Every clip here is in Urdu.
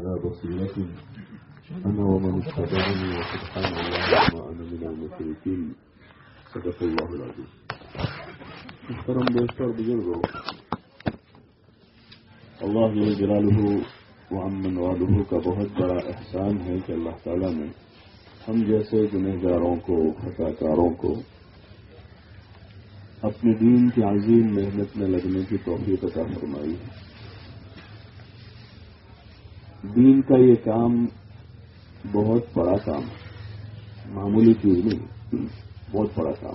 على بصيرة أنا ومن اتبعني وسبحان الله وما أنا من المشركين. صدق الله العظيم. محترم دوست اور بزرگوں اللہ جلالہ وعمن والہ کا بہت بڑا احسان ہے کہ اللہ تعالیٰ نے ہم جیسے گنہگاروں کو خطا کاروں کو اپنے دین کی عظیم محنت میں لگنے کی توفیق عطا فرمائی ہے۔ دین کا یہ کام بہت بڑا کام ہے۔ معمولی چیز نہیں، بہت بڑا کام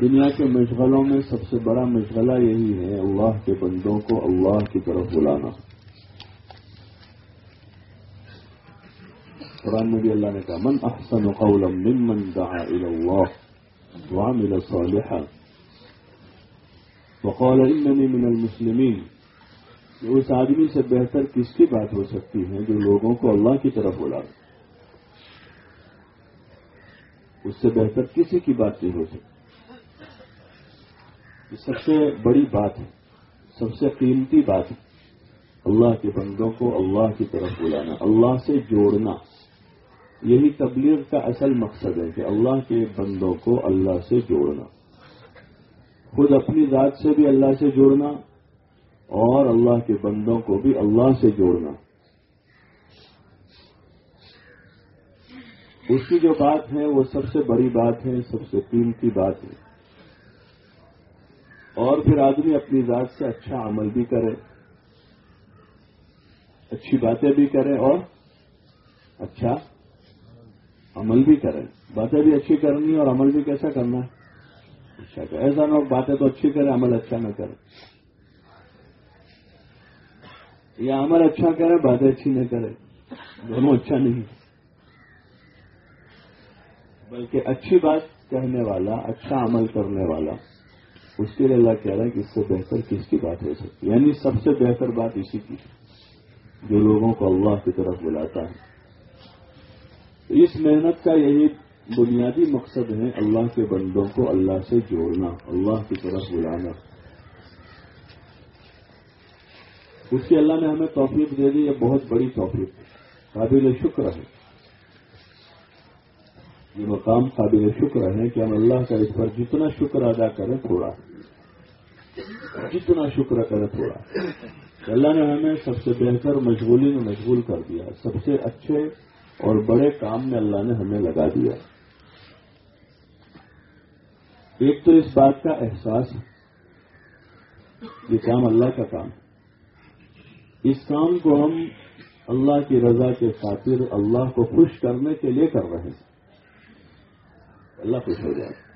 دنیا کے مشغلوں میں سب سے بڑا مشغلہ یہی ہے اللہ کے بندوں کو اللہ کی طرف بلانا۔ قرآن میں بھی اللہ نے کہا، من احسن قولا ممن دعا الى اللہ وعمل صالحا وقال انني من المسلمين اس آدمی سے بہتر کس کی بات ہو سکتی ہے جو لوگوں کو اللہ کی طرف بلا اس سے بہتر کسی کی بات نہیں ہو سکتی۔ یہ سب سے بڑی بات ہے، سب سے قیمتی بات ہے۔ اللہ کے بندوں کو اللہ کی طرف بلانا، اللہ سے جوڑنا۔ یہی تبلیغ کا اصل مقصد ہے کہ اللہ کے بندوں کو اللہ سے جوڑنا۔ خود اپنی ذات سے بھی اللہ سے جوڑنا اور اللہ کے بندوں کو بھی اللہ سے جوڑنا۔ اس کی جو بات ہے وہ سب سے بڑی بات ہے، سب سے قیمتی بات ہے۔ اور پھر آدمی اپنی ذات سے اچھا عمل بھی کرے، اچھی باتیں بھی کرے اور اچھا عمل بھی کرے۔ باتیں بھی اچھی کرنی اور عمل بھی کیسا کرنا ہے؟ اچھا کہ ایسا نہ باتیں تو اچھی کرے عمل اچھا نہ کرے یا عمل اچھا کرے، باتیں اچھی نہ کرے دونوں اچھا نہیں۔ بلکہ اچھی بات کہنے والا اچھا عمل کرنے والا، اس کے لیے اللہ کہہ رہا ہے کہ اس سے بہتر کس کی بات ہو سکتی یعنی سب سے بہتر بات اسی کی، جو لوگوں کو اللہ کی طرف بلاتا ہے۔ اس محنت کا یہی بنیادی مقصد ہے اللہ کے بندوں کو اللہ سے جوڑنا، اللہ کی طرف بلانا۔ اس کی اللہ نے ہمیں توفیق دے دی، یہ بہت بڑی توفیق ہے۔ قابل شکر ہے۔ یہ مقام قابل شکر ہے کہ ہم اللہ کا اس پر جتنا شکر ادا کریں تھوڑا۔ جتنا شکر کریں تھوڑا۔ اللہ نے ہمیں سب سے بہتر مشغولی میں مشغول کر دیا۔ سب سے اچھے اور بڑے کام میں اللہ نے ہمیں لگا دیا۔ ایک تو اس بات کا احساس یہ کام اللہ کا کام ہے۔ اس کام کو ہم اللہ کی رضا کے خاطر اللہ کو خوش کرنے کے لیے کر رہے ہیں۔ اللہ خوش ہو جائے۔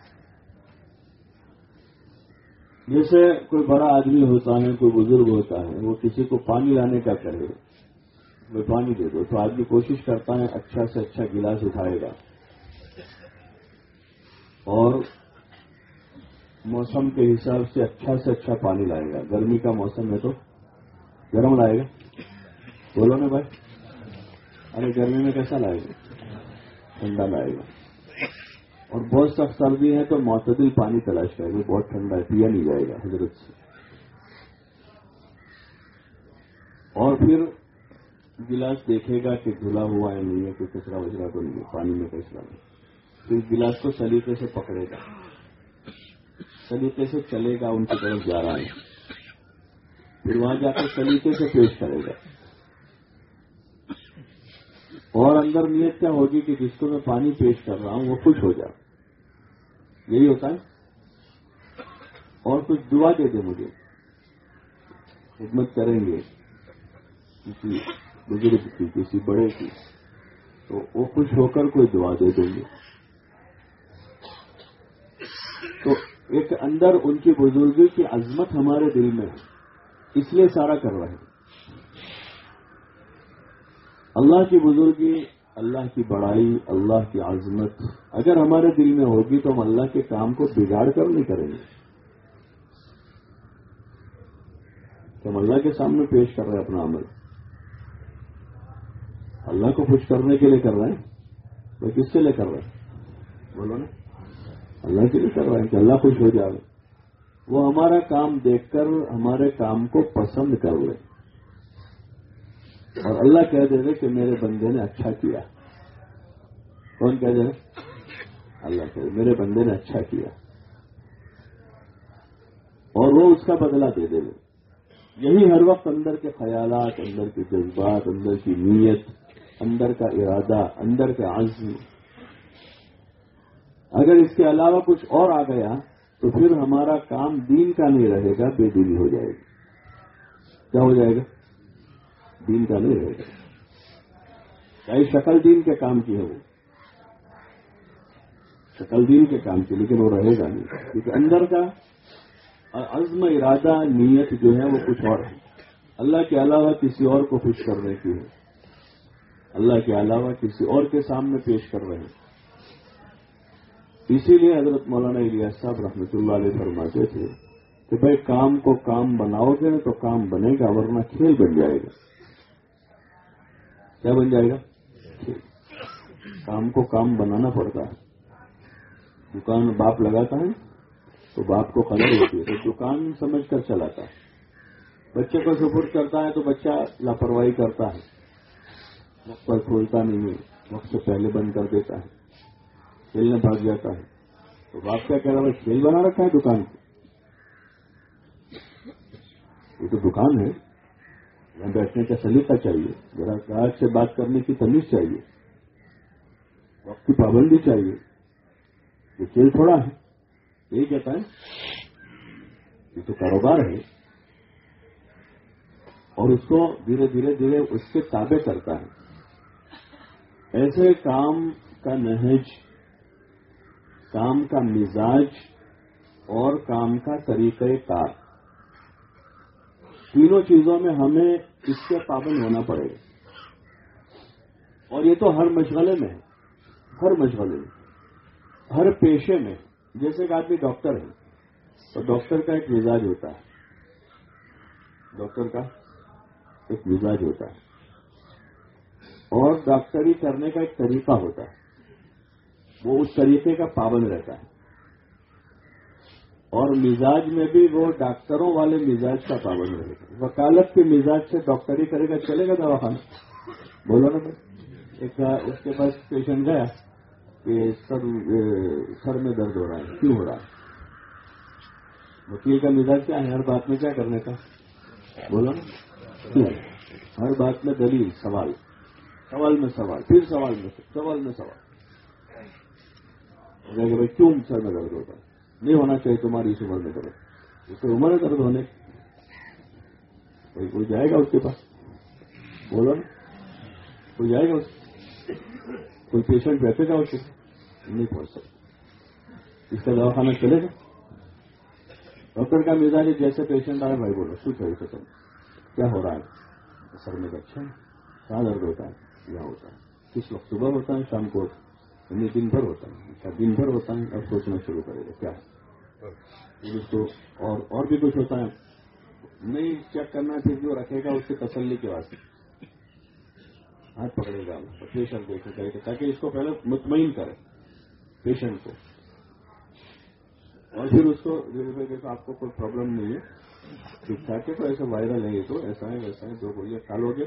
جیسے کوئی بڑا آدمی ہوتا ہے، کوئی بزرگ ہوتا ہے، وہ کسی کو پانی لانے کا کہے وہ پانی دے دو تو آدمی کوشش کرتا ہے اچھا سے اچھا گلاس اٹھائے گا۔ اور موسم کے حساب سے اچھا سے اچھا پانی لائے گا۔ گرمی کا موسم ہے تو گرم لائے گا؟ بولو نا بھائی۔ ارے، گرمی میں کیسا لائے گا؟ ٹھنڈا لائے گا۔ اور بہت سخت سردی ہے تو معتدل پانی تلاش کرے گا۔ بہت ٹھنڈا ہے، پیا نہیں جائے گا حضرت سے۔ اور پھر گلاس دیکھے گا کہ دھلا ہوا ہے، نہیں ہے، کوئی کچرا وچرا تو نہیں ہے۔ پانی میں کچرا نہیں پھر گلاس کو سلیقے سے پکڑے گا۔ سلیقے سے چلے گا، ان کی طرف جا رہا ہے۔ پھر وہاں جا کر سلیقے سے پیش کرے گا۔ اور اندر نیت کیا ہوگی کہ جس کو میں پانی پیش کر رہا ہوں، وہ خوش ہو جائے۔ یہی ہوتا ہے۔ اور کچھ دعا دے دے مجھے۔ خدمت کریں گے۔ کسی بزرگ کی، کسی بڑے کی۔ تو وہ خوش ہو کر کوئی دعا دے دیں گے۔ تو ایک اندر ان کی بزرگی کی عظمت ہمارے دل میں ہے۔ اس لیے سارا کر رہے ہیں۔ اللہ کی بزرگی، اللہ کی بڑائی، اللہ کی عظمت۔ اگر ہمارے دل میں ہوگی تو ہم اللہ کے کام کو بگاڑ کر نہیں کریں گے۔ تو ہم اللہ کے سامنے پیش کر رہے ہیں اپنا عمل۔ اللہ کو خوش کرنے کے لیے کر رہے ہیں؟ وہ کس کے لیے کر رہے ہیں؟ بولو نا۔ اللہ کے لیے کر رہے ہیں کہ اللہ خوش ہو جائے۔ وہ ہمارا کام دیکھ کر ہمارے کام کو پسند کر لے۔ اور اللہ کہہ دے رہے کہ میرے بندے نے اچھا کیا۔ کون کہہ دے رہے؟ اللہ کہہ میرے بندے نے اچھا کیا۔ اور وہ اس کا بدلہ دے دے۔ گا یہی ہر وقت اندر کے خیالات، اندر کے جذبات، اندر کی نیت، اندر کا ارادہ، اندر کا عزم۔ اگر اس کے علاوہ کچھ اور آ گیا تو پھر ہمارا کام دین کا نہیں رہے گا، بے دینی ہو جائے گا کیا ہو جائے گا؟ دین کا نہیں رہے گا۔ چاہے شکل دین کے کام کی ہے وہ شکل دین کے کام کی، لیکن وہ رہے گا نہیں۔ کیونکہ اندر کا عزم ارادہ، نیت جو ہے وہ کچھ اور ہے۔ اللہ کے علاوہ کسی اور کو خوش کرنے کی ہے۔ اللہ کے علاوہ کسی اور کے سامنے پیش کر رہے ہیں۔ اسی لیے حضرت مولانا الیاس صاحب رحمۃ اللہ علیہ فرماتے تھے کہ بھائی کام کو کام بناؤ گے تو کام بنے گا ورنہ کھیل بن جائے گا۔ کیا بن جائے گا؟ کھیل۔ کام کو کام بنانا پڑتا ہے۔ دکان باپ لگاتا ہے تو باپ کو خبر ہوتی ہے تو دکان سمجھ کر چلاتا ہے۔ بچے کو سپورٹ کرتا ہے تو بچہ لاپرواہی کرتا ہے۔ وقت پر کھولتا نہیں ہے۔ وقت سے پہلے بند کر دیتا ہے۔ کھیلنے بھاگ جاتا ہے۔ تو باپ کیا کہہ رہا ہے کھیل بنا رکھا ہے دکان کو یہ تو دکان ہے۔ یہاں بیٹھنے کا سلیقہ چاہیے۔ ذرا گاہک سے بات کرنے کی تمیز چاہیے۔ وقت کی پابندی چاہیے۔ یہ کھیل تھوڑا ہے۔ یہی کہتا ہے۔ یہ تو کاروبار ہے۔ اور اس کو دھیرے دھیرے دھیرے اس کے تابع کرتا ہے۔ ایسے کام کا نہج کام کا مزاج اور کام کا طریقہ کار۔ تینوں چیزوں میں ہمیں اس سے پابند ہونا پڑے گا۔ اور یہ تو ہر مشغلے میں ہے، ہر مشغلے میں، ہر پیشے میں۔ جیسے کہ آدمی ڈاکٹر ہے، تو ڈاکٹر کا ایک مزاج ہوتا ہے۔ ڈاکٹر کا ایک مزاج ہوتا ہے۔ اور ڈاکٹری کرنے کا ایک طریقہ ہوتا ہے۔ وہ اس طریقے کا پابند رہتا ہے۔ اور مزاج میں بھی وہ ڈاکٹروں والے مزاج کا پابند رہے گا۔ وکالت کے مزاج سے ڈاکٹری کرے گا، چلے گا دواخانہ۔ بولو نا ایک اس کے پاس پیشنٹ گیا کہ سر سر میں درد ہو رہا ہے۔ کیوں ہو رہا ہے؟ وکیل کا مزاج کیا ہے؟ ہر بات میں کیا کرنے کا؟ بولو نا۔ ہر بات میں دلیل، سوال۔ سوال میں سوال، پھر سوال میں سوال میں سوال۔ کہ بھائی کیوں سر میں درد ہوتا ہے؟ نہیں ہونا چاہیے، تمہاری اس عمر میں درد اس کو عمر میں درد ہونے کوئی کوئی جائے گا اس کے پاس؟ بولو نا، کوئی جائے گا اس کوئی پیشنٹ بیٹھے گا اس کے نہیں پہنچ سکتا۔ اس کا دواخانہ چلے گا۔ ڈاکٹر کا مزاج جیسے پیشنٹ آئے، بھائی بولو شو چاہیے ختم۔ کیا ہو رہا ہے؟ سر میں اچھا ہے، کہاں درد ہوتا ہے؟ یہاں ہوتا ہے۔ کس وقت صبح ہوتا ہے، شام کو ہوتا ہے۔ یعنی دن بھر ہوتا ہے۔ اچھا دن بھر ہوتا ہے اب سوچنا شروع کرے گا۔ کیا؟ اس کو اور اور بھی کچھ ہوتا ہے۔ نہیں، چیک کرنا پھر جو رکھے گا، اس کی تسلی کے واسطے ہاتھ پکڑے گا۔ پیشنٹ دیکھے گا۔ تاکہ اس کو پہلے مطمئن کرے، پیشنٹ کو۔ اور پھر اس کو دیکھو، آپ کو کوئی پرابلم نہیں ہے۔ ٹھیک ٹھاک ہے، تو ایسے وائرل ہے یہ تو، ایسا ہے، ویسا ہے دو گولیاں کھا لو گے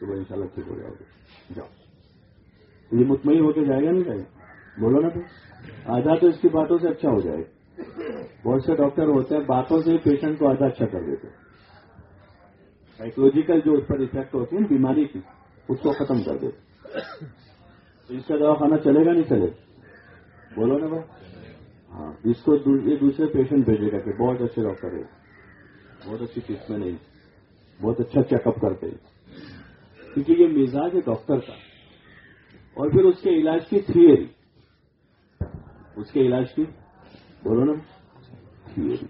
تو وہ ان شاء اللہ ٹھیک ہو جاؤ گے۔ جاؤ۔ یہ مطمئن ہو کے جائے گا نہیں جائے بولو نا تو۔ آدھا تو اس کی باتوں سے اچھا ہو جائے بہت سے ڈاکٹر ہوتے ہیں، باتوں سے پیشنٹ کو آدھا اچھا کر دیتے سائیکولوجیکل جو اس پر افیکٹ ہوتی ہے بیماری کی، اس کو ختم کر دیتے اس کا دواخانہ چلے گا نہیں چلے؟ بولو نا بھائی۔ ہاں اس کو یہ دوسرے پیشنٹ بھیجے گا کہ بہت اچھے ڈاکٹر ہے بہت اچھی ٹریٹمنٹ ہے بہت اچھا چیک اپ کرتے کیونکہ یہ مزاج ہے ڈاکٹر کا۔ اور پھر اس کے علاج کی تھیوری اس کے علاج کی بولو نا. تھیوری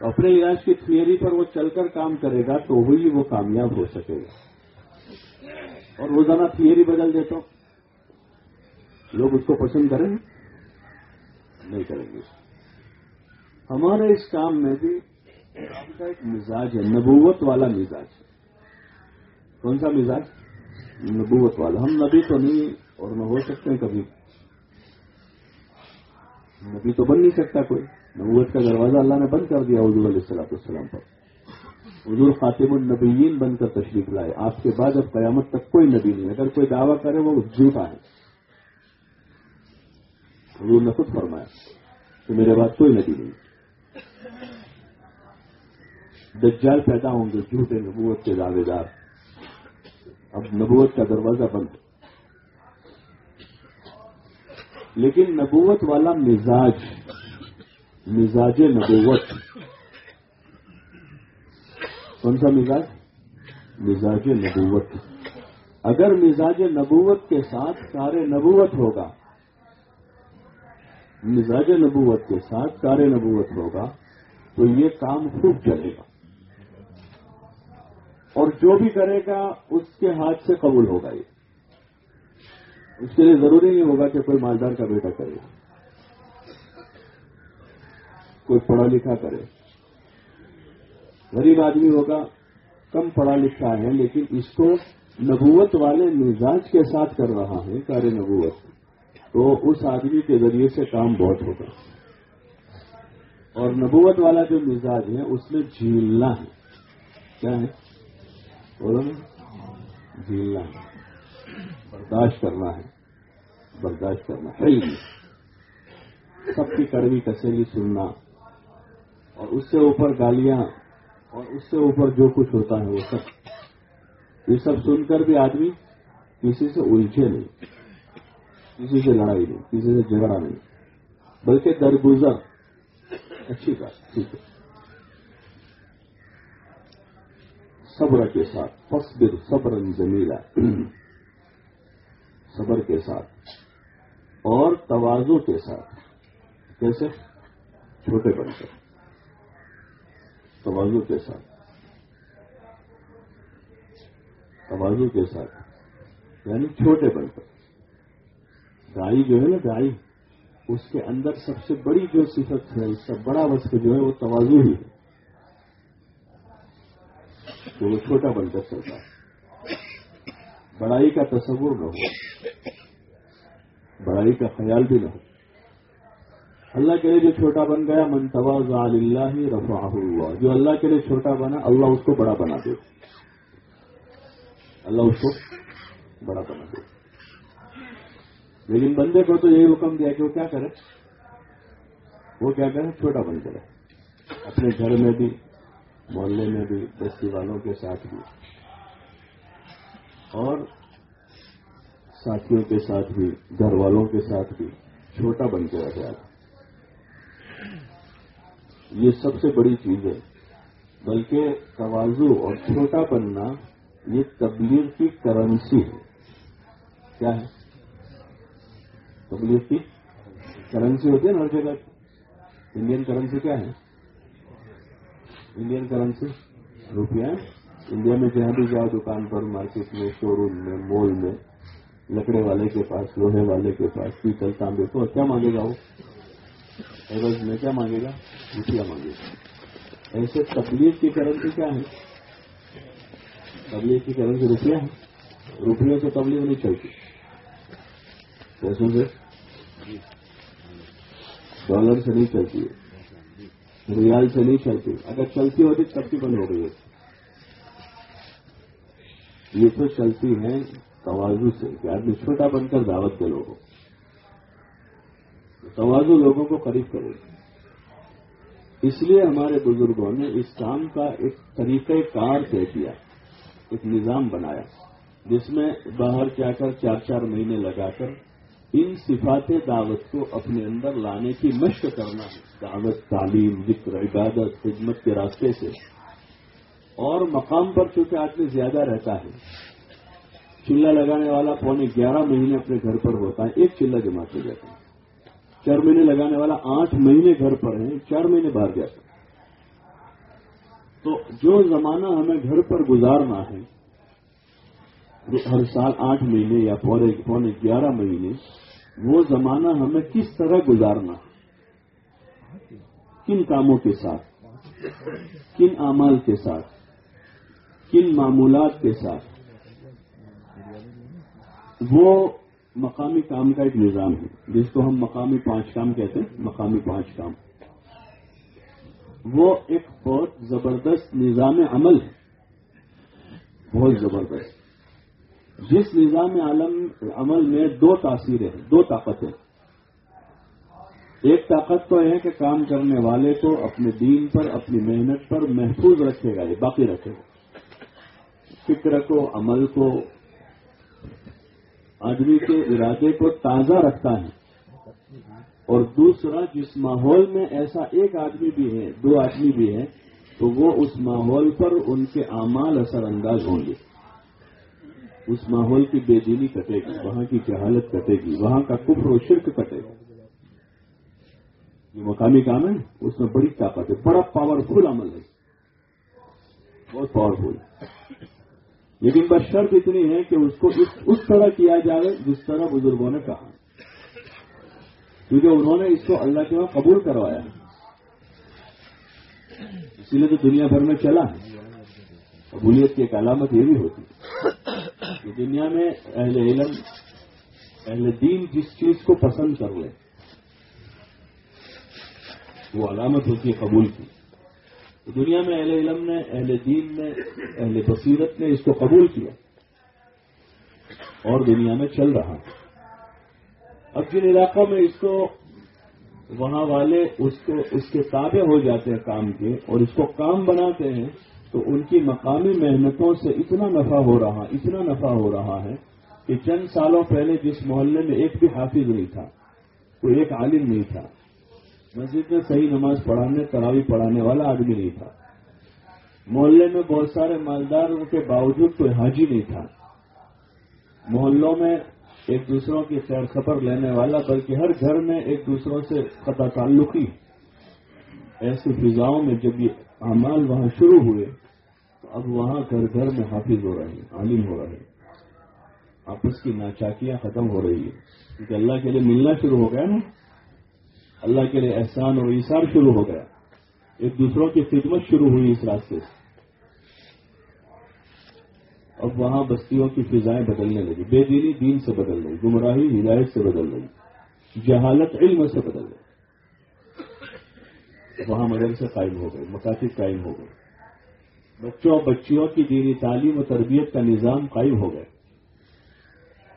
اپنے علاج کی تھیوری پر وہ چل کر کام کرے گا تو وہی وہ کامیاب ہو سکے گا. اور روزانہ تھیوری بدل دیتا ہوں. لوگ اس کو پسند کریں نہیں کریں گے ہمارے اس کام میں بھی کام کا ایک مزاج ہے. نبوت والا مزاج. کون سا مزاج؟ نبوت والا۔ ہم نبی تو نہیں اور نہ ہو سکتے ہیں کبھی۔ نبی تو بن نہیں سکتا کوئی۔ نبوت کا دروازہ اللہ نے بند کر دیا حضور علیہ السلاط السلام پر۔ حضور خاطب النبیین بن کر تشریف لائے۔ آپ کے بعد اب قیامت تک کوئی نبی نہیں۔ اگر کوئی دعویٰ کرے وہ جھوٹا ہے حضور نے خود فرمایا کہ میرے بعد کوئی نبی نہیں۔ دجال پیدا ہوں گے جھوٹے نبوت کے دعوے دار اب نبوت کا دروازہ بند۔ لیکن نبوت والا مزاج مزاج نبوت۔ کون سا مزاج؟ مزاج نبوت۔ اگر مزاج نبوت کے ساتھ کار نبوت ہوگا، مزاج نبوت کے ساتھ کار نبوت ہوگا، تو یہ کام خوب چلے گا۔ اور جو بھی کرے گا، اس کے ہاتھ سے قبول ہوگا یہ۔ اس کے لیے ضروری نہیں ہوگا کہ کوئی مالدار کا بیٹا کرے۔ کوئی پڑھا لکھا کرے۔ غریب آدمی ہوگا، کم پڑھا لکھا ہے، لیکن اس کو نبوت والے مزاج کے ساتھ کر رہا ہے، کار نبوت۔ تو اس آدمی کے ذریعے سے کام بہت ہوگا۔ اور نبوت والا جو مزاج ہے، اس میں جھیلنا ہے۔ کیا ہے؟ جھیلنا ہے برداشت کرنا ہے، برداشت کرنا ہے۔ سب کی کڑوی کسیلی سننا۔ اور اس سے اوپر گالیاں، اور اس سے اوپر جو کچھ ہوتا ہے وہ سب۔ یہ سب سن کر بھی آدمی کسی سے الجھے نہیں، کسی سے لڑائی نہیں، کسی سے جھگڑا نہیں، بلکہ درگزر۔ اچھی بات، ٹھیک ہے۔ صبر کے ساتھ فصبر صبر جمیلا۔ صبر کے ساتھ اور توازو کے ساتھ۔ کیسے؟ چھوٹے بن کر توازو کے ساتھ۔ توازو کے ساتھ۔ یعنی چھوٹے بن کر گائی جو ہے نا گائی اس کے اندر سب سے بڑی جو صفت ہے، اس کا بڑا وصف جو ہے، وہ توازو ہی ہے۔ تو وہ چھوٹا بن کر چلتا ہے۔ بڑائی کا تصور نہ ہو، بڑائی کا خیال بھی نہ ہو۔ اللہ کے لیے جو چھوٹا بن گیا منتوا اللہ رفا ہوا جو اللہ کے لیے چھوٹا بنا، اللہ اس کو بڑا بنا دے۔ اللہ اس کو بڑا بنا دے۔ لیکن بندے کو تو یہی حکم دیا کہ وہ کیا کرے؟ وہ کیا کرے؟ چھوٹا بن کرے اپنے گھر میں بھی محلے میں بھی بستی والوں کے ساتھ بھی۔ اور ساتھیوں کے ساتھ بھی، گھر والوں کے ساتھ بھی چھوٹا بن کے رہ گیا یہ سب سے بڑی چیز ہے۔ بلکہ توازو اور چھوٹا بننا یہ تبلیغ کی کرنسی ہے۔ کیا ہے؟ تبلیغ کی کرنسی ہوتی ہے نا ہر جگہ۔ انڈین کرنسی کیا ہے؟ انڈین کرنسی روپیہ انڈیا میں جہاں بھی جاؤ دکان پر مارکیٹ میں شو روم میں مال میں، لکڑے والے کے پاس، لوہے والے کے پاس پیتل تانبے تو کیا مانگے گا وہ؟ ایوز میں کیا مانگے گا؟ روپیہ مانگے گا۔ ایسے تبلیغ کی کرنسی کیا ہے؟ تبلیغ کی کرنسی روپیہ ہے۔ روپیوں سے تبلیغ نہیں چلتی۔ پیسوں سے؟ جی۔ ڈالر سے نہیں چلتی ہے۔ ریال سے نہیں چلتی۔ اگر چلتی ہوتی تب کی بند ہو گئی ہوتی۔ یہ تو چلتی ہے توازو سے۔ کہ آدمی چھوٹا بن کر دعوت کے لوگوں۔ توازو لوگوں کو قریب کرے اس لیے ہمارے بزرگوں نے اس کام کا ایک طریقہ کار طے کیا، ایک نظام بنایا، جس میں باہر جا کر چار چار مہینے لگا کر ان صفات دعوت کو اپنے اندر لانے کی مشق کرنا ہے۔ دعوت، تعلیم، ذکر، عبادت، خدمت کے راستے سے۔ اور مقام پر چونکہ آدمی زیادہ رہتا ہے، چلہ لگانے والا پونے گیارہ مہینے اپنے گھر پر ہوتا ہے، ایک چلہ جمع ہو جاتا ہے۔ چار مہینے لگانے والا آٹھ مہینے گھر پر ہے، چار مہینے باہر جاتا تو جو زمانہ ہمیں گھر پر گزارنا ہے ہر سال آٹھ مہینے یا پونے گیارہ مہینے، وہ زمانہ ہمیں کس طرح گزارنا؟ کن کاموں کے ساتھ؟ کن اعمال کے ساتھ؟ کن معمولات کے ساتھ؟ وہ مقامی کام کا ایک نظام ہے، جس کو ہم مقامی پانچ کام کہتے ہیں، مقامی پانچ کام۔ وہ ایک بہت زبردست نظام عمل ہے۔ بہت زبردست۔ جس نظام عالم عمل میں دو تاثیریں ہیں، دو طاقتیں۔ ایک طاقت تو ہے کہ کام کرنے والے کو اپنے دین پر، اپنی محنت پر محفوظ رکھے گا، یہ باقی رکھے گا۔ فکر کو، عمل کو، آدمی کے ارادے کو تازہ رکھتا ہے۔ اور دوسرا، جس ماحول میں ایسا ایک آدمی بھی ہے، دو آدمی بھی ہے تو وہ اس ماحول پر ان کے اعمال اثر انداز ہوں گے۔ اس ماحول کی بے دینی کٹے گی، وہاں کی جہالت کٹے گی، وہاں کا کفر و شرک کٹے گا یہ مقامی کام ہے، اس میں بڑی طاقت ہے، بڑا پاورفل عمل ہے۔ بہت پاورفل لیکن بس شرط اتنی ہے کہ اس کو اس طرح کیا جائے جس طرح بزرگوں نے کہا۔ کیونکہ انہوں نے اس کو اللہ کے وہاں قبول کروایا۔ اسی لیے تو دنیا بھر میں چلا ہے۔ قبولیت کی ایک علامت یہ بھی ہوتی کہ دنیا میں اہل علم، اہل دین جس چیز کو پسند کر لیں، وہ علامت ہوتی ہے قبول کی۔ دنیا میں اہل علم نے، اہل دین نے، اہل بصیرت نے اس کو قبول کیا۔ اور دنیا میں چل رہا۔ اب جن علاقوں میں اس کو، وہاں والے اس کو، اس کے تابع ہو جاتے ہیں کام کے اور اس کو کام بناتے ہیں تو ان کی مقامی محنتوں سے اتنا نفع ہو رہا اتنا نفع ہو رہا ہے کہ چند سالوں پہلے جس محلے میں ایک بھی حافظ نہیں تھا، کوئی ایک عالم نہیں تھا، مسجد میں صحیح نماز پڑھانے تراوی پڑھانے والا آدمی نہیں تھا۔ محلے میں بہت سارے مالداروں کے باوجود کوئی حاجی نہیں تھا۔ محلوں میں ایک دوسروں کی خیر خبر لینے والا، بلکہ ہر گھر میں ایک دوسروں سے قطع تعلقی۔ ایسی فضاؤں میں جب یہ اعمال وہاں شروع ہوئے اب وہاں گھر گھر میں حافظ ہو رہے ہیں، عالم ہو رہے ہیں۔ آپس کی ناچاکیاں ختم ہو رہی ہے کیونکہ اللہ کے لیے ملنا شروع ہو گیا نا۔ اللہ کے لیے احسان اور ایسار شروع ہو گیا۔ ایک دوسروں کی خدمت شروع ہوئی اس راستے سے۔ اب وہاں بستیوں کی فضائیں بدلنے لگی۔ بے دینی دین سے بدل رہی گمراہی ہدایت سے بدل رہی جہالت علم سے بدل رہی وہاں مدرسے قائم ہو گئے، مکاتب قائم ہو گئے۔ بچوں اور بچیوں کی دینی تعلیم و تربیت کا نظام قائم ہو گئے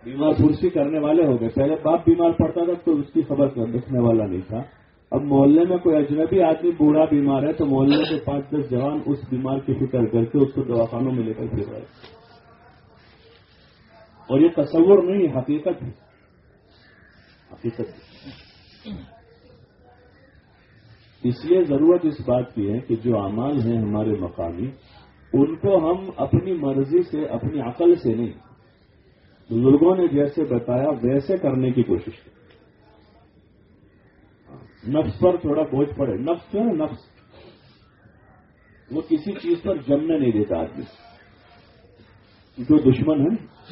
بیمار پرسی کرنے والے ہو گئے۔ پہلے باپ بیمار پڑتا تھا تو اس کی خبر رکھنے والا نہیں تھا۔ اب محلے میں کوئی اجنبی آدمی بوڑھا بیمار ہے تو محلے کے پانچ دس جوان اس بیمار کی فکر کر کے اس کو دواخانوں میں لے کر پھر رہے اور یہ تصور نہیں، حقیقت ہے۔ حقیقت اس لیے ضرورت اس بات کی ہے کہ جو اعمال ہیں ہمارے مقامی، ان کو ہم اپنی مرضی سے، اپنی عقل سے نہیں، بزرگوں نے جیسے بتایا ویسے کرنے کی کوشش کی۔ نفس پر تھوڑا بوجھ پڑے۔ نفس جو ہے؟ نفس۔ وہ کسی چیز پر جمنے نہیں دیتا آدمی۔ جو دشمن ہے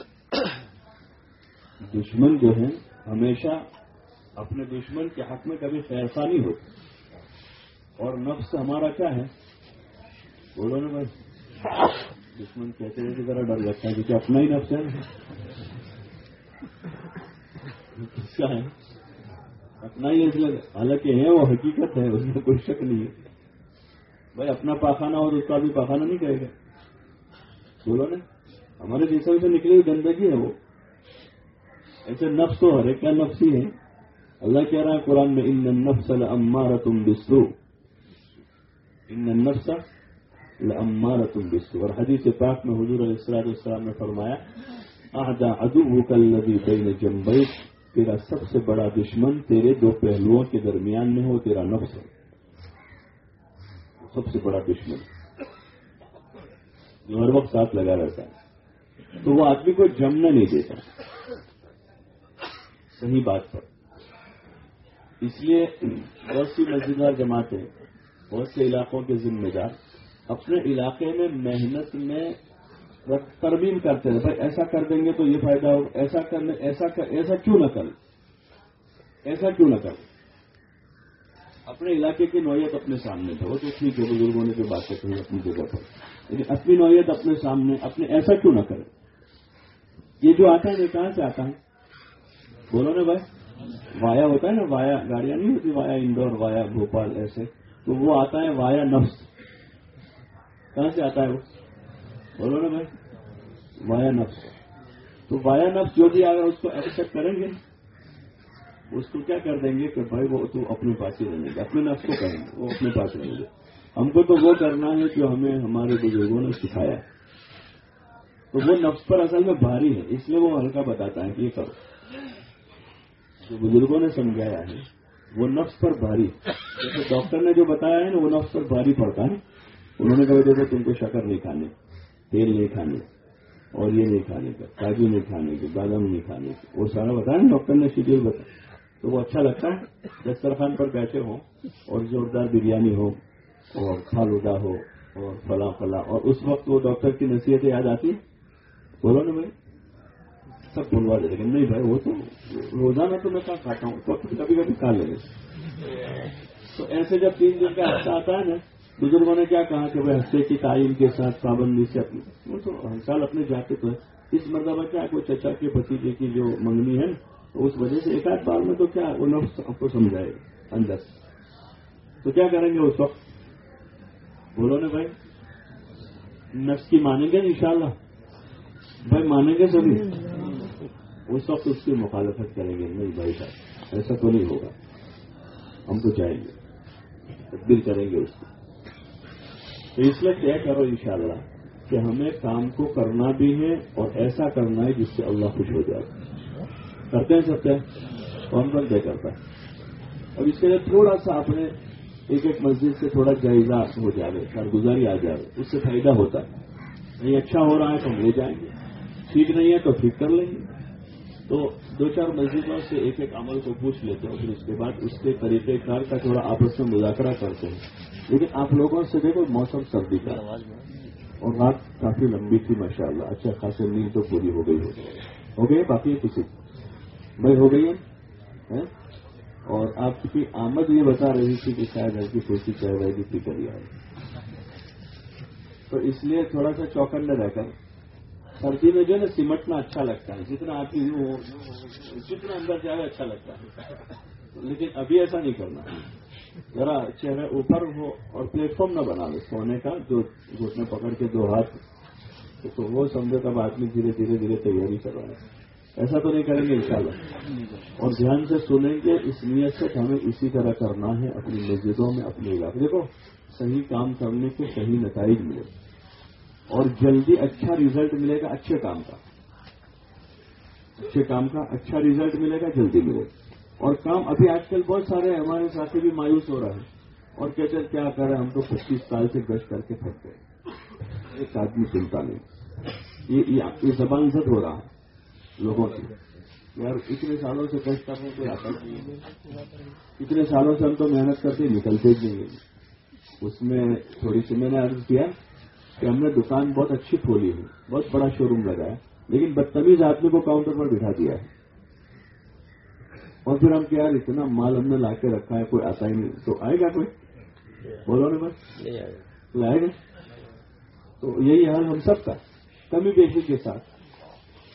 دشمن جو ہے ہمیشہ اپنے دشمن کے حق میں کبھی فیصلہ نہیں ہوتا اور نفس ہمارا کیا ہے؟ بولو نا بھائی۔ دشمن کہتے ہیں کہ ذرا ڈر لگتا ہے کیونکہ اپنا ہی نفس ہے۔ کس کا ہے؟ اپنا ہی اس لیے حالانکہ ہے وہ حقیقت ہے، اس میں کوئی شک نہیں ہے۔ بھائی، اپنا پاخانہ اور اس کا بھی پاخانہ نہیں کہے گا۔ بولو نا۔ ہمارے جسم سے نکلی ہوئی گندگی ہے وہ۔ ایسے نفس تو ہر ایک کا نفس ہی ہے۔ اللہ کہہ رہا ہے قرآن میں، ان نفس المارا تم بسرو ان نفس تم بسرو اور حدیث پاک میں حضور علیہ السلام السلام نے فرمایا آدھا ادو کل نبی بین جمبئی تیرا سب سے بڑا دشمن تیرے دو پہلوؤں کے درمیان میں ہو، تیرا نفس ہے. سب سے بڑا دشمن۔ جو ہر وقت ساتھ لگا رہتا ہے۔ تو وہ آدمی کو جمنا نہیں دیتا۔ صحیح بات پر۔ اس لیے بہت سی مزیدار جماعتیں بہت سے علاقوں کے ذمہ دار اپنے علاقے میں محنت میں ترمیم کرتے ہیں، بھائی ایسا کر دیں گے تو یہ فائدہ ہو، ایسا کرنے ایسا کر ایسا کیوں نہ کریں؟ ایسا کیوں نہ کریں؟ اپنے علاقے کی نوعیت اپنے سامنے تھا وہ تو ٹھیک ہے بزرگوں نے جو باتیں کہی اپنی جگہ پر۔ لیکن اپنی نوعیت اپنے سامنے، اپنے ایسا کیوں نہ کریں؟ یہ جو آتا ہے یہ کہاں سے آتا ہے بولو نا بھائی۔ وایا ہوتا ہے نا، وایا گاڑیاں نہیں ہوتی، وایا اندور وایا بھوپال، ایسے۔ تو وہ آتا ہے وایا نفس۔ کہاں سے آتا ہے وہ؟ بولو نا بھائی۔ وایا نفس۔ تو وایا نفس جو بھی آگا اس کو ایکسپٹ کریں گے۔ اس کو کیا کر دیں گے کہ بھائی وہ تو اپنے پاس ہی رہیں گے۔ اپنے نفس کو کریں گے۔ وہ اپنے پاس رہیں گے۔ ہم کو تو وہ کرنا ہے جو ہمیں ہمارے بزرگوں نے سکھایا۔ تو وہ نفس پر اصل میں بھاری ہے۔ اس لیے وہ ہلکا بتاتا ہے کہ یہ کرو۔ جو بزرگوں نے سمجھایا ہے۔ وہ نفس پر بھاری جیسے ڈاکٹر نے جو بتایا ہے نا، وہ نفس پر بھاری پڑتا ہے انہوں نے کہا دیکھو تم کو شکر نہیں کھانے، تیل نہیں کھانے، اور یہ نہیں کھانے کا، کاجو نہیں کھانے کے، بادام نہیں کھانے کے۔ وہ سارا بتایا نا، ڈاکٹر نے شیڈیول بتایا۔ تو وہ اچھا لگتا ہے، دسترخوان پر بیٹھے ہوں اور زوردار بریانی ہو، اور فالودہ ہو، اور فلاں فلاں اور اس وقت وہ ڈاکٹر کی نصیحتیں یاد آتی بولو نا بھائی۔ سب بھولوا دے لیکن نہیں بھائی، وہ تو روزانہ تو میں کہاں کھاتا ہوں؟ تو کبھی کبھی کھا لیں گے تو ایسے جب تین دن کا ہفتہ آتا ہے نا، بزرگوں نے کیا کہا کہ وہ ہفتے کی تعلیم کے ساتھ پابندی سے اپنی وہ تو ہر سال اپنے جاتے تو ہے۔ اس مرتبہ کیا کوئی چچا کے بتیجے کی جو منگنی ہے تو اس وجہ سے ایک آدھ بار میں تو کیا وہ نفس آپ کو سمجھائے اندر۔ تو کیا کریں گے اس وقت؟ بولو نا بھائی، نفس کی مانیں گے ان شاء اللہ بھائی مانیں گے سبھی؟ اس وقت اس کی مخالفت کریں گے نہیں بھائی صاحب، ایسا تو نہیں ہوگا۔ ہم تو چاہیں گے تبدیل کریں گے اس کو۔ تو اس لیے طے کرو انشاءاللہ کہ ہمیں کام کو کرنا بھی ہے اور ایسا کرنا ہے جس سے اللہ خوش ہو جائے۔ کرتے ہیں سب کیا کون کون طے کرتا ہے؟ اور اس کے لیے تھوڑا سا اپنے ایک ایک مسجد سے تھوڑا جائزہ ہو جائے، کارگزاری آ جائے، اس سے فائدہ ہوتا ہے۔ نہیں اچھا ہو رہا ہے تو ہم لے جائیں گے، ٹھیک نہیں ہے تو ٹھیک کر لیں گے۔ تو دو چار مسجدوں سے ایک ایک عمل کو پوچھ لیتے ہیں، پھر اس کے بعد اس کے طریقہ کار کا تھوڑا آپس میں مذاکرہ کرتے ہیں۔ لیکن آپ لوگوں سے دیکھو، موسم سردی کا اور رات کافی لمبی تھی ماشاء اللہ اچھا خاصی نیند تو پوری ہو گئی ہو گئی، باقی کسی۔ بھائی، ہو گئی ہے؟ اور آپ کی آمد یہ بتا رہی تھی کہ شاید ہلکی پھلکی چاہ رہی تھی فکر آئے۔ تو اس لیے تھوڑا سا چوکنڈ رہ کر سردی میں جو ہے نا سمٹنا اچھا لگتا ہے، جتنا آپ کی ہو جتنا اندر جائے اچھا لگتا ہے۔ لیکن ابھی ایسا نہیں کرنا۔ ذرا چہرے اوپر ہو اور پلیٹ فارم نہ بنا لے سونے کا، جو گھٹنے پکڑ کے دو ہاتھ، تو وہ سمجھے تب آدمی دھیرے دھیرے دھیرے تیاری کر رہا ہے۔ ایسا تو نہیں کریں گے انشاءاللہ۔ اور دھیان سے سنیں گے اس نیت سے ہمیں اسی طرح کرنا ہے، اپنی مسجدوں میں، اپنے علاقے۔ دیکھو، صحیح کام کرنے کے صحیح نتائج ملے۔ اور جلدی اچھا ریزلٹ ملے گا، اچھے کام کا۔ اچھے کام کا اچھا ریزلٹ ملے گا، جلدی ملے گا۔ اور کام ابھی آج کل بہت سارے ہمارے ساتھی بھی مایوس ہو رہے ہیں اور کہتے کیا کریں ہم تو پچیس سال سے گشت کر کے پھنس گئے۔ ایک آدمی چنتا نہیں۔ یہ زبان زد ہو رہا ہے لوگوں کی۔ یار، اتنے سالوں سے گشت کرنے کو آتا اتنے سالوں سے ہم تو محنت کرتے نکلتے ہی نہیں اس میں تھوڑی سی میں نے عرض کیا کہ ہم نے دکان بہت اچھی کھولی ہے بہت بڑا شو روم لگایا لیکن بدتمیز آدمی کو کاؤنٹر پر بٹھا دیا ہے۔ اور پھر ہم کیا اتنا مال ہم نے لا کے رکھا ہے کوئی آتا ہی نہیں۔ تو آئے گا کوئی؟ بولو نا بس۔ تو آئے گا۔ تو یہی حال ہم سب کا کمی بیشی کے ساتھ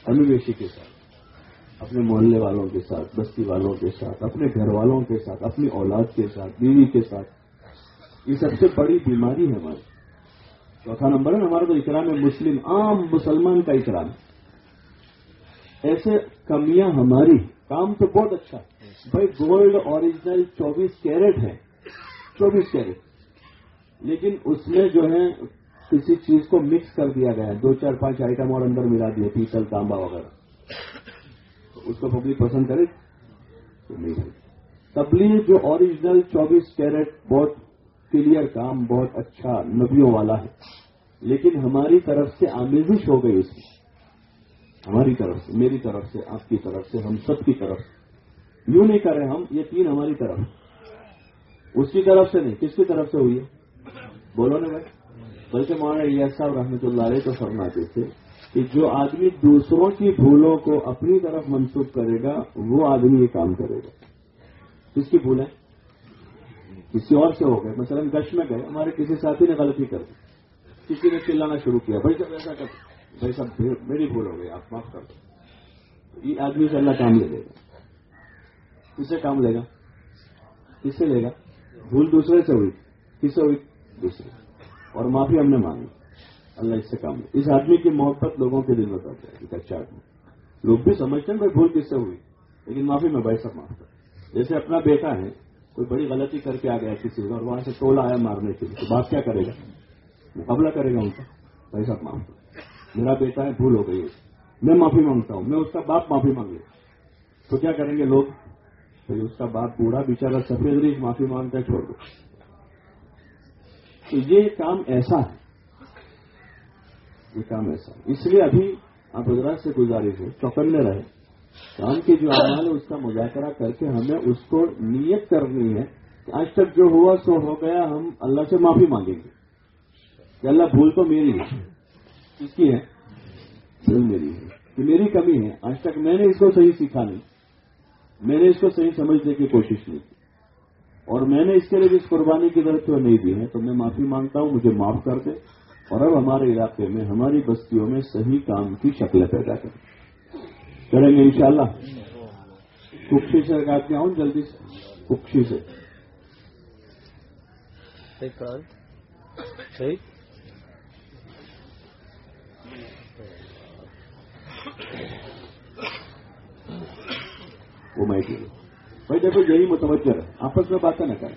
کمی بیشی کے ساتھ۔ اپنے محلے والوں کے ساتھ بستی والوں کے ساتھ اپنے گھر والوں کے ساتھ اپنی اولاد کے ساتھ بیوی کے ساتھ۔ یہ سب سے بڑی بیماری ہے ہماری۔ چوتھا نمبر ہے ہمارا تو اکرام ہے مسلم، عام مسلمان کا اکرام۔ ایسے کمیاں ہماری، کام تو بہت اچھا۔ بھائی گولڈ اوریجنل چوبیس کیرٹ ہے۔ چوبیس کیرٹ لیکن اس میں جو ہے، کسی چیز کو مکس کر دیا گیا ہے۔ دو، چار، پانچ آئٹم اور اندر ملا دیا پیتل، تانبا وغیرہ۔ اس کو پبلک پسند کرے تو نہیں۔ تبلیغ جو اوریجنل چوبیس کیرٹ بہت کلیئر کام بہت اچھا نبیوں والا ہے۔ لیکن ہماری طرف سے آمیزش ہو گئی اس میں ہماری طرف سے، میری طرف سے، آپ کی طرف سے، ہم سب کی طرف سے۔ یوں نہیں کریں ہم یہ تین ہماری طرف اس کی طرف سے نہیں، کس کی طرف سے ہوئی ہے؟ بولو نا بھائی۔ بلکہ مولانا ریاض صاحب رحمۃ اللہ علیہ تو فرماتے تھے کہ جو آدمی دوسروں کی بھولوں کو اپنی طرف منسوخ کرے گا، وہ آدمی یہ کام کرے گا۔ کس کی بھول ہے؟ کسی اور سے ہو گئے، مثلا گش میں گئے، ہمارے کسی ساتھی نے غلطی کر دی۔ کسی نے چلانا شروع کیا، بھائی صاحب ایسا کر بھائی صاحب میری بھول ہو گئی، آپ معاف کر دو۔ یہ آدمی سے اللہ کام لے لے گا۔ کس سے کام لے گا؟ کس سے لے گا؟ بھول دوسرے سے ہوئی کس سے ہوئی؟ دوسرے۔ اور معافی ہم نے مانگی۔ اللہ اس سے کام لے۔ اس آدمی کی محبت لوگوں کے دل میں کرتا ہے ایک اچھا آدمی لوگ بھی سمجھتے ہیں بھائی، بھول کس سے ہوئی؟ لیکن معافی میں بھائی صاحب معاف کر۔ جیسے اپنا بیٹا ہے کوئی بڑی غلطی کر کے آ گیا کسی اور وہاں سے ٹولا آیا مارنے کے لیے، تو بات کیا کرے گا؟ مقابلہ کرے گا ان کا۔ بھائی صاحب معاف میرا بیٹا ہے، بھول ہو گئی میں معافی مانگتا ہوں۔ میں اس کا باپ معافی مانگے تو کیا کریں گے لوگ؟ بھائی اس کا باپ بوڑھا بیچارا سفید ریچ معافی مانگتا ہے، چھوڑ دو۔ تو یہ کام ایسا ہے۔ یہ کام ایسا ہے۔ اس لیے ابھی آپ حضرات سے گزارش ہے چوکن میں رہے۔ کام کے جو اعمال ہے اس کا مذاکرہ کر کے ہمیں اس کو نیت کرنی ہے کہ آج تک جو ہوا سو ہو گیا، ہم اللہ سے معافی مانگیں گے۔ کہ اللہ بھول تو میری ہے۔ کس کی ہے؟ بھول میری ہے۔ کہ میری کمی ہے۔ آج تک میں نے اس کو صحیح سیکھا نہیں۔ میں نے اس کو صحیح سمجھنے کی کوشش نہیں کی۔ اور میں نے اس کے لیے جس قربانی کی ضرورت وہ نہیں دی ہے، تو میں معافی مانگتا ہوں، مجھے معاف کر دے۔ اور اب ہمارے علاقے میں، ہماری بستیوں میں صحیح کام کی شکل پیدا کریں۔ کریں گے انشاءاللہ۔ کپشی سے لگاتے آؤں جلدی سے۔ کپشی سے۔ بھائی دیکھو یہی متوجہ ہے آپس میں باتیں نہ کریں۔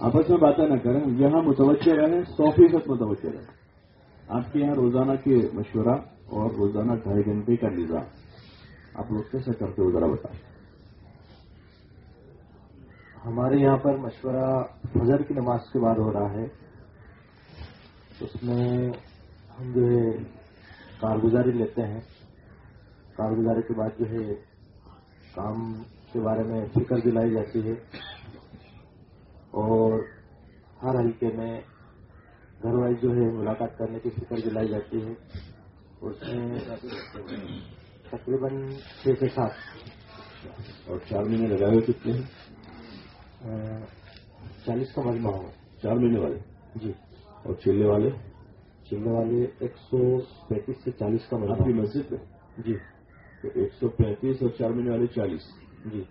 آپس میں باتیں نہ کریں۔ یہاں متوجہ رہیں سو فیصد متوجہ رہیں آپ کے یہاں روزانہ کے مشورہ اور روزانہ ڈھائی گھنٹے کا نظام۔ آپ لوگ کیسے کرتے ہو ذرا بتائیں۔ ہمارے یہاں پر مشورہ فجر کی نماز کے بعد ہو رہا ہے۔ اس میں ہم جو ہے کارگزاری لیتے ہیں۔ کارگزاری کے بعد جو ہے کام کے بارے میں فکر دلائی جاتی ہے۔ اور ہر حلقے میں گھر وائز جو ہے ملاقات کرنے کی فکر دلائی جاتی ہے۔ اس میں تقریباً چھ سے سات۔ اور چار مہینے لگائے ہوئے کتنے ہیں؟ چالیس کا مجمع ہوگا۔ چار مہینے والے؟ جی۔ اور چلنے والے؟ چلنے والے ایک سو پینتیس سے چالیس کا مجمع۔ کی مسجد ہے جی۔ تو ایک سو پینتیس اور چار مہینے والے چالیس۔ جی۔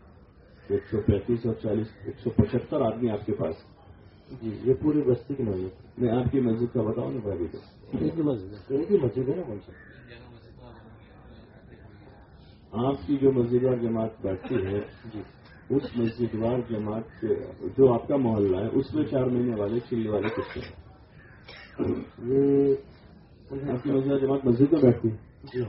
ایک سو پینتیس اور چالیس ایک سو پچہتر آدمی آپ کے پاس۔ جی یہ پوری بستی کی مسجد۔ میں آپ کی مسجد کا بتاؤں نا بھائی ایک ہی مسجد ہے۔ ایک ہی مسجد ہے نا کون سا آپ کی جو مسجد جماعت بیٹھتی ہے جی۔ اس مزیدوار جماعت جو آپ کا محلہ ہے اس میں چار مہینے والے چلی والے کچھ یہ آپ کی مسجد جماعت مسجد میں بیٹھتی ہے؟ جی۔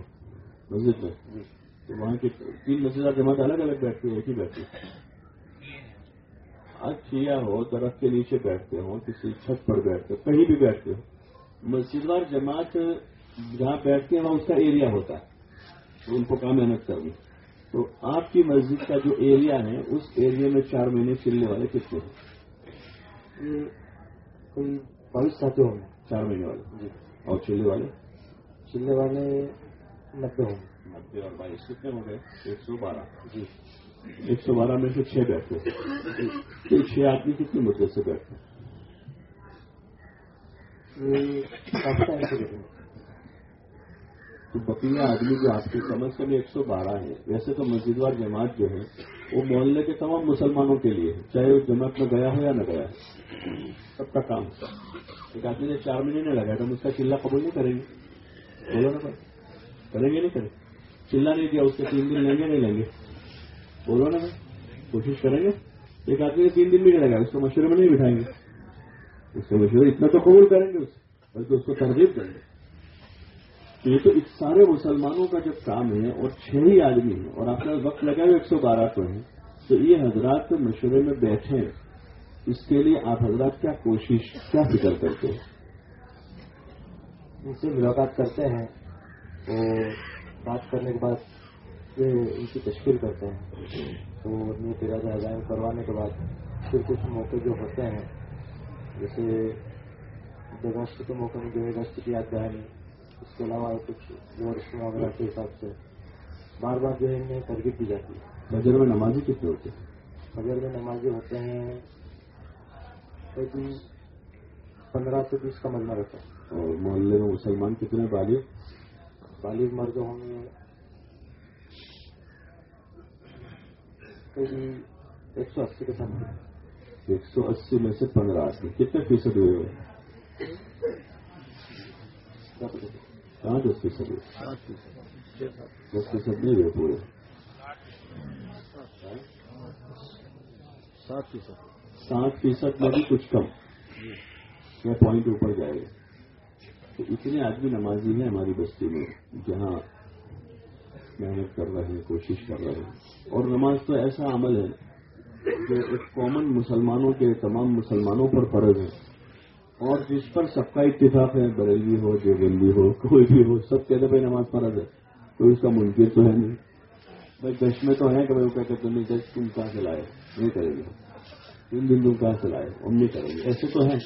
مسجد میں۔ جی۔ تو وہاں کی تین مسجد جماعت الگ الگ بیٹھتی ہے ایک ہی بیٹھتی ہے۔ آج کیا ہو درخت کے نیچے بیٹھتے ہو کسی چھت پر بیٹھتے ہو کہیں بھی بیٹھتے ہو مسجدوار جماعت جہاں بیٹھتے ہیں وہاں اس کا ایریا ہوتا ہے۔ ان کو کہاں محنت کرنی؟ تو آپ کی مسجد کا جو ایریا ہے اس ایریا میں چار مہینے چلنے والے کس کو ہیں کوئی بائیس ساتھی ہوں گے۔ چار مہینے والے۔ جی۔ اور چلنے والے؟ چلنے والے نبے ہوں گے۔ نبے اور بائیس۔ کتنے ہو گئے ایک سو بارہ۔ جی۔ ایک سو بارہ میں سے چھ بیٹھتے ہیں۔ تو چھ آدمی کتنی مدد سے بیٹھتے ہیں۔ تو بقیہ آدمی جو آپ کے از کم ایک سو بارہ ہے ویسے تو مسجد وار جماعت جو ہے، وہ محلے کے تمام مسلمانوں کے لیے چاہے وہ جماعت میں گیا ہو یا نہ گیا سب کا کام۔ ایک آدمی نے چار مہینے نہیں لگایا تو ہم اس کا چلہ قبول نہیں کریں گے۔ بولو نا بھائی۔ کریں گے نہیں کریں چلہ نہیں دیا، اس کے تین دن لیں گے، نہیں لیں گے۔ بولو نا بھائی۔ کوشش کریں گے۔ ایک آدمی نے تین دن بھی نہیں لگایا، اس کو مشورے میں نہیں بٹھائیں گے۔ اس کو مشورے اتنا تو قبول کریں گے اس بلکہ اس کو ترغیب کریں گے۔ یہ تو اس سارے مسلمانوں کا جب کام ہے اور چھ ہی آدمی ہیں اور آپ کا وقت لگا ہے ایک سو بارہ کو ہیں، تو یہ حضرات کے مشورے میں بیٹھے اس کے لیے آپ حضرات کیا کوشش، کیا فکر کرتے ہیں؟ ان سے ملاقات کرتے ہیں تو بات کرنے کے بعد ان کی تشکیل کرتے ہیں۔ تو نیت ارادہ ہزار کروانے کے بعد پھر کچھ موقع جو ہوتے ہیں، جیسے اگست کے موقع میں جو ہے گشت کی یاد دہانی اس کے علاوہ کچھ اور وغیرہ کے حساب سے بار بار جو ہے انہیں ترغیب دی جاتی ہے۔ فجر میں نمازی کتنے ہوتے ہیں فجر میں نمازی ہوتے ہیں پندرہ سے بیس کا مجمع رہتا ہے۔ اور محلے میں مسلمان کتنے بالغ بالغ مرد ہوں گے۔ ایک سو اسی کے سامنے۔ ایک سو اسی میں سے پندرہ اسی۔ کتنے فیصد ہوئے ہوئے؟ کہاں دس فیصد ہوئے دس فیصد نہیں ہوئے پورے۔ سات فیصد سات فیصد میں بھی کچھ کم۔ یا پوائنٹ اوپر جائے۔ گا تو اتنے آدمی نمازی ہیں ہماری بستی میں جہاں محنت کر رہے ہیں کوشش کر رہے ہیں۔ اور نماز تو ایسا عمل ہے جو ایک کامن مسلمانوں کے تمام مسلمانوں پر فرض ہے۔ اور جس پر سب کا اتفاق ہے بریلوی ہو دیوبندی ہو، کوئی بھی ہو، سب کہتے بھائی نماز فرض ہے کوئی اس کا منکر تو ہے نہیں۔ بھائی دش میں تو ہے کہ بھائی وہ کہتے تم دس تم کہاں سے لائے نہیں کریں گے۔ تین دن تم کہاں سے لائے ہم نہیں کریں گے۔ ایسے تو ہیں۔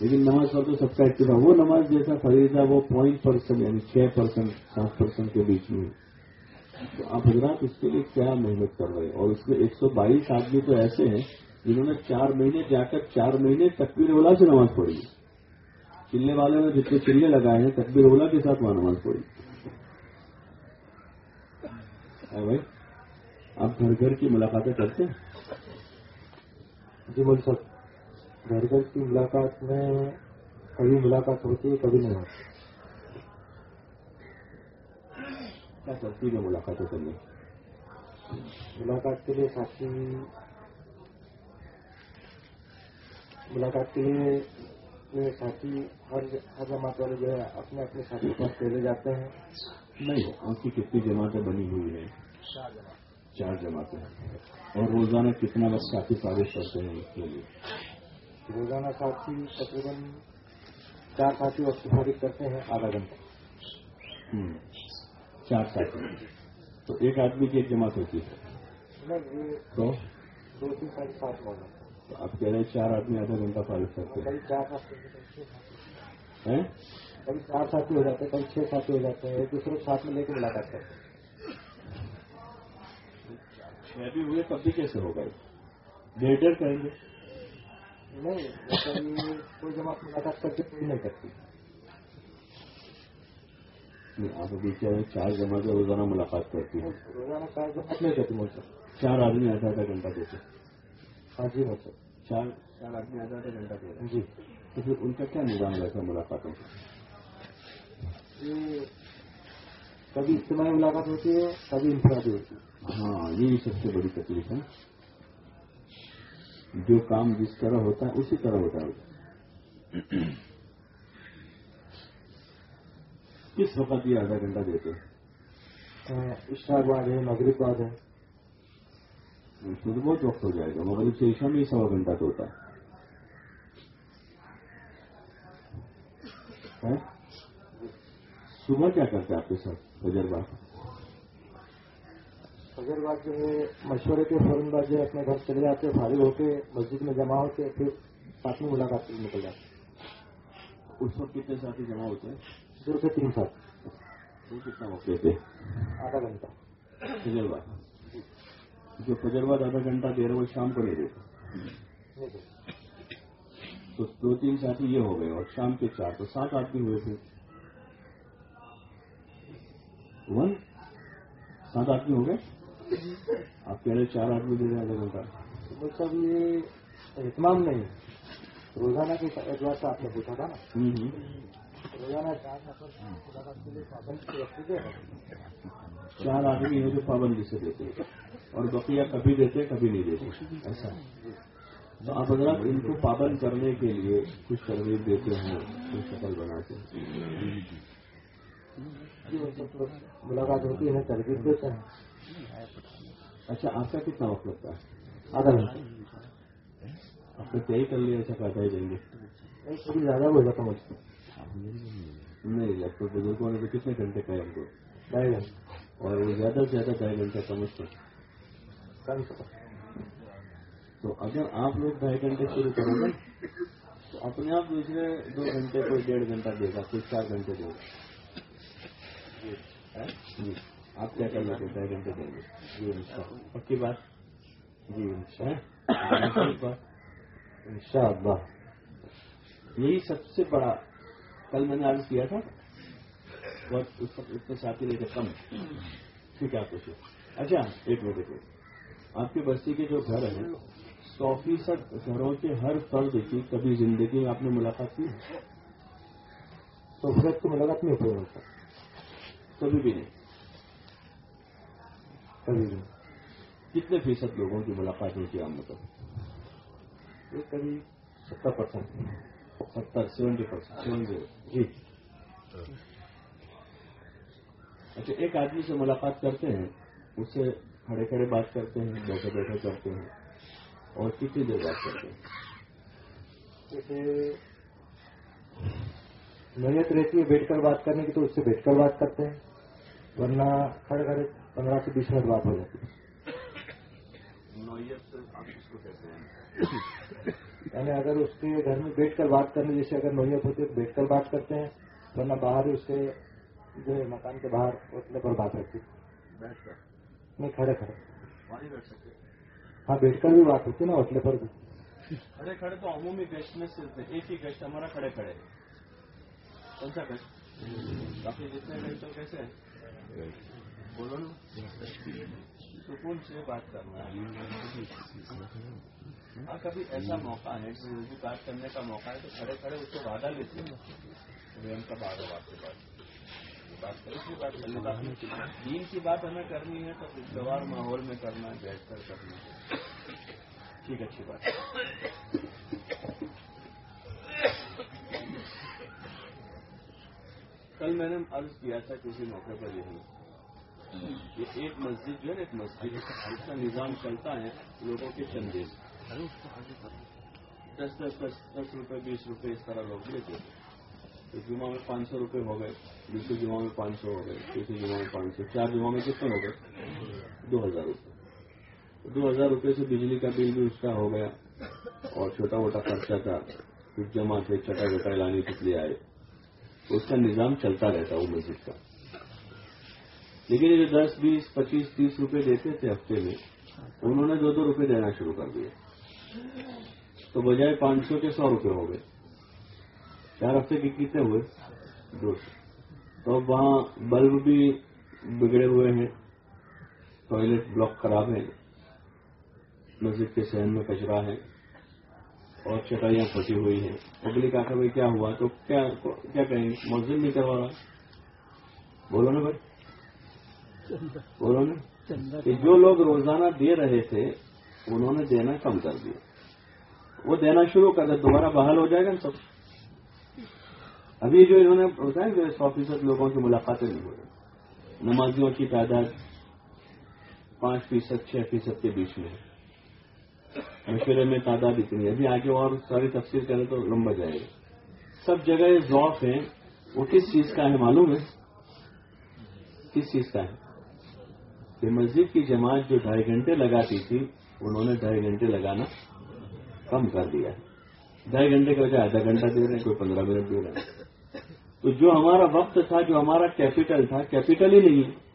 لیکن نماز پر تو سب کا اتفاق۔ وہ نماز جیسا خریدا وہ پوائنٹ پرسینٹ یعنی چھ پرسینٹ سات پرسینٹ کے بیچ میں۔ تو آپ حضرات اس کے لیے کیا محنت کر رہے ہیں؟ اور اس میں ایک سو بائیس آدمی تو ایسے ہیں جنہوں نے چار مہینے جا کر چار مہینے تکبیر اولا سے نماز پڑھی۔ چلنے والے نے جتنے چلنے لگائے ہیں، تکبیر اولا کے ساتھ وہاں نماز پڑھی۔ بھائی، آپ گھر گھر کی ملاقاتیں کرتے ہیں؟ جی بول سب گھر گھر کی ملاقات میں کبھی ملاقات ہوتی ہے، کبھی نہیں ہوتی۔ کیا کرتی ہے ملاقاتیں کرنے ملاقات کے لیے ساتھی ملاقات کے لیے یہ ساتھی ہر ہر جماعت والے جو ہے اپنے اپنے ساتھی کے پاس چلے جاتے ہیں۔ نہیں آپ کی کتنی جماعتیں بنی ہوئی ہیں؟ چار جماعتیں۔ اور روزانہ کتنا وقت ساتھی فارغ کرتے ہیں اس کے لیے؟ روزانہ ساتھی تقریباً چار ساتھی وقت فارغ کرتے ہیں آدھا گھنٹہ۔ چار ساتھی۔ تو ایک آدمی کی ایک جماعت ہوتی ہے۔ تو؟ دو تین ساڑھے سات تو آپ کہہ رہے ہیں چار آدمی آدھا گھنٹہ فارغ کرتے ہیں۔ ہیں کبھی چار ساتھی ہو جاتے ہیں کبھی چھ ساتھی ہو جاتے ہیں ایک دوسرے کو ساتھ میں لے کے ملاقات کرتے ہیں۔ چھ بھی ہوئے تب بھی کیسے ہوگا؟ یہ؟ ڈیڑھ ڈیڑھ کریں گے۔ نہیں کوئی جماعت ملاقات کرتے کوئی نہیں کرتی۔ آپ ابھی رہے ہیں چار جماعتیں روزانہ ملاقات کرتی ہیں۔ روزانہ چار جماعت نہیں کرتی مجھ سے چار آدمی آدھا آدھا گھنٹہ دیتے ہاں جی سے چار چار آدمی آدھا آدھا گھنٹہ دے رہے ہیں۔ جی۔ تو پھر ان کا کیا نظام رہتا ہے ملاقاتوں کا کبھی اجتماعی ملاقات ہوتی ہے کبھی انفرادی ہوتی ہے۔ ہاں یہی سب سے بڑی تکلیف ہے۔ جو کام جس طرح ہوتا ہے اسی طرح ہوتا ہے۔ کس وقت یہ آدھا گھنٹہ دیتے ہیں؟ عشاء بعد ہے مغرب بعد ہے۔ اس میں تو بہت وقت ہو جائے گا مغرب سے عشاء میں سوا گھنٹہ تو ہوتا ہے؟ صبح کیا کرتے آپ کے ساتھ؟ تجربہ فجر بعد جو ہے مشورے کے فوراً بعد جو ہے اپنے گھر چلے جاتے فارغ ہو کے مسجد میں جمع ہوتے پھر ساتھ میں ملاقات کے لیے نکل جاتے اس وقت کتنے ساتھی جمع ہوتے ہیں؟ دو سے تین ساتھ کتنا وقت دیتے آدھا گھنٹہ۔ تجربہ جو تجربہ آدھا گھنٹہ دے رہے وہ شام کو نہیں دیتے تو دو تین ساتھی یہ ہو گئے اور شام کے چار تو سات آدمی ہوئے تھے۔ ون سات آدمی ہو گئے؟ آپ کہہ رہے چار آدمی دے رہے آدھا گھنٹہ۔ مطلب یہ اہتمام نہیں۔ روزانہ کے اعتبار سے آپ نے پوچھا تھا نا۔ روزانہ چار نفر چار آدمی ہیں جو پابندی سے دیتے ہیں۔ اور بقیہ کبھی دیتے کبھی نہیں دیتے۔ ایسا تو آپ حضرات ان کو پابند کرنے کے لیے کچھ ترغیب دیتے ہیں کچھ شکل بناتے ہیں۔ ملاقات ہوتی ہے تربیت دیتے ہیں۔ اچھا آپ کا کتنا وقت لگتا ہے؟ آدھا گھنٹہ۔ آپ نے طے کر لیا، ایسا کہتا ہی دیں گے۔ نہیں تھوڑی زیادہ ہو جاتا مجھ سے نہیں لگ تو بزرگوں نے تو کتنے گھنٹے کہے ہم کو ڈھائی گھنٹہ اور وہ زیادہ سے زیادہ ڈھائی گھنٹے سمجھتے ہیں۔ تو اگر آپ لوگ ڈھائی گھنٹے شروع کریں گے تو اپنے آپ دوسرے دو گھنٹے کوئی ڈیڑھ گھنٹہ دے گا کوئی چار گھنٹے دے گا۔ جی۔ آپ کیا کر لیتے ڈھائی گھنٹے دیں گے جی انشاء پکی بات؟ جی انشاء بات ان شاء اللہ۔ یہی سب سے بڑا کل میں نے عرض کیا تھا وقت اس وقت اتنے ساتھی رہتے کم ہے۔ ٹھیک ہے آپ پوچھو اچھا ایک منٹ ایک آپ کی بستی کے جو گھر ہیں، سو فیصد گھروں کے ہر فرد کی کبھی زندگی میں آپ نے ملاقات کی ہے؟ سو فیصد کی ملاقات نہیں ہوئی ہوتا کبھی بھی نہیں۔ کبھی بھی کتنے فیصد لوگوں کی ملاقات ہوتی ہے عام مطلب یہ کبھی ستر پرسینٹ ستر، سیونٹی پرسینٹ سیونٹی۔ جی۔ اچھا ایک آدمی سے ملاقات کرتے ہیں اس سے کھڑے کھڑے بات کرتے ہیں بیٹھے بیٹھے کرتے ہیں اور کتنی دیر بات کرتے ہیں؟ نوعیت رہتی ہے بیٹھ کر بات کرنے کی تو اس سے بیٹھ کر بات کرتے ہیں ورنہ کھڑے کھڑے پندرہ سے بیس منٹ بات ہو جاتی ہے۔ یعنی اگر اس کے گھر میں بیٹھ کر بات کرنے جیسے اگر نوعیت ہوتی ہے تو بیٹھ کر بات کرتے ہیں ورنہ باہر اس کے جو ہے مکان کے باہر اٹھنے پر بات ہوتی۔ نہیں کھڑے کھڑے۔ ہاں بیٹھ کر بھی بات ہوتی نا اٹھنے پر بھی۔ کھڑے کھڑے تو عمومی گیسٹ میں صرف ایک ہی گیسٹ ہمارا کھڑے کھڑے۔ کون سا گیسٹ باقی جتنے گیسٹ ہو کیسے ہیں؟ بولو نا۔ سکون سے بات کرنا ہے؟ ہاں کبھی ایسا موقع ہے کہ اردو بات کرنے کا موقع ہے تو کھڑے کھڑے اس کو وعدہ لیتے ہیں۔ ہم کب آ گئے آپ کے پاس بات کریں اس بات کرنے کا دین کی بات ہمیں کرنی ہے تو خوشگوار ماحول میں کرنا ہے بیٹھ کر کرنا ہے۔ ٹھیک اچھی بات۔ کل میں نے عرض کیا تھا کسی موقع پر یہی کہ ایک مسجد جو ہے نا، ایک مسجد اس کا نظام چلتا ہے لوگوں کے چندے دس دس دس دس روپے، بیس روپے اس طرح لوگ لیتے ہیں۔ تو جمعہ میں پانچ سو روپے ہو گئے، دوسرے جمعہ میں پانچ سو ہو گئے، تیسرے جمعہ میں پانچ سو، چار جمعہ میں کتنے ہو گئے؟ دو ہزار روپے۔ دو ہزار روپے سے بجلی کا بل بھی اس کا ہو گیا اور چھوٹا موٹا خرچہ تھا۔ کچھ جمع تھے چٹا وٹا لانے کے لیے آئے۔ تو اس کا نظام چلتا رہتا وہ مسجد کا۔ لیکن یہ جو دس، بیس، پچیس، تیس روپے دیتے تھے ہفتے میں، انہوں نے دو دو روپے دینا شروع کر دیے۔ تو بجائے پانچ سو کے سو روپے ہو گئے۔ چار ہفتے کے کتنے ہوئے، دو۔ تو وہاں بلب بھی بگڑے ہوئے ہیں ٹوائلٹ بلاک خراب ہے، مسجد کے سہن میں کچرا ہے اور چٹائیاں پھٹی ہوئی ہیں۔ اگلی کہا بھائی کیا ہوا؟ تو کیا کیا کہیں؟ گے مسجد نہیں کروا رہا؟ بولو نا بھائی۔ بولو نا۔ کہ جو لوگ روزانہ دے رہے تھے، انہوں نے دینا کم کر دیا۔ وہ دینا شروع کر دے، دوبارہ بحال ہو جائے گا نا سب۔ ابھی جو انہوں نے بتایا کہ سو فیصد لوگوں کی ملاقاتیں نہیں ہو رہی۔ نمازیوں کی تعداد پانچ فیصد، چھ فیصد کے بیچ میں ہے۔ مشورے میں تعداد اتنی ہے۔ ابھی آگے اور ساری تفصیل کریں تو لمبا جائے گا۔ سب جگہ ذوق ہیں۔ وہ کس چیز کا ہے معلوم ہے؟ کس چیز کا ہے؟ کہ مسجد کی جماعت جو ڈھائی گھنٹے لگاتی تھی، انہوں نے ڈھائی گھنٹے لگانا کم کر دیا ہے۔ ڈھائی گھنٹے کے بجائے آدھا گھنٹہ دے رہے ہیں، کوئی پندرہ منٹ دے رہے ہیں۔ تو جو ہمارا وقت تھا، جو ہمارا کیپٹل تھا کیپٹل ہی نہیں۔ ہے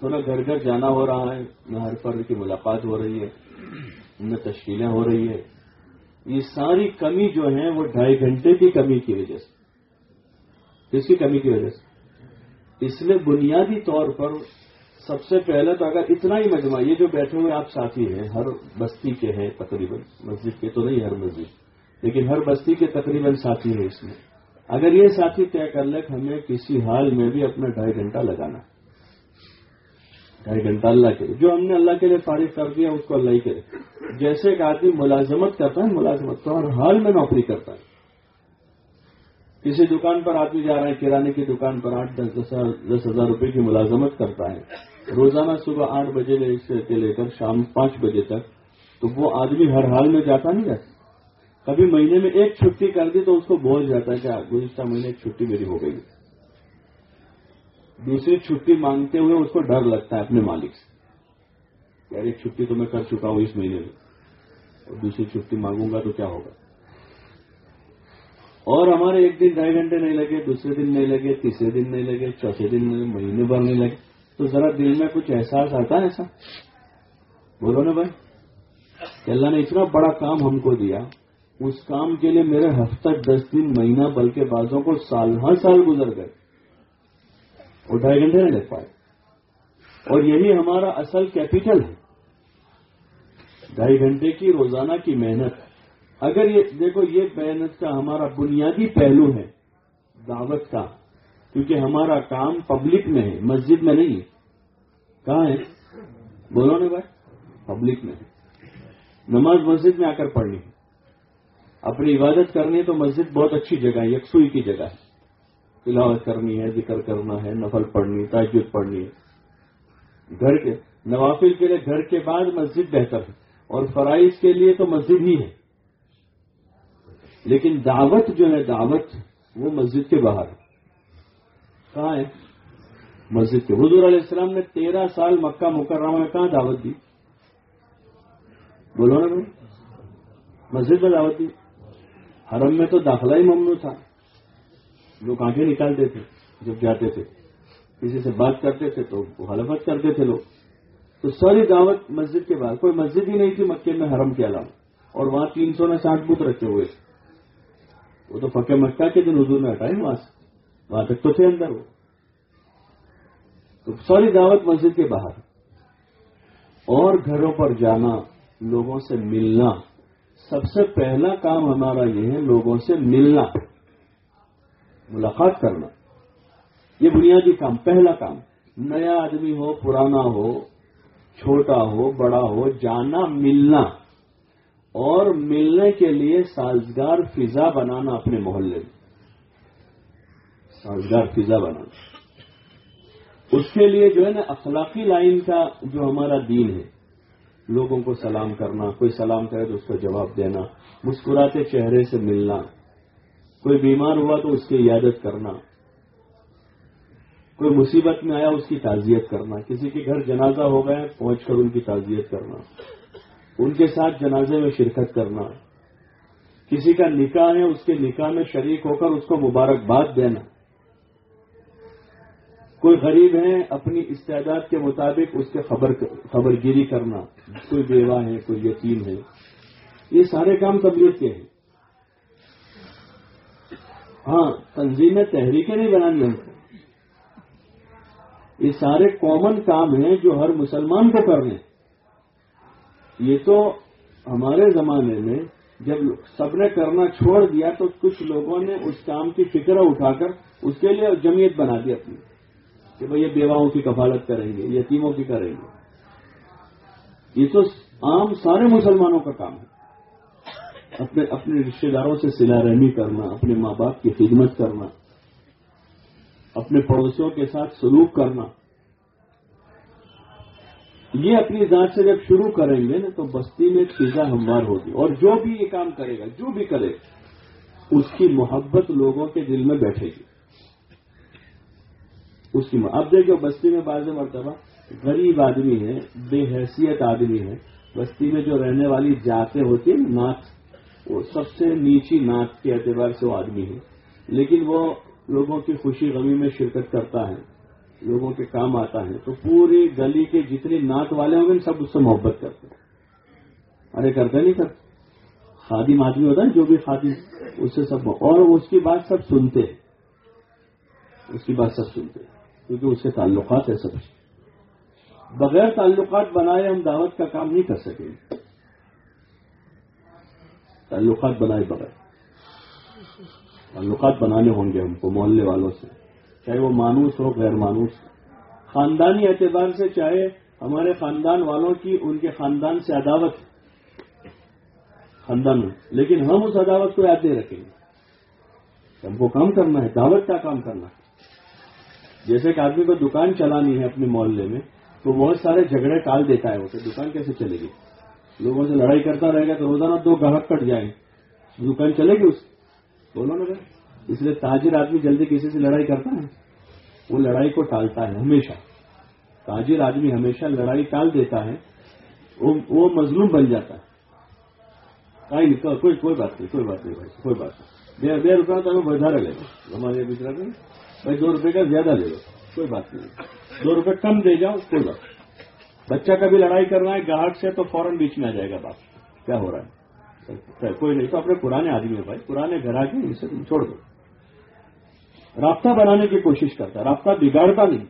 تو نہ گھر گھر جانا ہو رہا ہے نہ ہر فرد کی ملاقات ہو رہی ہے نہ تشکیلیں ہو رہی ہے یہ ساری کمی جو ہے وہ ڈھائی گھنٹے کی کمی کی وجہ سے۔ کس کی کمی کی وجہ سے؟ اس میں بنیادی طور پر سب سے پہلے تو اگر اتنا ہی مجمع، یہ جو بیٹھے ہوئے آپ ساتھی ہیں، ہر بستی کے ہیں تقریباً، مسجد کے تو نہیں ہر مسجد، لیکن ہر بستی کے تقریباً ساتھی ہیں اس میں۔ اگر یہ ساتھی طے کر لے کہ ہمیں کسی حال میں بھی اپنا ڈھائی گھنٹہ لگانا ڈھائی گھنٹہ اللہ کے لیے۔ جو ہم نے اللہ کے لیے تعریف کر دیا، اس کو اللہ ہی کرے۔ جیسے ایک آدمی ملازمت کرتا ہے، ملازمت تو ہر حال میں نوکری کرتا ہے۔ کسی دکان پر آدمی جا رہا ہے، کرانے کی دکان پر آٹھ، دس دس ہزار روپے کی ملازمت کرتا ہے۔ روزانہ صبح آٹھ بجے سے لے کر شام پانچ بجے تک تو وہ آدمی ہر حال میں جاتا نہیں جاتا کبھی مہینے میں ایک چھٹی کر دی تو اس کو بول جاتا ہے کہ گزشتہ مہینے ایک چھٹی میری ہو گئی۔ دوسری چھٹی مانگتے ہوئے اس کو ڈر لگتا ہے اپنے مالک سے۔ یار، ایک چھٹی تو میں کر چکا ہوں اس مہینے میں۔ اور دوسری چھٹی مانگوں گا تو کیا ہوگا؟ اور ہمارے ایک دن ڈھائی گھنٹے نہیں لگے، دوسرے دن نہیں لگے، تیسرے دن نہیں لگے، چوتھے دن نہیں، مہینے بھر نہیں لگے۔ تو ذرا دل میں کچھ احساس آتا ہے ایسا؟ بولو نا بھائی، کہ اللہ نے اتنا بڑا کام ہم کو دیا۔ اس کام کے لیے میرے ہفتہ دس دن، مہینہ، بلکہ بازوں کو سال، ہر سال گزر گئے۔ اور ڈھائی گھنٹے نہیں لگ پائے۔ اور یہی ہمارا اصل کیپیٹل ہے۔ ڈھائی گھنٹے کی روزانہ کی محنت۔ اگر یہ، دیکھو، یہ محنت کا ہمارا بنیادی پہلو ہے، دعوت کا۔ کیونکہ ہمارا کام پبلک میں ہے، مسجد میں نہیں ہے۔ کہاں ہے؟ بولو نا بھائی پبلک میں ہے۔ نماز مسجد میں آ کر پڑھنی ہے۔ اپنی عبادت کرنی ہے تو مسجد بہت اچھی جگہ ہے، یکسوئی کی جگہ ہے۔ تلاوت کرنی ہے، ذکر کرنا ہے، نفل پڑھنی تاجد پڑھنی ہے۔ گھر کے، نوافل کے لیے گھر کے بعد مسجد بہتر ہے۔ اور فرائض کے لیے تو مسجد ہی ہے۔ لیکن دعوت جو ہے، دعوت وہ مسجد کے باہر ہے۔ کہاں ہے؟ مسجد کے۔ حضور علیہ السلام نے تیرہ سال مکہ مکرمہ میں کہاں دعوت دی؟ بولو نا بھائی۔ مسجد میں دعوت دی۔ حرم میں تو داخلہ ہی ممنوع تھا۔ لوگ آنکھیں نکالتے تھے جب جاتے تھے۔ کسی سے بات کرتے تھے تو حلفت کرتے تھے لوگ۔ تو ساری دعوت مسجد کے بعد کوئی مسجد ہی نہیں تھی مکے میں حرم کے علاوہ۔ اور وہاں تین سو میں ساٹھ بت رکھے ہوئے وہ تو پکے مکہ کے دن حضور میں ہٹائے وہاں سے۔ وہاں تک تو تھے اندر وہ۔ تو ساری دعوت مسجد کے باہر۔ اور گھروں پر جانا، لوگوں سے ملنا۔ سب سے پہلا کام ہمارا یہ ہے لوگوں سے ملنا، ملاقات کرنا۔ یہ بنیادی کام، پہلا کام۔ نیا آدمی ہو، پرانا ہو، چھوٹا ہو، بڑا ہو، جانا، ملنا۔ اور ملنے کے لیے سازگار فضا بنانا اپنے محلے میں۔ سازگار فضا بنانا۔ اس کے لیے جو ہے نا، اخلاقی لائن کا جو ہمارا دین ہے لوگوں کو سلام کرنا، کوئی سلام کرے تو اس کا جواب دینا، مسکراتے چہرے سے ملنا، کوئی بیمار ہوا تو اس کی عیادت کرنا، کوئی مصیبت میں آیا اس کی تعزیت کرنا، کسی کے گھر جنازہ ہو گئے پہنچ کر ان کی تعزیت کرنا، ان کے ساتھ جنازے میں شرکت کرنا، کسی کا نکاح ہے اس کے نکاح میں شریک ہو کر اس کو مبارکباد دینا۔ کوئی غریب ہے، اپنی استعداد کے مطابق اس کے خبر خبر گیری کرنا۔ کوئی بیوہ ہے، کوئی یتیم ہے۔ یہ سارے کام تبلیغ کے ہیں۔ ہاں تنظیمیں تحریکیں نہیں بنانی ہم۔ کو یہ سارے کامن کام ہیں جو ہر مسلمان کو کرنے۔ یہ تو ہمارے زمانے میں جب سب نے کرنا چھوڑ دیا تو کچھ لوگوں نے اس کام کی فکر اٹھا کر اس کے لیے جمعیت بنا دی اپنی۔ کہ بھائی یہ بیواؤں کی کفالت کریں گے یتیموں کی کریں گے۔ یہ تو عام سارے مسلمانوں کا کام ہے۔ اپنے اپنے رشتے داروں سے سلا رحمی کرنا، اپنے ماں باپ کی خدمت کرنا، اپنے پڑوسیوں کے ساتھ سلوک کرنا۔ یہ اپنی ذات سے جب شروع کریں گے نا تو بستی میں فضا ہموار ہوگی۔ اور جو بھی یہ کام کرے گا، جو بھی کرے، اس کی محبت لوگوں کے دل میں بیٹھے گی۔ اس کی اب دیکھو، بستی میں بعض مرتبہ غریب آدمی ہے، بے حیثیت آدمی ہے، بستی میں جو رہنے والی جاتیں ہوتی ہیں، نعت. وہ سب سے نیچی نعت کے اعتبار سے وہ آدمی ہے. لیکن وہ لوگوں کی خوشی غمی میں شرکت کرتا ہے، لوگوں کے کام آتا ہے. تو پوری گلی کے جتنے نعت والے ہوں گے سب اس سے محبت کرتے ہیں. ارے، کرتے نہیں کرتے خادم آدمی ہوتا ہے جو بھی خادم، اس سے سب اور اس کی بات سب سنتے اس کی بات سب سنتے کیونکہ اس کے تعلقات ہے سب بغیر تعلقات بنائے ہم دعوت کا کام نہیں کر سکیں۔ گے تعلقات بنائے بغیر۔ تعلقات بنانے ہوں گے ہم کو محلے والوں سے۔ چاہے وہ مانوس ہو، غیر مانوس۔ خاندانی اعتبار سے چاہے ہمارے خاندان والوں کی، ان کے خاندان سے عداوت۔ خاندان میں لیکن ہم اس عداوت کو یاد نہیں رکھیں گے۔ ہم کو کام کرنا ہے، دعوت کا کام کرنا ہے۔ جیسے کہ آدمی کو دکان چلانی ہے اپنے محلے میں، تو بہت سارے جھگڑے ٹال دیتا ہے اسے دکان کیسے چلے گی؟ لوگوں سے لڑائی کرتا رہے گا تو روزانہ دو گاہک کٹ جائیں۔ دکان چلے گی اس؟ بولو نا اس لیے تاجر آدمی جلدی کسی سے لڑائی کرتا ہے؟ وہ لڑائی کو ٹالتا ہے ہمیشہ۔ تاجر آدمی ہمیشہ لڑائی ٹال دیتا ہے، وہ مظلوم بن جاتا ہے۔ کوئی کوئی بات نہیں، کوئی بات نہیں بھائی، کوئی بات نہیں۔ بے روپیہ تو ہمیں بدھارا لے گا ہمارے گجرات میں بھائی دو روپے کا زیادہ لے لو، کوئی بات نہیں۔ دو روپے کم دے جاؤ، کوئی بات بچہ کا بھی لڑائی کر رہا ہے، گاہک سے تو فوراً بیچ میں آ جائے گا بات کیا ہو رہا ہے؟ کوئی نہیں تو اپنے پرانے آدمی ہیں بھائی، پرانے گھر آ کے اسے تم چھوڑ دو۔ رابطہ بنانے کی کوشش کرتا رابطہ بگاڑتا نہیں۔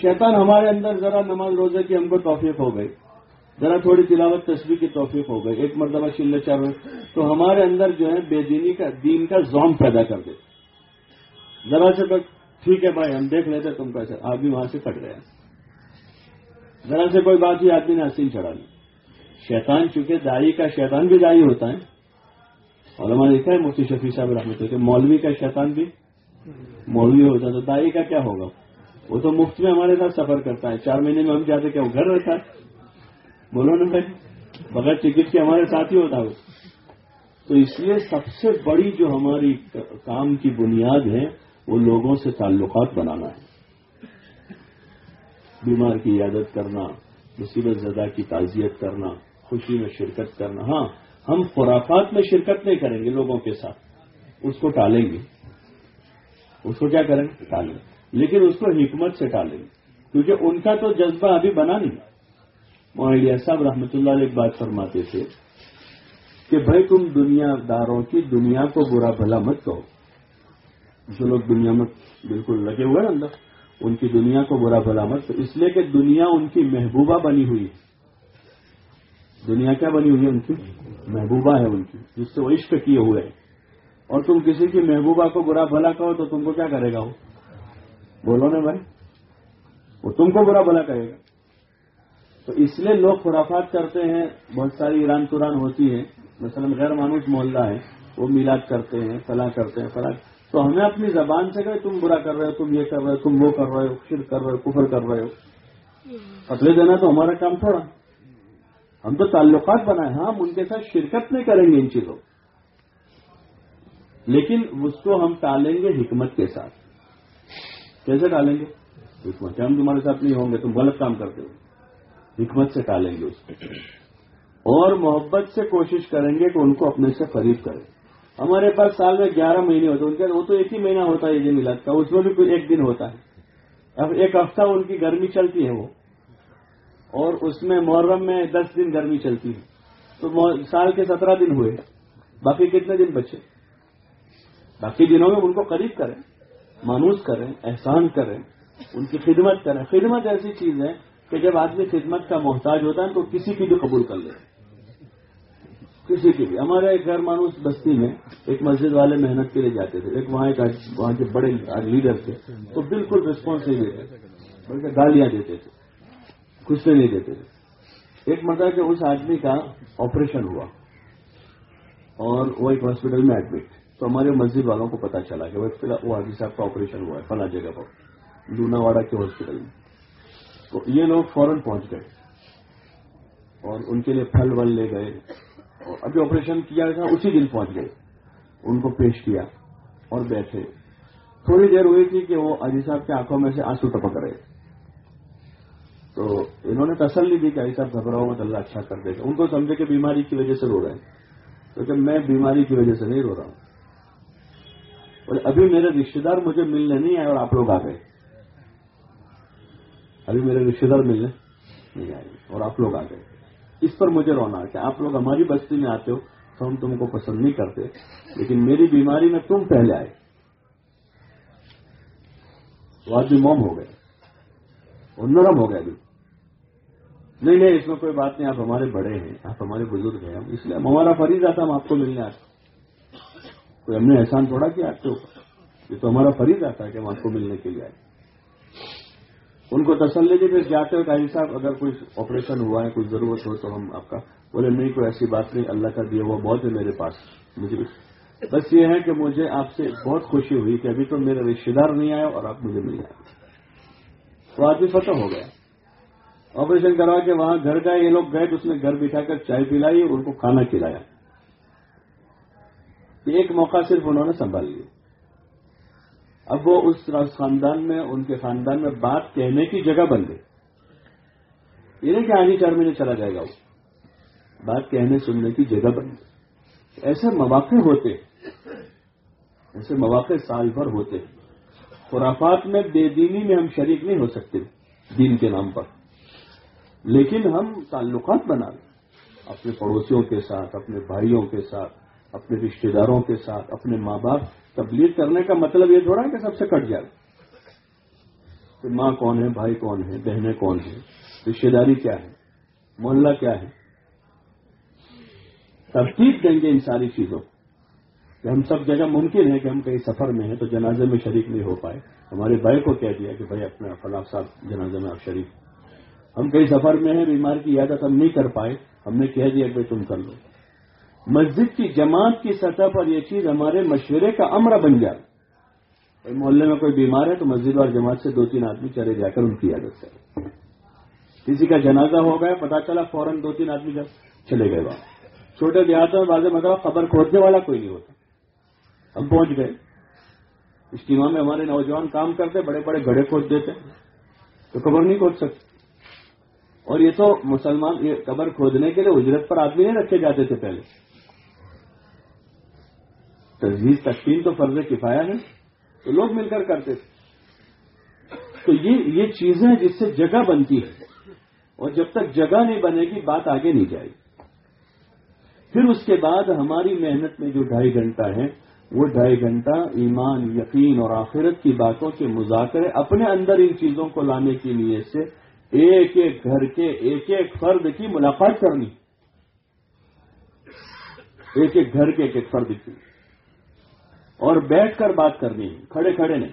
شیطان ہمارے اندر ذرا نماز روزے کی ہم کو توفیق ہو گئی، ذرا تھوڑی تلاوت تصویر کی توفیق ہو گئی، ایک مرتبہ چل چار تو ہمارے اندر جو ہے بے دینی کا، دین کا زوم پیدا کر دے۔ ذرا سے بس ٹھیک ہے بھائی، ہم دیکھ لیتے تم کا آدمی وہاں سے کٹ گیا۔ ذرا سے کوئی بات ہی آدمی نے حسین چڑھا لی۔ شیطان چونکہ دائی کا شیطان بھی دائی ہوتا ہے۔ اور ہمارا لکھا ہے، مفتی شفیع صاحب رحمت کہ مولوی کا شیطان بھی مولوی ہوتا ہے تو دائی کا کیا ہوگا؟ وہ تو مفت میں ہمارے ساتھ سفر کرتا ہے۔ چار مہینے میں ہم جاتے، کیا وہ گھر رہتا ہے؟ بولو نا بھائی، بغیر ٹکٹ کے ہمارے ساتھ ہی ہوتا ہے تو اس لیے سب سے بڑی جو ہماری کام کی بنیاد ہے وہ لوگوں سے تعلقات بنانا ہے۔ بیمار کی عادت کرنا، مصیبت زدہ کی تعزیت کرنا، خوشی میں شرکت کرنا۔ ہاں ہم خرافات میں شرکت نہیں کریں گے لوگوں کے ساتھ۔ اس کو ٹالیں گے۔ اس کو کیا کریں گے؟ ٹالیں گے۔ لیکن اس کو حکمت سے ٹالیں گے۔ کیونکہ ان کا تو جذبہ ابھی بنا نہیں۔ معاہدہ صاحب رحمۃ اللہ علیہ ایک بات فرماتے تھے کہ بھائی تم دنیا داروں کی دنیا کو برا بھلا مت کہو۔ جو لوگ دنیا میں بالکل لگے ہوئے نا اندر، ان کی دنیا کو برا بھلا مت۔ اس لیے کہ دنیا ان کی محبوبہ بنی ہوئی دنیا کیا بنی ہوئی ہے؟ ان کی محبوبہ ہے ان کی، جس سے وہ عشق کیے ہوئے ہیں۔ اور تم کسی کی محبوبہ کو برا بھلا کہو تو تم کو کیا کرے گا وہ؟ بولو نا بھائی، وہ تم کو برا بھلا کہے گا۔ تو اس لیے لوگ خرافات کرتے ہیں، بہت ساری ایران توران ہوتی ہے مثلا غیر مانوس محلہ ہے، وہ میلاد کرتے ہیں، فلاں کرتے ہیں، فلاں تو ہمیں اپنی زبان سے کہ تم برا کر رہے ہو، تم یہ کر رہے ہو، تم وہ کر رہے ہو شر کر رہے ہو، کفر کر رہے ہو۔ پتلے دینا تو ہمارا کام تھوڑا۔ ہم تو تعلقات بنائے ہاں ہم ان کے ساتھ شرکت نہیں کریں گے ان چیزوں۔ لیکن اس کو ہم ٹالیں گے حکمت کے ساتھ۔ کیسے ٹالیں گے؟ حکمت ہم تمہارے ساتھ نہیں ہوں گے، تم غلط کام کرتے ہو۔ حکمت سے ٹالیں گے اس کو۔ اور محبت سے کوشش کریں گے کہ ان کو اپنے سے قریب کریں۔ ہمارے پاس سال میں گیارہ مہینے ہوتے ہیں۔ ان کے وہ تو ایک ہی مہینہ ہوتا ہے عید ملاد کا، اس میں بھی کوئی ایک دن ہوتا ہے۔ اب ایک ہفتہ ان کی گرمی چلتی ہے وہ۔ اور اس میں محرم میں دس دن گرمی چلتی ہے۔ تو سال کے سترہ دن ہوئے۔ باقی کتنے دن بچے؟ باقی دنوں میں ان کو قریب کریں، مانوس کریں، احسان کریں، ان کی خدمت کریں۔ خدمت ایسی چیز ہے کہ جب آدمی خدمت کا محتاج ہوتا ہے تو کسی کی بھی قبول کر لے کسی کی بھی۔ ہمارے ایک گھر مانوس بستی میں ایک مسجد والے محنت کے لیے جاتے تھے۔ ایک وہاں ایک وہاں کے بڑے لیڈر تھے۔ تو بالکل ریسپانس نہیں دیتے بلکہ گالیاں دیتے تھے۔ کچھ نہیں دیتے تھے۔ ایک مرتبہ کہ اس آدمی کا آپریشن ہوا۔ اور وہ ایک ہاسپٹل میں ایڈمٹ تو ہمارے مسجد والوں کو پتا چلا کہ وہ حاجی صاحب کا آپریشن ہوا ہے، فلاں جگہ پر۔ لونا واڑا کے ہاسپٹل میں۔ تو یہ لوگ فوراً پہنچ گئے۔ اور ان کے لیے پھل ول لے گئے۔ ابھی آپریشن کیا تھا، اسی دن پہنچ گئے۔ ان کو پیش کیا اور بیٹھے۔ تھوڑی دیر ہوئی تھی کہ وہ عجی صاحب کے آنکھوں میں سے آنسو ٹپک رہے۔ تو انہوں نے تسلی دی کہ عجی صاحب گھبراؤ مت، اللہ اچھا کر دے۔ گا ان کو سمجھے کہ بیماری کی وجہ سے رو رہے ہیں۔ کیونکہ میں بیماری کی وجہ سے نہیں رو رہا ہوں۔ اور ابھی میرے رشتے دار مجھے ملنے نہیں آئے اور آپ لوگ آ گئے۔ ابھی میرے رشتے دار ملنے نہیں آئے اور آپ لوگ آ گئے۔ اس پر مجھے رونا کہ آپ لوگ ہماری بستی میں آتے ہو تو ہم تم کو پسند نہیں کرتے، لیکن میری بیماری میں تم پہلے آئے۔ وہ آدمی موم ہو گئے۔ اور نرم ہو گئے ابھی نہیں نہیں، اس میں کوئی بات نہیں، آپ ہمارے بڑے ہیں، آپ ہمارے بزرگ ہیں اس لیے ہمارا فریض آتا ہم آپ کو ملنے آتے کوئی ہم نے احسان تھوڑا کیا آپ کے اوپر؟ یہ تو ہمارا فریض آتا ہے کہ ہم آپ کو ملنے کے لیے آئے۔ ان کو تسلی دی پھر جاتے ہو کہ صاحب، اگر کوئی آپریشن ہوا ہے، کوئی ضرورت ہو تو ہم آپ کا بولے، نہیں، کوئی ایسی بات نہیں، اللہ کا دیا ہوا بہت ہے میرے پاس، مجھے بس یہ ہے کہ مجھے آپ سے بہت خوشی ہوئی کہ ابھی تو میرے رشتے دار نہیں آئے اور آپ مجھے مل آئے تو آدمی ختم ہو گیا۔ آپریشن کروا کے وہاں گھر گئے، یہ لوگ گئے، تو اس نے گھر بٹھا کر چائے پلائی اور ان کو کھانا کھلایا۔ ایک موقع صرف انہوں نے سنبھال لیا۔ اب وہ اس خاندان میں، ان کے خاندان میں بات کہنے کی جگہ بن گئی۔ یہ نہیں کہ آگے چار مہینے چلا جائے گا وہ۔ بات کہنے، سننے کی جگہ بن گئی۔ ایسے مواقع ہوتے، ایسے مواقع سال بھر ہوتے۔ خرافات میں بے دینی میں ہم شریک نہیں ہو سکتے دین کے نام پر۔ لیکن ہم تعلقات بنا لیں۔ اپنے پڑوسیوں کے ساتھ، اپنے بھائیوں کے ساتھ اپنے رشتے داروں کے ساتھ، اپنے ماں باپ تبلیغ کرنے کا مطلب یہ تھوڑا ہے کہ سب سے کٹ جائے۔ کہ ماں کون ہے، بھائی کون ہے، بہنیں کون ہیں رشتے داری کیا ہے، محلہ کیا ہے۔ ترتیب دیں گے ان ساری چیزوں کہ ہم سب جگہ ممکن ہے کہ ہم کہیں سفر میں ہیں تو جنازے میں شریک نہیں ہو پائے۔ ہمارے بھائی کو کہہ دیا کہ بھائی اپنے فلاح صاحب جنازے میں آپ شریک ہم کہیں سفر میں ہیں بیمار کی عادت ہم نہیں کر پائے۔ ہم نے کہہ دیا کہ تم کر لو۔ مسجد کی جماعت کی سطح پر یہ چیز ہمارے مشورے کا امر بن جائے۔ محلے میں کوئی بیمار ہے تو مسجد اور جماعت سے دو تین آدمی چلے جا کر ان کی عادت کرے کسی کا جنازہ ہو گیا پتا چلا فوراً دو تین آدمی جب چلے گئے وہاں۔ چھوٹے دیہاتوں میں بازے مطلب خبر کھودنے والا کوئی نہیں ہوتا۔ ہم پہنچ گئے۔ اسٹیما میں ہمارے نوجوان کام کرتے، بڑے بڑے گڑے کھود دیتے۔ تو خبر نہیں کھود سکتے۔ اور یہ تو مسلمان، یہ قبر کھودنے کے لیے اجرت پر آدمی نہیں رکھے جاتے تھے پہلے۔ تجویز تشکیل تو فرض کفایا ہے، تو لوگ مل کر کرتے تھے۔ تو یہ یہ چیزیں جس سے جگہ بنتی ہے، اور جب تک جگہ نہیں بنے گی، بات آگے نہیں جائے گی۔ پھر اس کے بعد ہماری محنت میں جو ڈھائی گھنٹہ ہے، وہ ڈھائی گھنٹہ ایمان، یقین اور آخرت کی باتوں کے مذاکرے اپنے اندر ان چیزوں کو لانے کی نیت سے ایک ایک گھر کے ایک ایک فرد کی ملاقات کرنی۔ ایک ایک گھر کے ایک ایک فرد کی۔ اور بیٹھ کر بات کرنی ہے، کھڑے کھڑے نہیں۔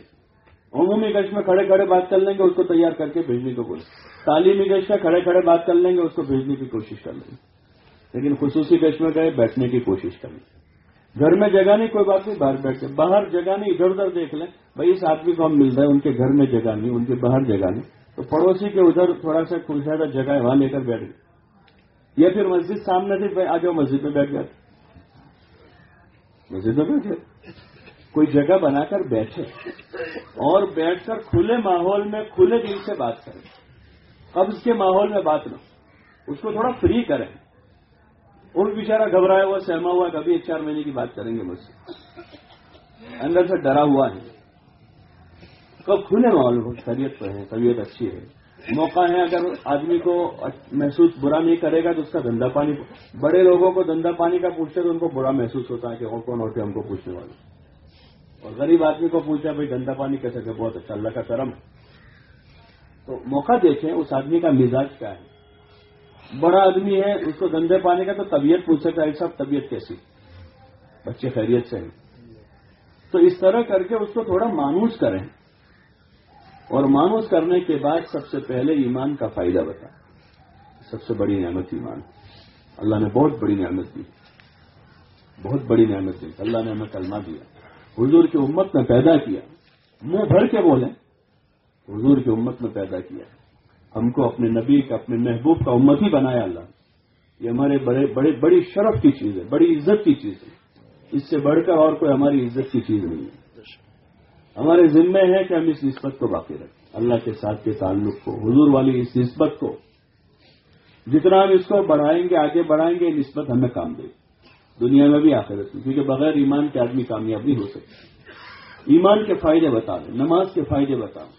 عمومی گشت میں کھڑے کھڑے بات کر لیں گے، اس کو تیار کر کے بھیجنے کو بولیں۔ تعلیمی گشت میں کھڑے کھڑے بات کر لیں گے، اس کو بھیجنے کی کوشش کر لیں گے۔ لیکن خصوصی گشت میں گئے، بیٹھنے کی کوشش کر لیں۔ گھر میں جگہ نہیں، کوئی بات نہیں، باہر بیٹھ کے۔ باہر جگہ نہیں، ادھر ادھر دیکھ لیں۔ بھائی، اس آدمی کو ہم مل رہے ہیں، ان کے گھر میں جگہ نہیں، ان کے باہر جگہ نہیں۔ تو پڑوسی کے ادھر تھوڑا سا کھل جائے جگہ ہے، وہاں لے کر بیٹھ گئے۔ یا پھر مسجد سامنے تھی آ جاؤ مسجد میں بیٹھ گئے مسجد میں بیٹھ گئے۔ کوئی جگہ بنا کر بیٹھے اور بیٹھ کر کھلے ماحول میں، کھلے دل سے بات کریں۔ قبض کے ماحول میں بات نہ اس کو تھوڑا فری کریں۔ اور بیچارہ گھبرایا ہوا، سہما ہوا کبھی ایک چار مہینے کی بات کریں گے مجھ سے۔ اندر سے ڈرا ہوا ہے۔ کب کھلے ماحول میں خیریت پہ ہے، طبیعت اچھی ہے۔ موقع ہے اگر آدمی کو محسوس برا نہیں کرے گا تو اس کا دندا پانی، بڑے لوگوں کو دندا پانی کا پوچھتے تو ان کو برا محسوس ہوتا ہے کہ اور کون ہوتے ہم کو پوچھنے والے۔ اور غریب آدمی کو پوچھا بھائی گندا پانی کیسے کہ بہت اچھا اللہ کا کرم ہے۔ تو موقع دیکھیں اس آدمی کا مزاج کیا ہے۔ بڑا آدمی ہے، اس کو گندے پانی کا تو طبیعت پوچھ سکتا ہے سب طبیعت کیسی بچے خیریت سے ہیں۔ تو اس طرح کر کے اس کو تھوڑا مانوس کریں۔ اور مانوس کرنے کے بعد سب سے پہلے ایمان کا فائدہ بتا سب سے بڑی نعمت ایمان۔ اللہ نے بہت بڑی نعمت دی۔ بہت بڑی نعمت دی۔ اللہ نے ہمیں کلمہ دیا۔ حضور کی امت میں پیدا کیا۔ منہ بھر کے بولیں۔ حضور کی امت میں پیدا کیا۔ ہم کو اپنے نبی کا، اپنے محبوب کا امت ہی بنایا اللہ۔ یہ ہمارے بڑے بڑے، بڑی شرف کی چیز ہے، بڑی عزت کی چیز ہے۔ اس سے بڑھ کر اور کوئی ہماری عزت کی چیز نہیں ہے۔ ہمارے ذمے ہے کہ ہم اس نسبت کو باقی رکھیں۔ اللہ کے ساتھ کے تعلق کو، حضور والی اس نسبت کو۔ جتنا ہم اس کو بڑھائیں گے، آگے بڑھائیں گے، نسبت ہمیں کام دے گی۔ دنیا میں بھی آخرت میں، کیونکہ بغیر ایمان کے آدمی کامیاب نہیں ہو سکتا۔ ایمان کے فائدے بتا دیں، نماز کے فائدے بتاؤں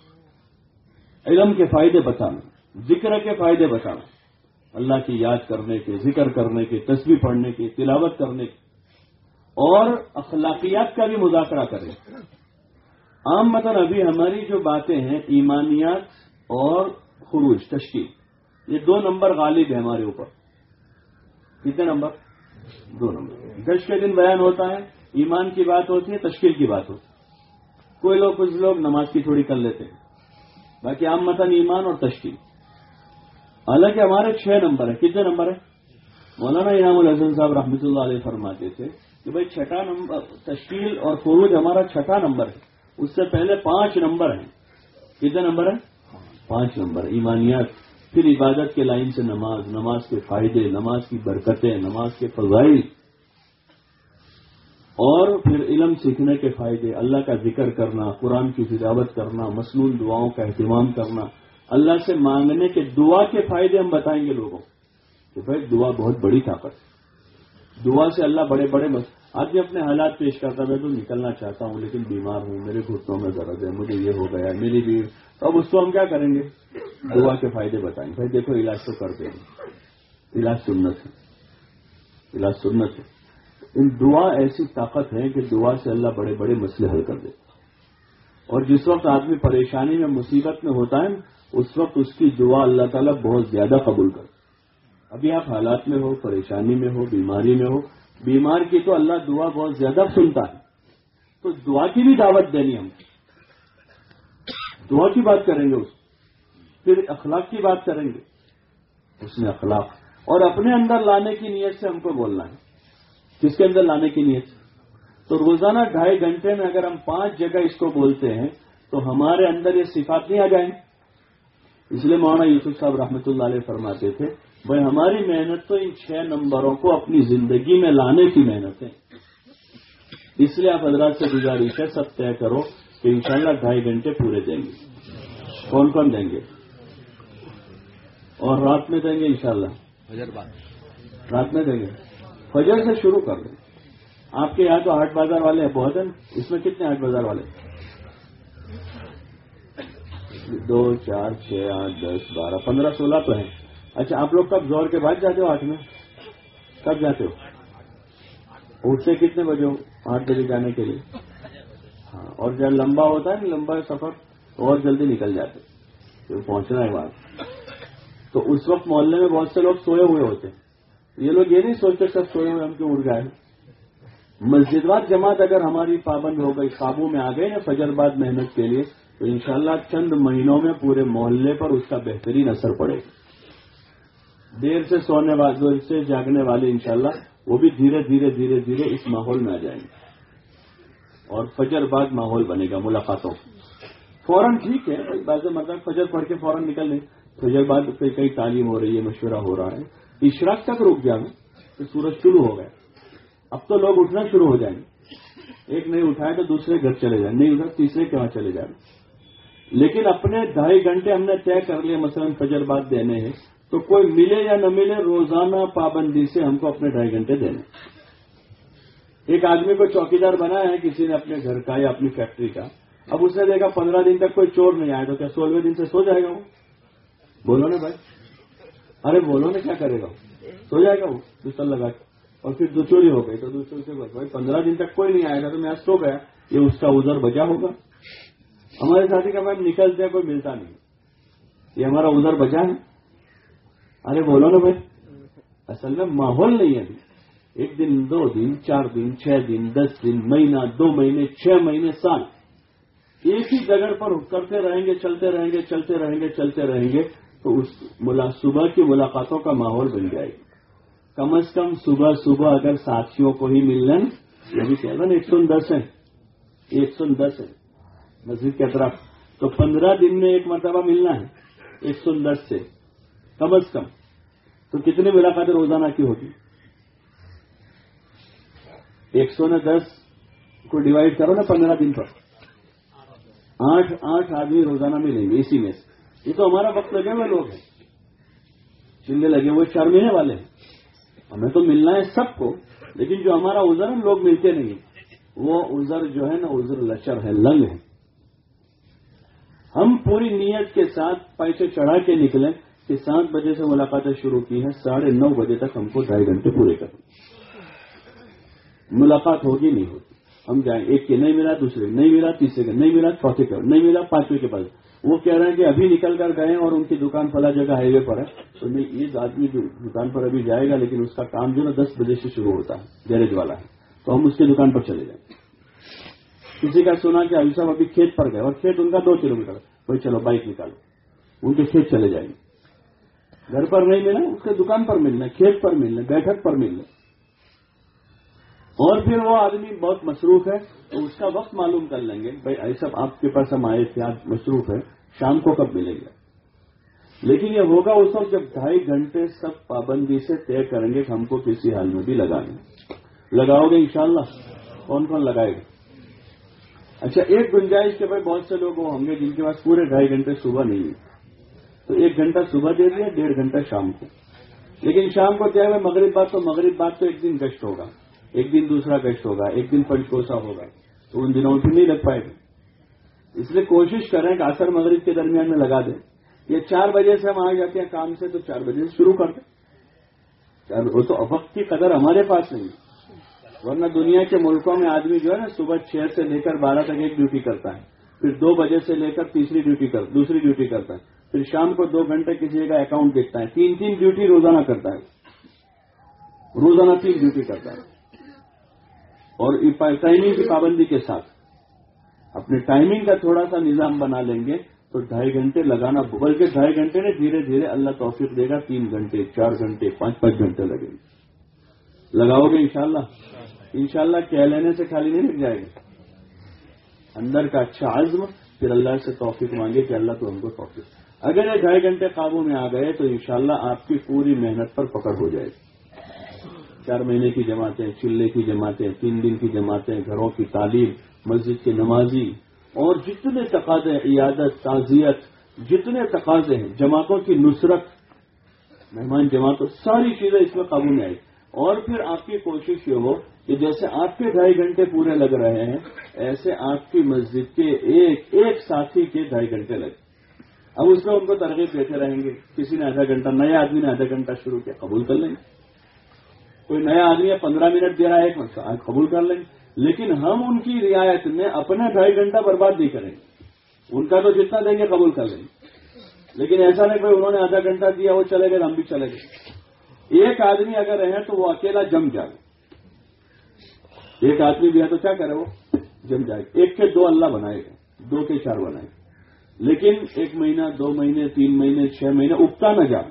علم کے فائدے بتاؤں ذکر کے فائدے بتاؤں اللہ کی یاد کرنے کے، ذکر کرنے کے تصویر پڑھنے کے، تلاوت کرنے کے۔ اور اخلاقیات کا بھی مذاکرہ کریں۔ عام مطلب ابھی ہماری جو باتیں ہیں، ایمانیات اور خروج، تشکیل، یہ دو نمبر غالب ہے ہمارے اوپر۔ کتنے نمبر؟ دو نمبر دش کے دن بیان ہوتا ہے، ایمان کی بات ہوتی ہے، تشکیل کی بات ہوتی ہے۔ کوئی لوگ، کچھ لوگ نماز کی تھوڑی کر لیتے ہیں۔ باقی عام متن ایمان اور تشکیل۔ حالانکہ ہمارے چھ نمبر ہیں۔ کتنے نمبر ہیں؟ مولانا انعام الحسن صاحب رحمۃ اللہ علیہ فرماتے تھے کہ بھائی چھٹا نمبر، تشکیل اور فروج ہمارا چھٹا نمبر ہے۔ اس سے پہلے پانچ نمبر ہیں۔ کتنے نمبر ہیں؟ پانچ نمبر۔ ایمانیات۔ پھر عبادت کے لائن سے نماز نماز کے فائدے، نماز کی برکتیں، نماز کے فضائل۔ اور پھر علم سیکھنے کے فائدے، اللہ کا ذکر کرنا، قرآن کی تجاوت کرنا مصنون دعاؤں کا اہتمام کرنا۔ اللہ سے مانگنے کے دعا کے فائدے ہم بتائیں گے لوگوں۔ کہ بھائی دعا بہت بڑی طاقت ہے۔ دعا سے اللہ بڑے بڑے مس... آج اپنے حالات پیش کرتا میں تو نکلنا چاہتا ہوں، لیکن بیمار ہوں، میرے گھٹنوں میں درد ہے، مجھے یہ ہو گیا، میری بھی۔ تو اب اس کو ہم کیا کریں گے؟ دعا کے فائدے بتائیں۔ بھائی دیکھو، علاج تو کر دیں۔ علاج سنت ہے۔ علاج سنت ہے۔ ان دعا ایسی طاقت ہے کہ دعا سے اللہ بڑے بڑے مسئلے حل کر دیتا اور جس وقت آدمی پریشانی میں، مصیبت میں ہوتا ہے، اس وقت اس کی دعا اللہ تعالیٰ بہت زیادہ قبول کر۔ ابھی آپ حالات میں ہو، پریشانی میں ہو، بیماری میں ہو بیمار کی تو اللہ دعا بہت زیادہ سنتا ہے۔ تو دعا کی بھی دعوت دینی ہم۔ دعا کی بات کریں گے اس۔ پھر اخلاق کی بات کریں گے۔ اس میں اخلاق۔ اور اپنے اندر لانے کی نیت سے ہم کو بولنا ہے۔ کس کے اندر لانے کی نیت؟ سے تو روزانہ ڈھائی گھنٹے میں اگر ہم پانچ جگہ اس کو بولتے ہیں، تو ہمارے اندر یہ صفات نہیں آ جائیں۔ اس لیے مولانا یوسف صاحب رحمۃ اللہ علیہ فرماتے تھے بھائی ہماری محنت تو ان چھ نمبروں کو اپنی زندگی میں لانے کی محنت ہے۔ اس لیے آپ حضرات سے گزارش ہے سب طے کرو کہ انشاءاللہ ڈھائی گھنٹے پورے دیں گے۔ کون کون دیں گے؟ اور رات میں دیں گے انشاءاللہ؟ فجر بعد۔ رات میں دیں گے۔ فجر سے شروع کر دیں۔ آپ کے یہاں تو ہاٹ بازار والے ہیں بہت ہیں۔ اس میں کتنے ہاٹ بازار والے دو چار چھ آٹھ دس بارہ پندرہ سولہ تو ہیں۔ اچھا آپ لوگ کب زور کے بعد جاتے ہو آٹھ میں؟ کب جاتے ہو؟ اٹھتے کتنے بجے ہو آٹھ بجے جانے کے لیے؟ ہاں اور جب لمبا ہوتا ہے نا لمبا سفر تو اور جلدی نکل جاتے پھر پہنچنا ہے بات تو اس وقت محلے میں بہت سے لوگ سوئے ہوئے ہوتے یہ لوگ یہ نہیں سوچتے سب سوئے ہوئے ہم کیوں اڑ گئے مسجد واد جماعت اگر ہماری پابند ہو گئی، قابو میں آ گئے نا فجر بعد محنت کے لیے، تو انشاءاللہ چند مہینوں میں پورے محلے پر اس کا بہترین اثر پڑے گا۔ دیر سے سونے والے دیر سے جاگنے والے انشاءاللہ وہ بھی دھیرے دھیرے دھیرے دھیرے اس ماحول میں آ جائیں گے۔ اور فجر بعد ماحول بنے گا ملاقاتوں۔ فوراً ٹھیک ہے بعض مطلب فجر پڑھ کے فوراً نکل لیں۔ فجر بعد پہ کئی تعلیم ہو رہی ہے، مشورہ ہو رہا ہے۔ اشراق تک رک گیا میں تو سورج شروع ہو گیا۔ اب تو لوگ اٹھنا شروع ہو جائیں گے۔ ایک نہیں اٹھائے تو دوسرے گھر چلے جائیں، نہیں اٹھا تیسرے کے وہاں چلے جائیں۔ لیکن اپنے ڈھائی گھنٹے ہم نے طے کر لیے مثلا فجر بعد دینے ہیں۔ تو کوئی ملے یا نہ ملے، روزانہ پابندی سے ہم کو اپنے ڈھائی گھنٹے دینے ایک آدمی کو چوکیدار بنایا ہے، کسی نے اپنے گھر کا یا اپنی فیکٹری کا۔ اب اس نے دیکھا پندرہ دن تک کوئی چور نہیں آیا تو کیا سولہویں دن سے سو جائے گا وہ؟ بولو نا بھائی۔ ارے بولو نا کیا کرے گا سو جائے گا وہ دوسرا لگا کے۔ اور پھر دو چوری ہو گئی تو دوسرے سے بھائی، پندرہ دن تک کوئی نہیں آئے گا تو میں آج سو گیا۔ یہ اس کا ادھر بچا ہوگا۔ ہمارے ساتھی کا میم نکلتے ہیں کوئی ملتا نہیں۔ یہ ہمارا ادھر بچا ہے۔ ارے بولو نا بھائی، اصل میں ماحول نہیں ہے۔ ابھی ایک دن، دو دن، چار دن، چھ دن، دس دن، مہینہ، دو مہینے، چھ مہینے، سال۔ ایک ہی جگہ پر کرتے رہیں گے، چلتے رہیں گے، چلتے رہیں گے، چلتے رہیں گے، تو اس صبح کی ملاقاتوں کا ماحول بن جائے۔ گا کم از کم صبح صبح اگر ساتھیوں کو ہی مل رہے ہیں یہ بھی یعنی کہہ رہے ایک سو دس ہے ایک سو دس ہے مسجد کے اطراف۔ تو پندرہ دن میں ایک مرتبہ ملنا ہے۔ ایک سو دس سے۔ کم از کم تو کتنی ملاقاتیں روزانہ کی ہوتی؟ ایک سو نے دس کو ڈیوائڈ کرو نا پندرہ دن پر۔ آٹھ آٹھ آدمی روزانہ ملیں گے اسی میں سے۔ یہ تو ہمارا وقت لگے ہوئے لوگ ہیں۔ چلے لگے ہوئے چار مہینے والے ہیں۔ ہمیں تو ملنا ہے سب کو، لیکن جو ہمارا ازر ہے لوگ ملتے نہیں وہ ازر جو ہے نا ازر لچر ہے، لنگ ہے۔ ہم پوری نیت کے ساتھ پیسے چڑھا کے نکلیں۔ کہ سات بجے سے ملاقاتیں شروع کی ہیں، ساڑھے نو بجے تک ہم کو ڈھائی گھنٹے پورے کریں۔ ملاقات ہوگی نہیں ہوتی۔ ہم جائیں، ایک کے نہیں ملا، دوسرے نہیں ملا، تیسرے کے نہیں ملا، چوتھے کے نہیں ملا، پانچویں کے پاس وہ کہہ رہے ہیں کہ ابھی نکل کر گئے اور ان کی دکان فلا جگہ ہائی وے پر ہے۔ تو نہیں، یہ آدمی دکان پر ابھی جائے گا، لیکن اس کا کام جو نا دس بجے سے شروع ہوتا ہے، گیریج والا ہے۔ تو ہم اس کی دکان پر چلے جائیں۔ کسی کا سنا کہ ابھی صاحب ابھی کھیت پر گئے اور کھیت ان کا دو کلو میٹر بھائی چلو بائک نکالو۔ ان کے کھیت چلے جائیں گے۔ گھر پر نہیں ملنا، اس کے دکان پر ملنا، کھیت پر ملنا، بیٹھک پر ملنا۔ اور پھر وہ آدمی بہت مصروف ہے، تو اس کا وقت معلوم کر لیں گے، بھائی ایسا آپ کے پاس ہم آئے تھے، آج مصروف ہے شام کو کب ملے گا لیکن یہ ہوگا اس وقت جب ڈھائی گھنٹے سب پابندی سے طے کریں گے کہ ہم کو کسی حال میں بھی لگائیں گے لگاؤ گے انشاءاللہ۔ کون کون لگائے گا؟ اچھا ایک گنجائش کے بھائی بہت سے لوگ وہ ہوں گے جن کے پاس پورے ڈھائی گھنٹے صبح نہیں ہے تو ایک گھنٹہ صبح دے دیا، ڈیڑھ گھنٹہ شام کو۔ لیکن شام کو کیا ہے، مغرب بات تو مغرب بات تو ایک دن گشت ہوگا۔ ایک دن دوسرا گشت ہوگا، ایک دن پنچ کوسا ہوگا۔ تو ان دنوں پھر نہیں لگ پائے گا۔ اس لیے کوشش کریں کہ آسر مغرب کے درمیان میں لگا دیں۔ یہ چار بجے سے ہم آ جاتے ہیں کام سے، تو چار بجے سے شروع کر دیں۔ وہ تو وقت کی قدر ہمارے پاس نہیں ورنہ دنیا کے ملکوں میں آدمی جو ہے نا، صبح چھ سے لے کر بارہ تک ایک ڈیوٹی کرتا ہے۔ پھر دو بجے سے لے کر تیسری ڈیوٹی کر، دوسری ڈیوٹی کرتا ہے۔ پھر شام کو دو گھنٹے کسی کا اکاؤنٹ دیکھتا ہے۔ تین تین ڈیوٹی روزانہ کرتا ہے۔ روزانہ تین ڈیوٹی کرتا ہے۔ اور ٹائمنگ کی پابندی کے ساتھ۔ اپنے ٹائمنگ کا تھوڑا سا نظام بنا لیں گے تو ڈھائی گھنٹے لگانا بلکہ ڈھائی گھنٹے نے دھیرے دھیرے اللہ توفیق دے گا، تین گھنٹے، چار گھنٹے، پانچ پانچ گھنٹے لگیں گے۔ لگاؤ گے انشاءاللہ۔ انشاءاللہ کہہ لینے سے خالی نہیں لگ جائے گا۔ اندر کا اچھا عزم، پھر اللہ سے توفیق مانگے کہ اللہ تو ہم کو توفیق اگر یہ ڈھائی گھنٹے قابو میں آ گئے تو انشاءاللہ شاء آپ کی پوری محنت پر پکڑ ہو جائے گی۔ چار مہینے کی جماعتیں، چلے کی جماعتیں، تین دن کی جماعتیں، گھروں کی تعلیم، مسجد کے نمازی، اور جتنے تقاضے، عیادت، تعزیت، جتنے تقاضے ہیں، جماعتوں کی نصرت، مہمان جماعتوں ساری چیزیں اس میں قابو میں آئی اور پھر آپ کی کوشش یہ ہو کہ جیسے آپ کے ڈھائی گھنٹے پورے لگ رہے ہیں، ایسے آپ کی مسجد کے ایک ایک ساتھی کے ڈھائی گھنٹے لگے اب اس میں ان کو ترغیب دیتے رہیں گے۔ کسی نے آدھا گھنٹہ نئے آدمی نے آدھا گھنٹہ شروع کیا، قبول کر لیں۔ گے کوئی نیا آدمی ہے پندرہ منٹ دے رہا ہے، ایک قبول کر لیں۔ گے لیکن ہم ان کی رعایت میں اپنا ڈھائی گھنٹہ برباد نہیں کریں۔ گے ان کا تو جتنا دیں گے قبول کر لیں۔ گے لیکن ایسا نہیں کہ انہوں نے آدھا گھنٹہ دیا، وہ چلے گئے، ہم بھی چلے گئے۔ ایک آدمی اگر رہے تو وہ اکیلا جم جائے۔ ایک آدمی بھی ہے تو کیا کرے وہ؟ جم جائے۔ ایک کے دو اللہ بنائے گا دو کے چار بنائے گا لیکن ایک مہینہ، دو مہینے، تین مہینے، چھ مہینے اگتا نہ جائے،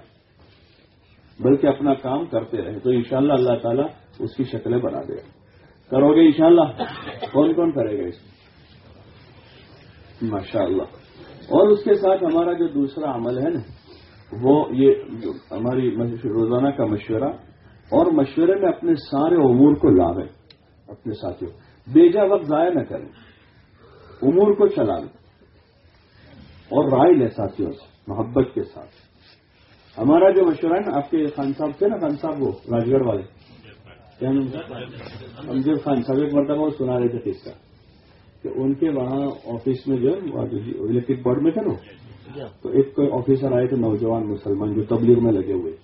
بلکہ اپنا کام کرتے رہے، تو انشاءاللہ اللہ تعالیٰ اس کی شکلیں بنا دے کرو گے انشاءاللہ؟ کون کون کرے گا اس میں؟ ماشاء اللہ اور اس کے ساتھ ہمارا جو دوسرا عمل ہے نا، وہ یہ ہماری روزانہ کا مشورہ، اور مشورے میں اپنے سارے امور کو لاویں اپنے ساتھیوں۔ بیجا وقت ضائع نہ کریں، امور کو چلا لیں۔ اور رائے لیں ساتھیوں سے محبت کے ساتھ۔ ہمارا جو مشورہ ہے نا آپ کے خان صاحب تھے نا خان صاحب وہ راج گڑھ والے امجد خان صاحب ایک مرتبہ وہ سنا رہے تھے قصہ کہ ان کے وہاں آفس میں جو الیکٹرک بورڈ میں تھے نا۔ تو ایک کوئی آفیسر آئے تھے نوجوان مسلمان جو تبلیغ میں لگے ہوئے۔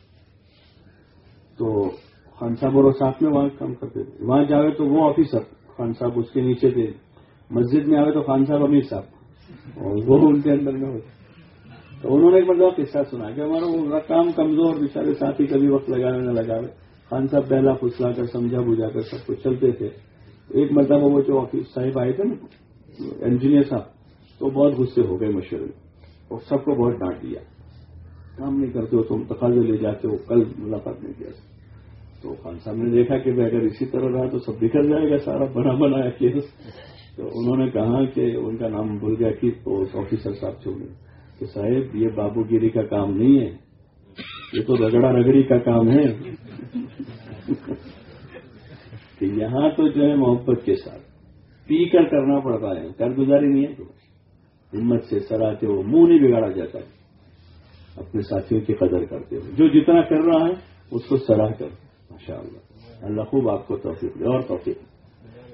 تو خان صاحب اور ساتھ میں وہاں کام کرتے تھے۔ وہاں جاوے تو وہ آفیسر خان صاحب اس کے نیچے تھے۔ مسجد میں آئے تو خان صاحب امیر صاحب۔ اور وہ ان کے اندر میں ہوتے تو انہوں نے ایک مطلب قصہ سنا کہ ہمارا وہ کام کمزور بےچارے ساتھی کبھی وقت لگانے نہ لگاوے۔ خان صاحب پہلا پھسلا کر سمجھا بجھا کر سب کچھ چلتے تھے۔ ایک مرتبہ وہ جو آفس صاحب آئے تھے نا، انجینئر صاحب، تو بہت غصے ہو گئے مشورے میں اور سب کو بہت ڈانٹ دیا۔ کام نہیں کرتے ہو تم تقاضے لے جاتے ہو، کل ملاقات نہیں کیا۔ تو خان صاحب نے دیکھا کہ اگر اسی طرح رہا تو سب بکھر جائے گا، سارا بنا بنایا کیس۔ تو انہوں نے کہا کہ ان کا نام بھول گیا کہ آفیسر صاحب چھوڑے کہ صاحب، یہ بابو گیری کا کام نہیں ہے۔ یہ تو رگڑا رگڑی کا کام ہے۔ کہ یہاں تو جو ہے محبت کے ساتھ۔ پی کر کرنا پڑتا ہے۔ کر گزاری نہیں ہے۔ تو ہمت سے سراہتے ہو منہ نہیں بگاڑا جاتا۔ ہے اپنے ساتھیوں کی قدر کرتے ہو جو جتنا کر رہا ہے، اس کو سراہ کر۔ ماشاء اللہ اللہ خوب آپ کو توفیق دے۔ اور توفیق۔ دے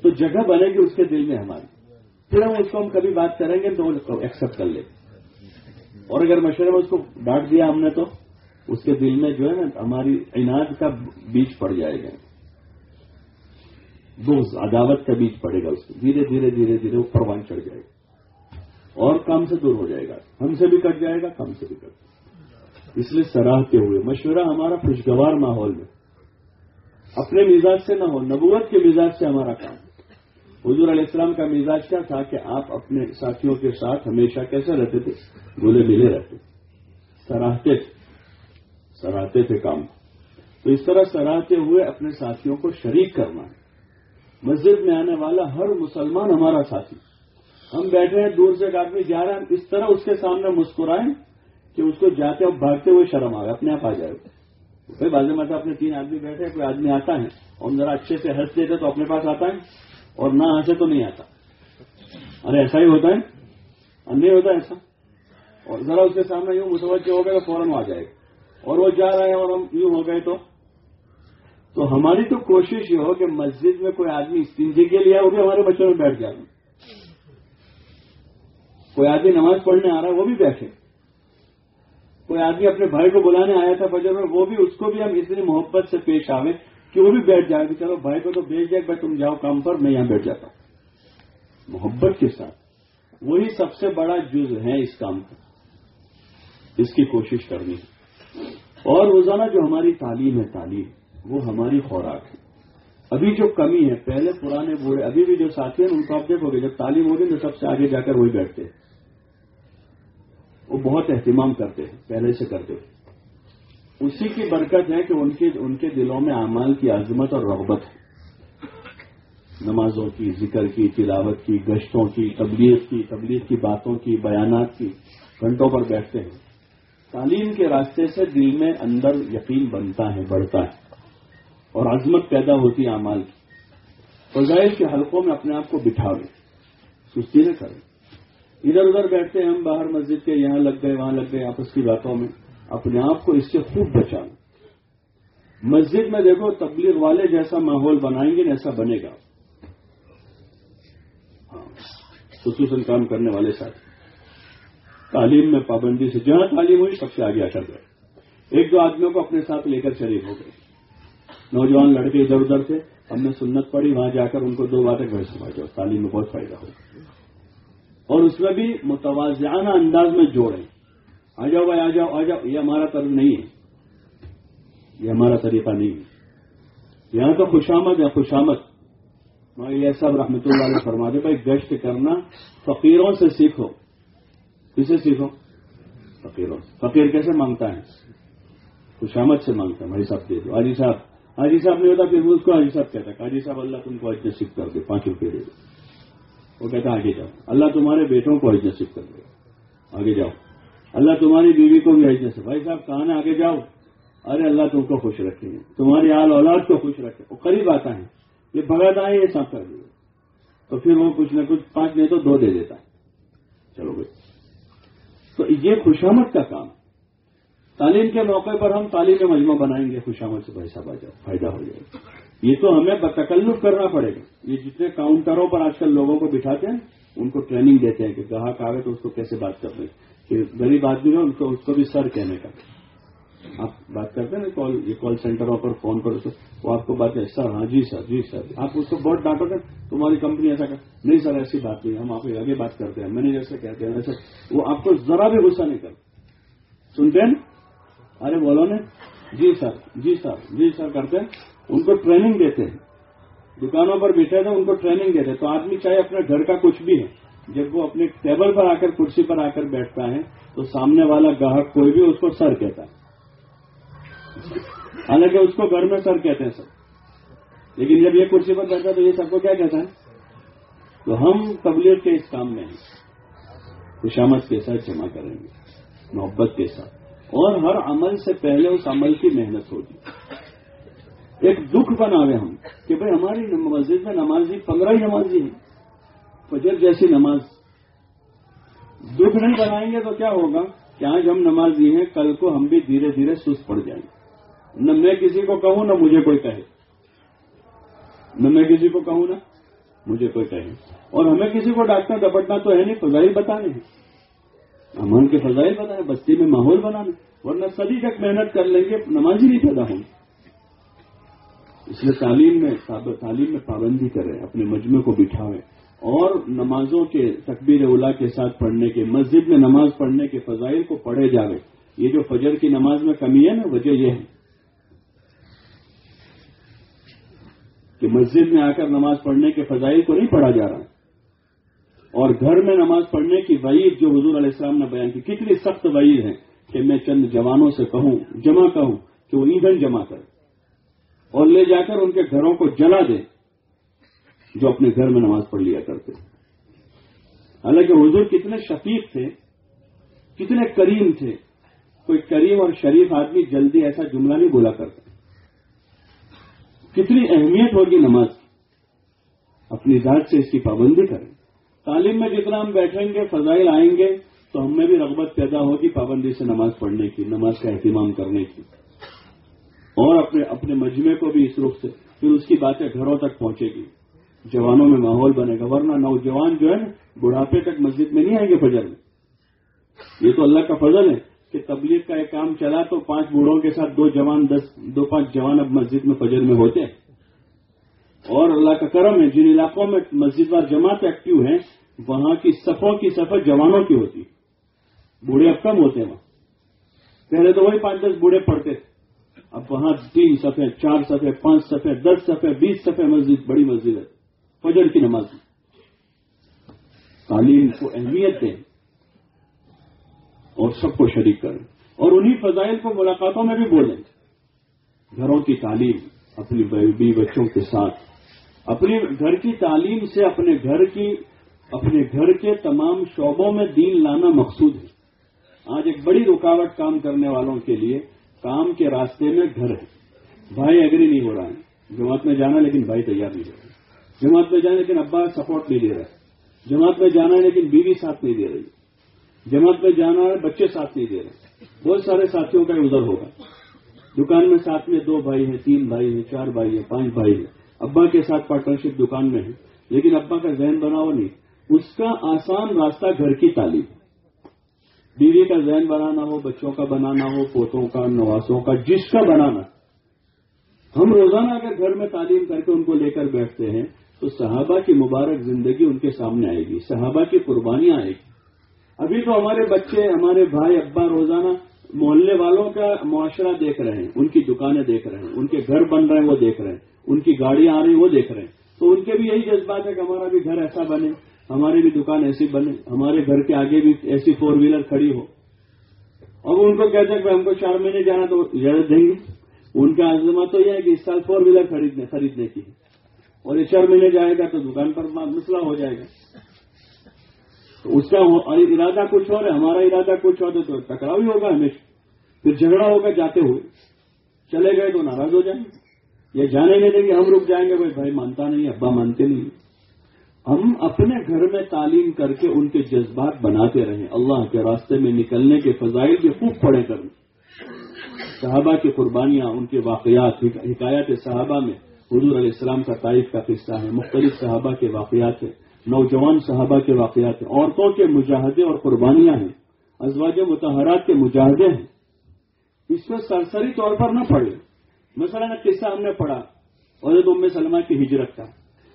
تو جگہ بنے گی اس کے دل میں ہماری۔ پھر ہم اس کو ہم کبھی بات کریں گے تو وہ ایکسپٹ کر لیں۔ اور اگر مشورے میں اس کو ڈانٹ دیا ہم نے تو اس کے دل میں جو ہے نا ہماری عناد کا بیج پڑ جائے گا۔ دوست عداوت کا بیج پڑے گا اس کو۔ دھیرے دھیرے دھیرے دھیرے وہ پروان چڑھ جائے گا۔ اور کام سے دور ہو جائے گا۔ ہم سے بھی کٹ جائے گا، کام سے بھی کٹ اس لیے سراہتے ہوئے مشورہ ہمارا خوشگوار ماحول میں۔ اپنے مزاج سے نہ ہو، نبوت کے مزاج سے ہمارا کام۔ حضور علیہ السلام کا مزاج کیا تھا کہ آپ اپنے ساتھیوں کے ساتھ ہمیشہ کیسے رہتے تھے؟ گلے ملے رہتے سراہتے تھے۔ سراہتے تھے کام۔ تو اس طرح سراہتے ہوئے اپنے ساتھیوں کو شریک کرنا ہے مسجد میں آنے والا ہر مسلمان ہمارا ساتھی۔ ہم بیٹھے ہیں، دور سے ایک آدمی جا رہے ہیں اس طرح اس کے سامنے مسکرائیں کہ اس کو جاتے اور بھاگتے ہوئے شرم آ گئے اپنے آپ آ جائے۔ کوئی بازی مت اپنے تین آدمی بیٹھے کوئی آدمی آتا ہے اور ذرا اچھے سے ہنس دیتے تو اپنے پاس آتا ہے۔ اور نہ ہنسے تو نہیں آتا۔ ارے ایسا ہی ہوتا ہے۔ نہیں ہوتا ایسا۔ اور ذرا اس کے سامنے یوں متوجہ ہو گئے تو فوراً آ جائے گا۔ اور وہ جا رہے ہیں اور ہم یوں ہو گئے تو۔ تو ہماری تو کوشش یہ ہو کہ مسجد میں کوئی آدمی استنجے کے لیے وہ بھی ہمارے بچوں میں بیٹھ جائے۔ کوئی آدمی نماز پڑھنے آ رہا ہے، وہ بھی بیٹھے۔ کوئی آدمی اپنے بھائی کو بلانے آیا تھا فجر میں، وہ بھی اس کو بھی ہم اتنی محبت سے پیش آوے۔ کہ وہ بھی بیٹھ جائے کہ چلو بھائی کو تو بیچ جائے بھائی تم جاؤ کام پر، میں یہاں بیٹھ جاتا ہوں۔ محبت کے ساتھ۔ وہی سب سے بڑا جز ہے اس کام کا۔ اس کی کوشش کرنی۔ ہے اور روزانہ جو ہماری تعلیم ہے، تعلیم، وہ ہماری خوراک ہے۔ ابھی جو کمی ہے، پہلے پرانے بوڑھے، ابھی بھی جو ساتھی ہیں، ان کو آپ دیکھو گے، جب تعلیم ہوگی تو سب سے آگے جا کر وہی بیٹھتے ہیں۔ وہ بہت اہتمام کرتے ہیں، پہلے سے کرتے ہیں۔ اسی کی برکت ہے کہ ان کے ان کے دلوں میں اعمال کی عظمت اور رغبت ہے۔ نمازوں کی، ذکر کی، تلاوت کی، گشتوں کی، تبلیغ کی تبلیغ کی باتوں کی، بیانات کی گھنٹوں پر بیٹھتے ہیں۔ تعلیم کے راستے سے دل میں اندر یقین بنتا ہے، بڑھتا ہے اور عظمت پیدا ہوتی ہے اعمال کی۔ فضائل کے حلقوں میں اپنے آپ کو بٹھا لیں سستی نہ کریں ادھر ادھر بیٹھتے ہیں ہم باہر مسجد کے، یہاں لگ گئے، وہاں لگ گئے آپس کی باتوں میں۔ اپنے آپ کو اس سے خوب بچائیں مسجد میں دیکھو، تبلیغ والے جیسا ماحول بنائیں گے، ایسا بنے گا۔ ہاں، خصوصاً کام کرنے والے ساتھ تعلیم میں پابندی سے، جہاں تعلیم ہوئی، سب سے آگے آ کر گئے۔ ایک دو آدمیوں کو اپنے ساتھ لے کر شریک ہو گئے۔ نوجوان لڑکے ادھر ادھر سے ہم نے سنت پڑھی، وہاں جا کر ان کو دو باتیں گھر سمجھ تعلیم میں بہت فائدہ ہو۔ اور اس میں بھی متوازیانہ انداز میں جوڑیں۔ آ جاؤ بھائی، آ جاؤ آ جاؤ، یہ ہمارا طرز نہیں ہے۔ یہ ہمارا طریقہ نہیں ہے۔ یہاں تو خوشامد ہے، خوشامد۔ یہ سب رحمت اللہ علیہ فرما دے، بھائی، گشت کرنا فقیروں سے سیکھو۔ کسے سیکھو؟ فقیروں سے۔ فقیر کیسے مانگتا ہے؟ خوشامد سے مانگتا ہے، بھائی صاحب، دے دو۔ حاجی صاحب حاجی صاحب نہیں ہوتا، پھر اس کو حاجی صاحب کہتا ہے حاجی صاحب، اللہ تم کو حج نصیب کر دے، پانچ روپے دے دو وہ کہتا ہے، آگے جاؤ۔ اللہ تمہارے بیٹوں کو حج نصیب کر دے۔ آگے جاؤ۔ اللہ تمہاری بیوی کو بھی حج نصیب بھائی صاحب، کہاں آگے جاؤ۔ ارے اللہ تم کو خوش رکھیں۔ گے تمہاری آل اولاد کو خوش رکھے وہ قریب آتا ہے۔ یہ بغیر آئے، یہ سب کر دیا تو پھر وہ کچھ نہ کچھ پانچ نہیں تو دو دے دیتا ہے۔ چلو بھائی۔ تو یہ خوشامد کا کام۔ تعلیم کے موقع پر ہم تعلیم کا مجموعہ بنائیں گے۔ خوشامد سے پیسہ فائدہ ہو جائے۔ گا یہ تو ہمیں تکلف کرنا پڑے گا۔ یہ جتنے کاؤنٹروں پر آج کل لوگوں کو بٹھاتے ہیں، ان کو ٹریننگ دیتے ہیں کہ گاہک آئے تو اس کو کیسے بات کر رہے کہ غریب آدمی ہے ان کو اس کو بھی سر کہنے کا آپ بات کرتے ہیں نا کال، یہ کال سینٹروں پر فون کرو وہ آپ کو بات ہے سر ہاں جی سر جی سر۔ آپ اس کو بہت ڈانٹو گے تمہاری کمپنی ایسا کر۔ نہیں، سر، ایسی بات نہیں، ہم آپ کو آگے بات کرتے ہیں۔ مینیجر سے کہتے ہیں ایسا وہ آپ کو ذرا بھی غصہ نہیں کرتے سنتے ہیں؟ ارے، بولو نا۔ جی سر جی سر جی سر، کرتے ہیں۔ ان کو ٹریننگ دیتے ہیں۔ دکانوں پر بیٹھے تھے، ان کو ٹریننگ دیتے تو آدمی چاہے اپنے گھر کا کچھ بھی ہے جب وہ اپنے ٹیبل پر آ کر، کرسی پر آ کر بیٹھتا ہے، تو سامنے والا گاہک کوئی بھی اس کو سر کہتا ہے۔ حالانکہ اس کو گھر میں سر کہتے ہیں سر لیکن جب یہ کرسی پر بیٹھتا تو یہ سب کو کیا کہتا ہے؟ تو ہم تبلیغ کے اس کام میں ہیں۔ خوشامد کے ساتھ جمع کریں گے، محبت کے ساتھ۔ اور ہر عمل سے پہلے اس عمل کی محنت ہوگی۔ ایک دکھ بناوے ہم کہ بھائی ہماری مسجد میں نمازی، پندرہ ہی نمازی ہیں۔ فجر جیسی نماز۔ دکھ نہیں بنائیں گے تو کیا ہوگا؟ کہ آج ہم نمازی ہیں، کل کو ہم بھی دھیرے دھیرے سست پڑ جائیں۔ گے نہ میں کسی کو کہوں، نہ مجھے کوئی کہے۔ نہ میں کسی کو کہوں، نہ مجھے کوئی کہے۔ اور ہمیں کسی کو ڈاکٹر ڈپٹنا تو ہے نہیں، فضائل بتانے ہیں۔ ہم ان کے فضائل بتائیں، بستی میں ماحول بنانے۔ ورنہ سبھی تک محنت کر لیں گے نماز ہی نہیں پیدا ہوں۔ اس لیے تعلیم میں تعلیم میں پابندی کریں، اپنے مجموعے کو بٹھاویں اور نمازوں کے تکبیر اولا کے ساتھ پڑھنے کے مسجد میں نماز پڑھنے کے فضائل کو پڑھے جاوے۔ یہ جو فجر کی نماز میں کمی ہے نا، وجہ یہ ہے کہ مسجد میں آ کر نماز پڑھنے کے فضائل کو نہیں پڑھا جا رہا۔ اور گھر میں نماز پڑھنے کی وعید جو حضور علیہ السلام نے بیان کی، کتنی سخت وعید ہے کہ میں چند جوانوں سے کہوں، جمع کہوں کہ وہ ایندھن جمع کرے اور لے جا کر ان کے گھروں کو جلا دے۔ جو اپنے گھر میں نماز پڑھ لیا کرتے حالانکہ حضور کتنے شفیق تھے، کتنے کریم تھے۔ کوئی کریم اور شریف آدمی جلدی ایسا جملہ نہیں بولا کرتا۔ کتنی اہمیت ہوگی نماز کی۔ اپنی ذات سے اس کی پابندی کریں۔ تعلیم میں جتنا ہم بیٹھیں گے، فضائل آئیں گے، تو ہم میں بھی رغبت پیدا ہوگی پابندی سے نماز پڑھنے کی، نماز کا اہتمام کرنے کی۔ اور اپنے اپنے مجمے کو بھی اس رخ سے، پھر اس کی باتیں گھروں تک پہنچے گی۔ جوانوں میں ماحول بنے گا، ورنہ نوجوان جو ہے نا، بڑھاپے تک مسجد میں نہیں آئیں گے فجر میں۔ یہ تو اللہ کا فضل ہے کہ تبلیغ کا ایک کام چلا تو پانچ بوڑھوں کے ساتھ دو جوان، دس، دو پانچ جوان اب مسجد میں فجر میں ہوتے ہیں۔ اور اللہ کا کرم ہے، جن علاقوں میں مسجد وار جماعت ایکٹیو ہیں، وہاں کی صفوں کی سفر جوانوں کی ہوتی بوڑھے اب کم ہوتے ہیں وہاں۔ پہلے تو وہی پانچ، دس بوڑھے پڑھتے تھے۔ اب وہاں تین صفحے، چار صفحے، پانچ صفحے، دس صفحے، بیس صفحے مسجد، بڑی مسجد ہے۔ فجر کی نماز۔ تعلیم کو اہمیت دیں اور سب کو شریک کریں۔ اور انہی فضائل کو ملاقاتوں میں بھی بولیں۔ گھروں کی تعلیم، اپنی بی بچوں کے ساتھ اپنے گھر کی تعلیم سے اپنے گھر کی، اپنے گھر کے تمام شعبوں میں دین لانا مقصود ہے۔ آج ایک بڑی رکاوٹ کام کرنے والوں کے لیے کام کے راستے میں گھر ہے۔ بھائی اگری نہیں ہو رہا ہے۔ جماعت میں جانا لیکن بھائی تیار نہیں ہو رہا۔ جماعت میں جانا لیکن ابا سپورٹ نہیں دے رہا ہے جماعت میں جانا ہے لیکن بیوی ساتھ نہیں دے رہی۔ جماعت میں جانا ہے بچے ساتھ نہیں دے رہے۔ بہت سارے ساتھیوں کا ادھر ہوگا۔ دکان میں ساتھ میں دو بھائی ہیں، تین بھائی ہیں، چار بھائی ہیں، پانچ بھائی ہیں۔ ابا کے ساتھ پارٹنرشپ دکان میں ہے لیکن ابا کا ذہن بناؤ نہیں۔ اس کا آسان راستہ گھر کی تعلیم۔ بیوی کا ذہن بنانا ہو، بچوں کا بنانا ہو، پوتوں کا نواسوں کا، جس کا بنانا۔ ہم روزانہ اگر گھر میں تعلیم کر کے ان کو لے کر بیٹھتے ہیں تو صحابہ کی مبارک زندگی ان کے سامنے آئے گی، صحابہ کی قربانیاں آئے گی۔ ابھی تو ہمارے بچے، ہمارے بھائی، ابا روزانہ محلے والوں کا معاشرہ دیکھ رہے ہیں، ان کی دکانیں دیکھ رہے ہیں، ان کے گھر بن رہے ہیں، وہ دیکھ رہے ہیں، ان کی گاڑیاں آ رہی ہیں، وہ دیکھ رہے ہیں۔ تو ان کے بھی یہی جذبات ہے کہ ہمارا بھی گھر ایسا بنے، ہماری بھی دکان ایسی بنے، ہمارے گھر کے آگے بھی ایسی فور ویلر کھڑی ہو۔ اور ان کو کہتے ہیں کہ ہم کو چار مہینے جانا تو اجازت دیں گے۔ ان کا عزمہ تو یہ ہے کہ اس سال فور ویلر خریدنے خریدنے کی اور یہ چار مہینے جائے گا تو دکان پر مسئلہ ہو جائے گا۔ تو اس کا ارادہ کچھ اور ہے، ہمارا ارادہ کچھ اور تو ٹکراؤ ہی ہوگا ہمیشہ۔ پھر جھگڑا ہوگا جاتے ہوئے۔ چلے گئے تو ناراض ہو جائیں گے۔ یہ جانے نہیں دیں گے، ہم رک جائیں گے۔ بھائی بھائی مانتا نہیں، ابا مانتے نہیں۔ ہم اپنے گھر میں تعلیم کر کے ان کے جذبات بناتے رہیں۔ اللہ کے راستے میں نکلنے کے فضائل بھی خوب پڑے کریں۔ صحابہ کی قربانیاں، ان کے واقعات حکایات صحابہ میں حضور علیہ السلام کا تعریف کا قصہ ہے، مختلف صحابہ کے واقعات ہیں، نوجوان صحابہ کے واقعات ہیں، عورتوں کے مجاہدے اور قربانیاں ہیں، ازواج متحرات کے مجاہدے ہیں۔ اس میں سرسری طور پر نہ پڑے مثلا قصہ ہم نے پڑھا اور ام سلمہ کی ہجرت کا۔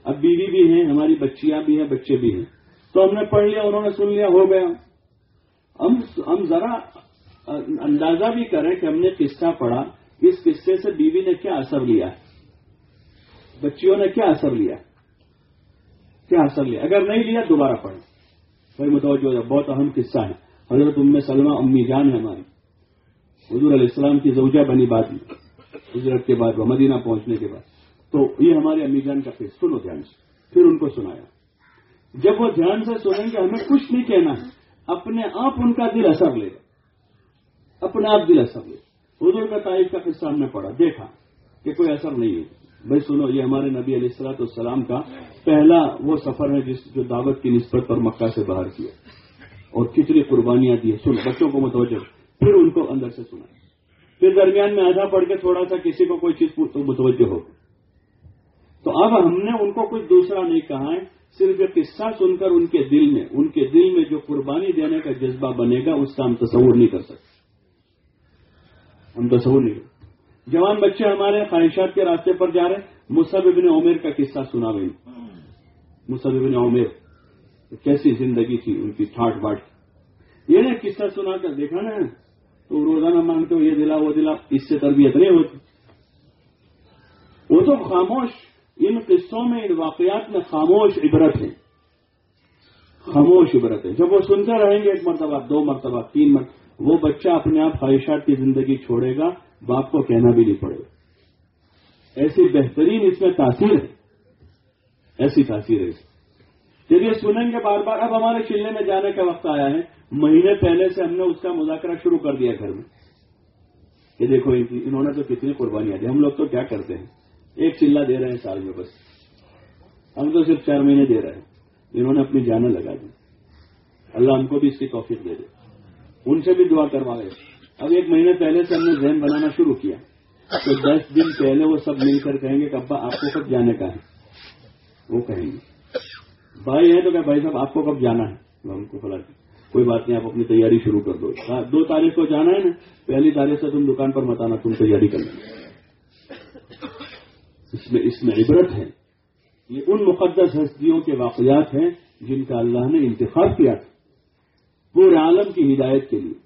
اب بیوی بھی ہیں، ہماری بچیاں بھی ہیں، بچے بھی ہیں۔ تو ہم نے پڑھ لیا، انہوں نے سن لیا، ہو گیا۔ ہم ہم ذرا اندازہ بھی کریں کہ ہم نے قصہ پڑھا، اس قصے سے بیوی نے کیا اثر لیا ہے۔ بچیوں نے کیا اثر لیا؟ کیا اثر لیا؟ اگر نہیں لیا دوبارہ پڑھیں۔ بھائی متوجہ بہت اہم قصہ ہے۔ حضرت ام سلمہ، امی جان ہے ہماری۔ حضور علیہ السلام کی زوجہ بنی بات میں ہجرت کے بعد وہ مدینہ پہنچنے کے بعد۔ تو یہ ہمارے امی جان کا پھر سنو دھیان سے۔ پھر ان کو سنایا۔ جب وہ دھیان سے سنیں گے، ہمیں کچھ نہیں کہنا ہے۔ اپنے آپ ان کا دل اثر لے گا۔ اپنے آپ دل اثر لے حضور کا تعریف کا قصہ ہم نے پڑھا، دیکھا کہ کوئی اثر نہیں ہے۔ بھائی سنو، یہ ہمارے نبی علیہ السلاط السلام کا پہلا وہ سفر ہے جس جو دعوت کی نسبت پر مکہ سے باہر کیا۔ اور کتنی قربانیاں دی سن بچوں کو متوجہ پھر ان کو اندر سے سنا پھر درمیان میں آدھا پڑھ کے تھوڑا سا کسی کو کوئی چیز متوجہ ہو۔ تو اب ہم نے ان کو کچھ دوسرا نہیں کہا ہے، صرف ایک قصہ سن کر ان کے دل میں، ان کے دل میں جو قربانی دینے کا جذبہ بنے گا، اس کا ہم تصور نہیں کر سکتے۔ ہم تصور نہیں کر جوان بچے ہمارے خواہشات کے راستے پر جا رہے مصحب ابن عمیر کا قصہ سنا گئی مصحب ابن عمیر کیسی زندگی تھی ان کی ٹھاٹ باٹ۔ یہ نا قصہ سنا کر دیکھا نا، تو روزانہ مانگتے ہو، یہ دلا، وہ دلا، اس سے تربیت نہیں ہوتی۔ وہ تو خاموش، ان قصوں میں، ان واقعات میں خاموش عبرت ہے۔ خاموش عبرت ہے۔ جب وہ سنتے رہیں گے ایک مرتبہ، دو مرتبہ، تین مرتبہ، وہ بچہ اپنے آپ خواہشات کی زندگی چھوڑے گا۔ باپ کو کہنا بھی نہیں پڑے۔ گا ایسی بہترین اس میں تاثیر ہے۔ ایسی تاثیر ہے جب یہ سنیں گے بار بار، اب ہمارے چلنے میں جانے کا وقت آیا ہے۔ مہینے پہلے سے ہم نے اس کا مذاکرہ شروع کر دیا گھر میں۔ کہ دیکھو، انہوں نے تو کتنی قربانیاں دی۔ ہم لوگ تو کیا کرتے ہیں؟ ایک چلا دے رہے ہیں سال میں بس۔ ہم تو صرف چار مہینے دے رہے ہیں۔ انہوں نے اپنی جانیں لگا دی۔ اللہ ہم کو بھی اس کی توفیق دے دے۔ ان سے بھی دعا کروا گئے اب ایک مہینے پہلے سے ہم نے ذہن بنانا شروع کیا تو دس دن پہلے وہ سب مل کر کہیں گے کہ ابا، آپ کو کب جانے کا ہے؟ وہ کہیں گے۔ بھائی ہے تو کہ بھائی صاحب، آپ کو کب جانا ہے؟ ہم کو فلاں کوئی بات نہیں، آپ اپنی تیاری شروع کر دو۔ دو تاریخ کو جانا ہے نا، پہلی تاریخ سے تم دکان پر متانا تم تیاری کر لیں اس میں اس میں عبرت ہے۔ یہ ان مقدس ہستیوں کے واقعات ہیں جن کا اللہ نے انتخاب کیا تھا۔ پورے عالم کی ہدایت کے لیے۔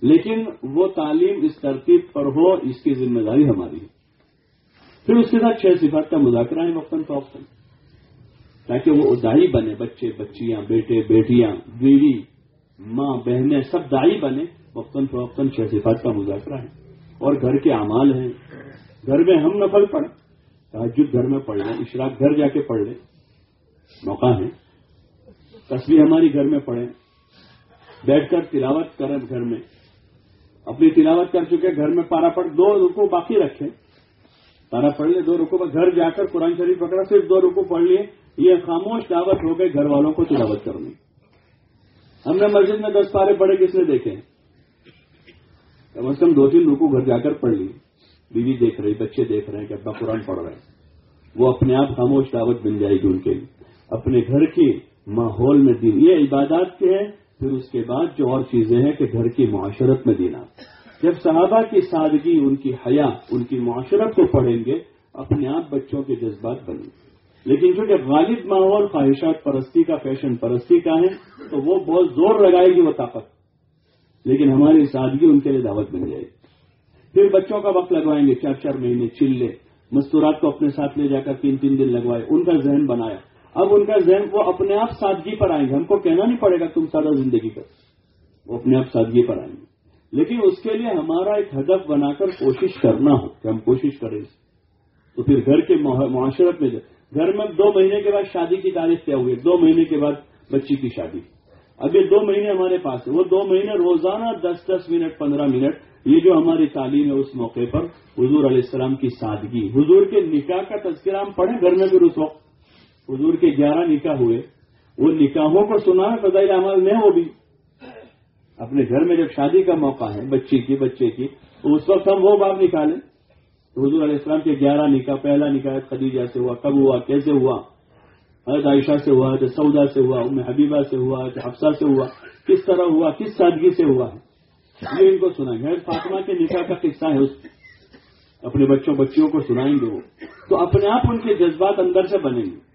لیکن وہ تعلیم اس ترتیب پر ہو، اس کی ذمہ داری ہماری ہے۔ پھر اس کے ساتھ چھ صفات کا مذاکرہ ہے وقتاً فوقتاً تاکہ وہ دائی بنے، بچے، بچیاں، بیٹے، بیٹیاں، بیوی، ماں، بہنیں، سب دائی بنے۔ وقتاً فوقتاً چھ صفات کا مذاکرہ ہے۔ اور گھر کے اعمال ہیں۔ گھر میں ہم نفل پڑھیں تحجد گھر میں پڑھ لیں، اشراق گھر جا کے پڑھ لیں۔ موقع ہے۔ تصویر ہماری گھر میں پڑھیں۔ بیٹھ کر تلاوت کریں گھر میں۔ اپنی تلاوت کر چکے، گھر میں پارا پڑھ، دو رکو باقی رکھیں پارا پڑھ لے، دو رکو گھر جا کر قرآن شریف پکڑا، صرف دو رکو پڑھ لیے۔ یہ خاموش دعوت ہو گئے گھر والوں کو تلاوت کرنی ہم نے مسجد میں دس پارے پڑھے، کس نے دیکھے؟ کم از کم دو تین رکو گھر جا کر پڑھ لیے۔ بیوی دیکھ رہی، بچے دیکھ رہے ہیں کہ ابا قرآن پڑھ رہے ہیں۔ وہ اپنے آپ خاموش دعوت بن جائے گی ان کے لیے۔ اپنے گھر کی ماحول میں دین، یہ عبادات کے ہیں۔ پھر اس کے بعد جو اور چیزیں ہیں کہ گھر کی معاشرت میں دینا۔ جب صحابہ کی سادگی، ان کی حیا، ان کی معاشرت کو پڑھیں گے، اپنے آپ بچوں کے جذبات بنیں۔ لیکن چونکہ غالب ماحول، خواہشات پرستی کا، فیشن پرستی کا ہے، تو وہ بہت زور لگائے گی وہ طاقت۔ لیکن ہماری سادگی ان کے لیے دعوت بن جائے۔ گی پھر بچوں کا وقت لگوائیں گے، چار چار مہینے، چلے، مستورات کو اپنے ساتھ لے جا کر تین تین دن لگوائے، ان کا ذہن بنایا۔ اب ان کا ذہن وہ اپنے آپ سادگی پر آئیں گے۔ ہم کو کہنا نہیں پڑے گا تم سادہ زندگی کر۔ وہ اپنے آپ سادگی پر آئیں گے۔ لیکن اس کے لیے ہمارا ایک ہدف بنا کر کوشش کرنا ہو کہ ہم کوشش کریں۔ تو پھر گھر کے معاشرت میں گھر میں دو مہینے کے بعد شادی کی تاریخ کیا ہوئی دو مہینے کے بعد بچی کی شادی۔ اب یہ دو مہینے ہمارے پاس ہے وہ دو مہینے روزانہ دس دس منٹ، پندرہ منٹ، یہ جو ہماری تعلیم ہے اس موقع پر حضور علیہ السلام کی سادگی۔ حضور کے نکاح کا تذکرہ ہم پڑھیں۔ گھر میں پھر اس وقت۔ حضور کے گیارہ نکاح ہوئے، وہ نکاحوں کو سنا ہے فضائی عمل میں وہ بھی۔ اپنے گھر میں جب شادی کا موقع ہے بچی کی، بچے کی، تو اس وقت ہم وہ بات نکالیں۔ حضور علیہ السلام کے گیارہ نکاح، پہلا نکاح خدیجہ سے ہوا، کب ہوا، کیسے ہوا؟ حضرت عائشہ سے ہوا کہ سودا سے ہوا، ام حبیبہ سے ہوا کہ حفصہ سے ہوا، کس طرح ہوا، کس سادگی سے ہوا ہے؟ یہ ان کو سنا گھر فاطمہ کے نکاح کا قصہ ہے، اس اپنے بچوں، بچیوں کو سنائیں گے وہ۔ تو اپنے آپ ان کے جذبات اندر سے بنیں گے۔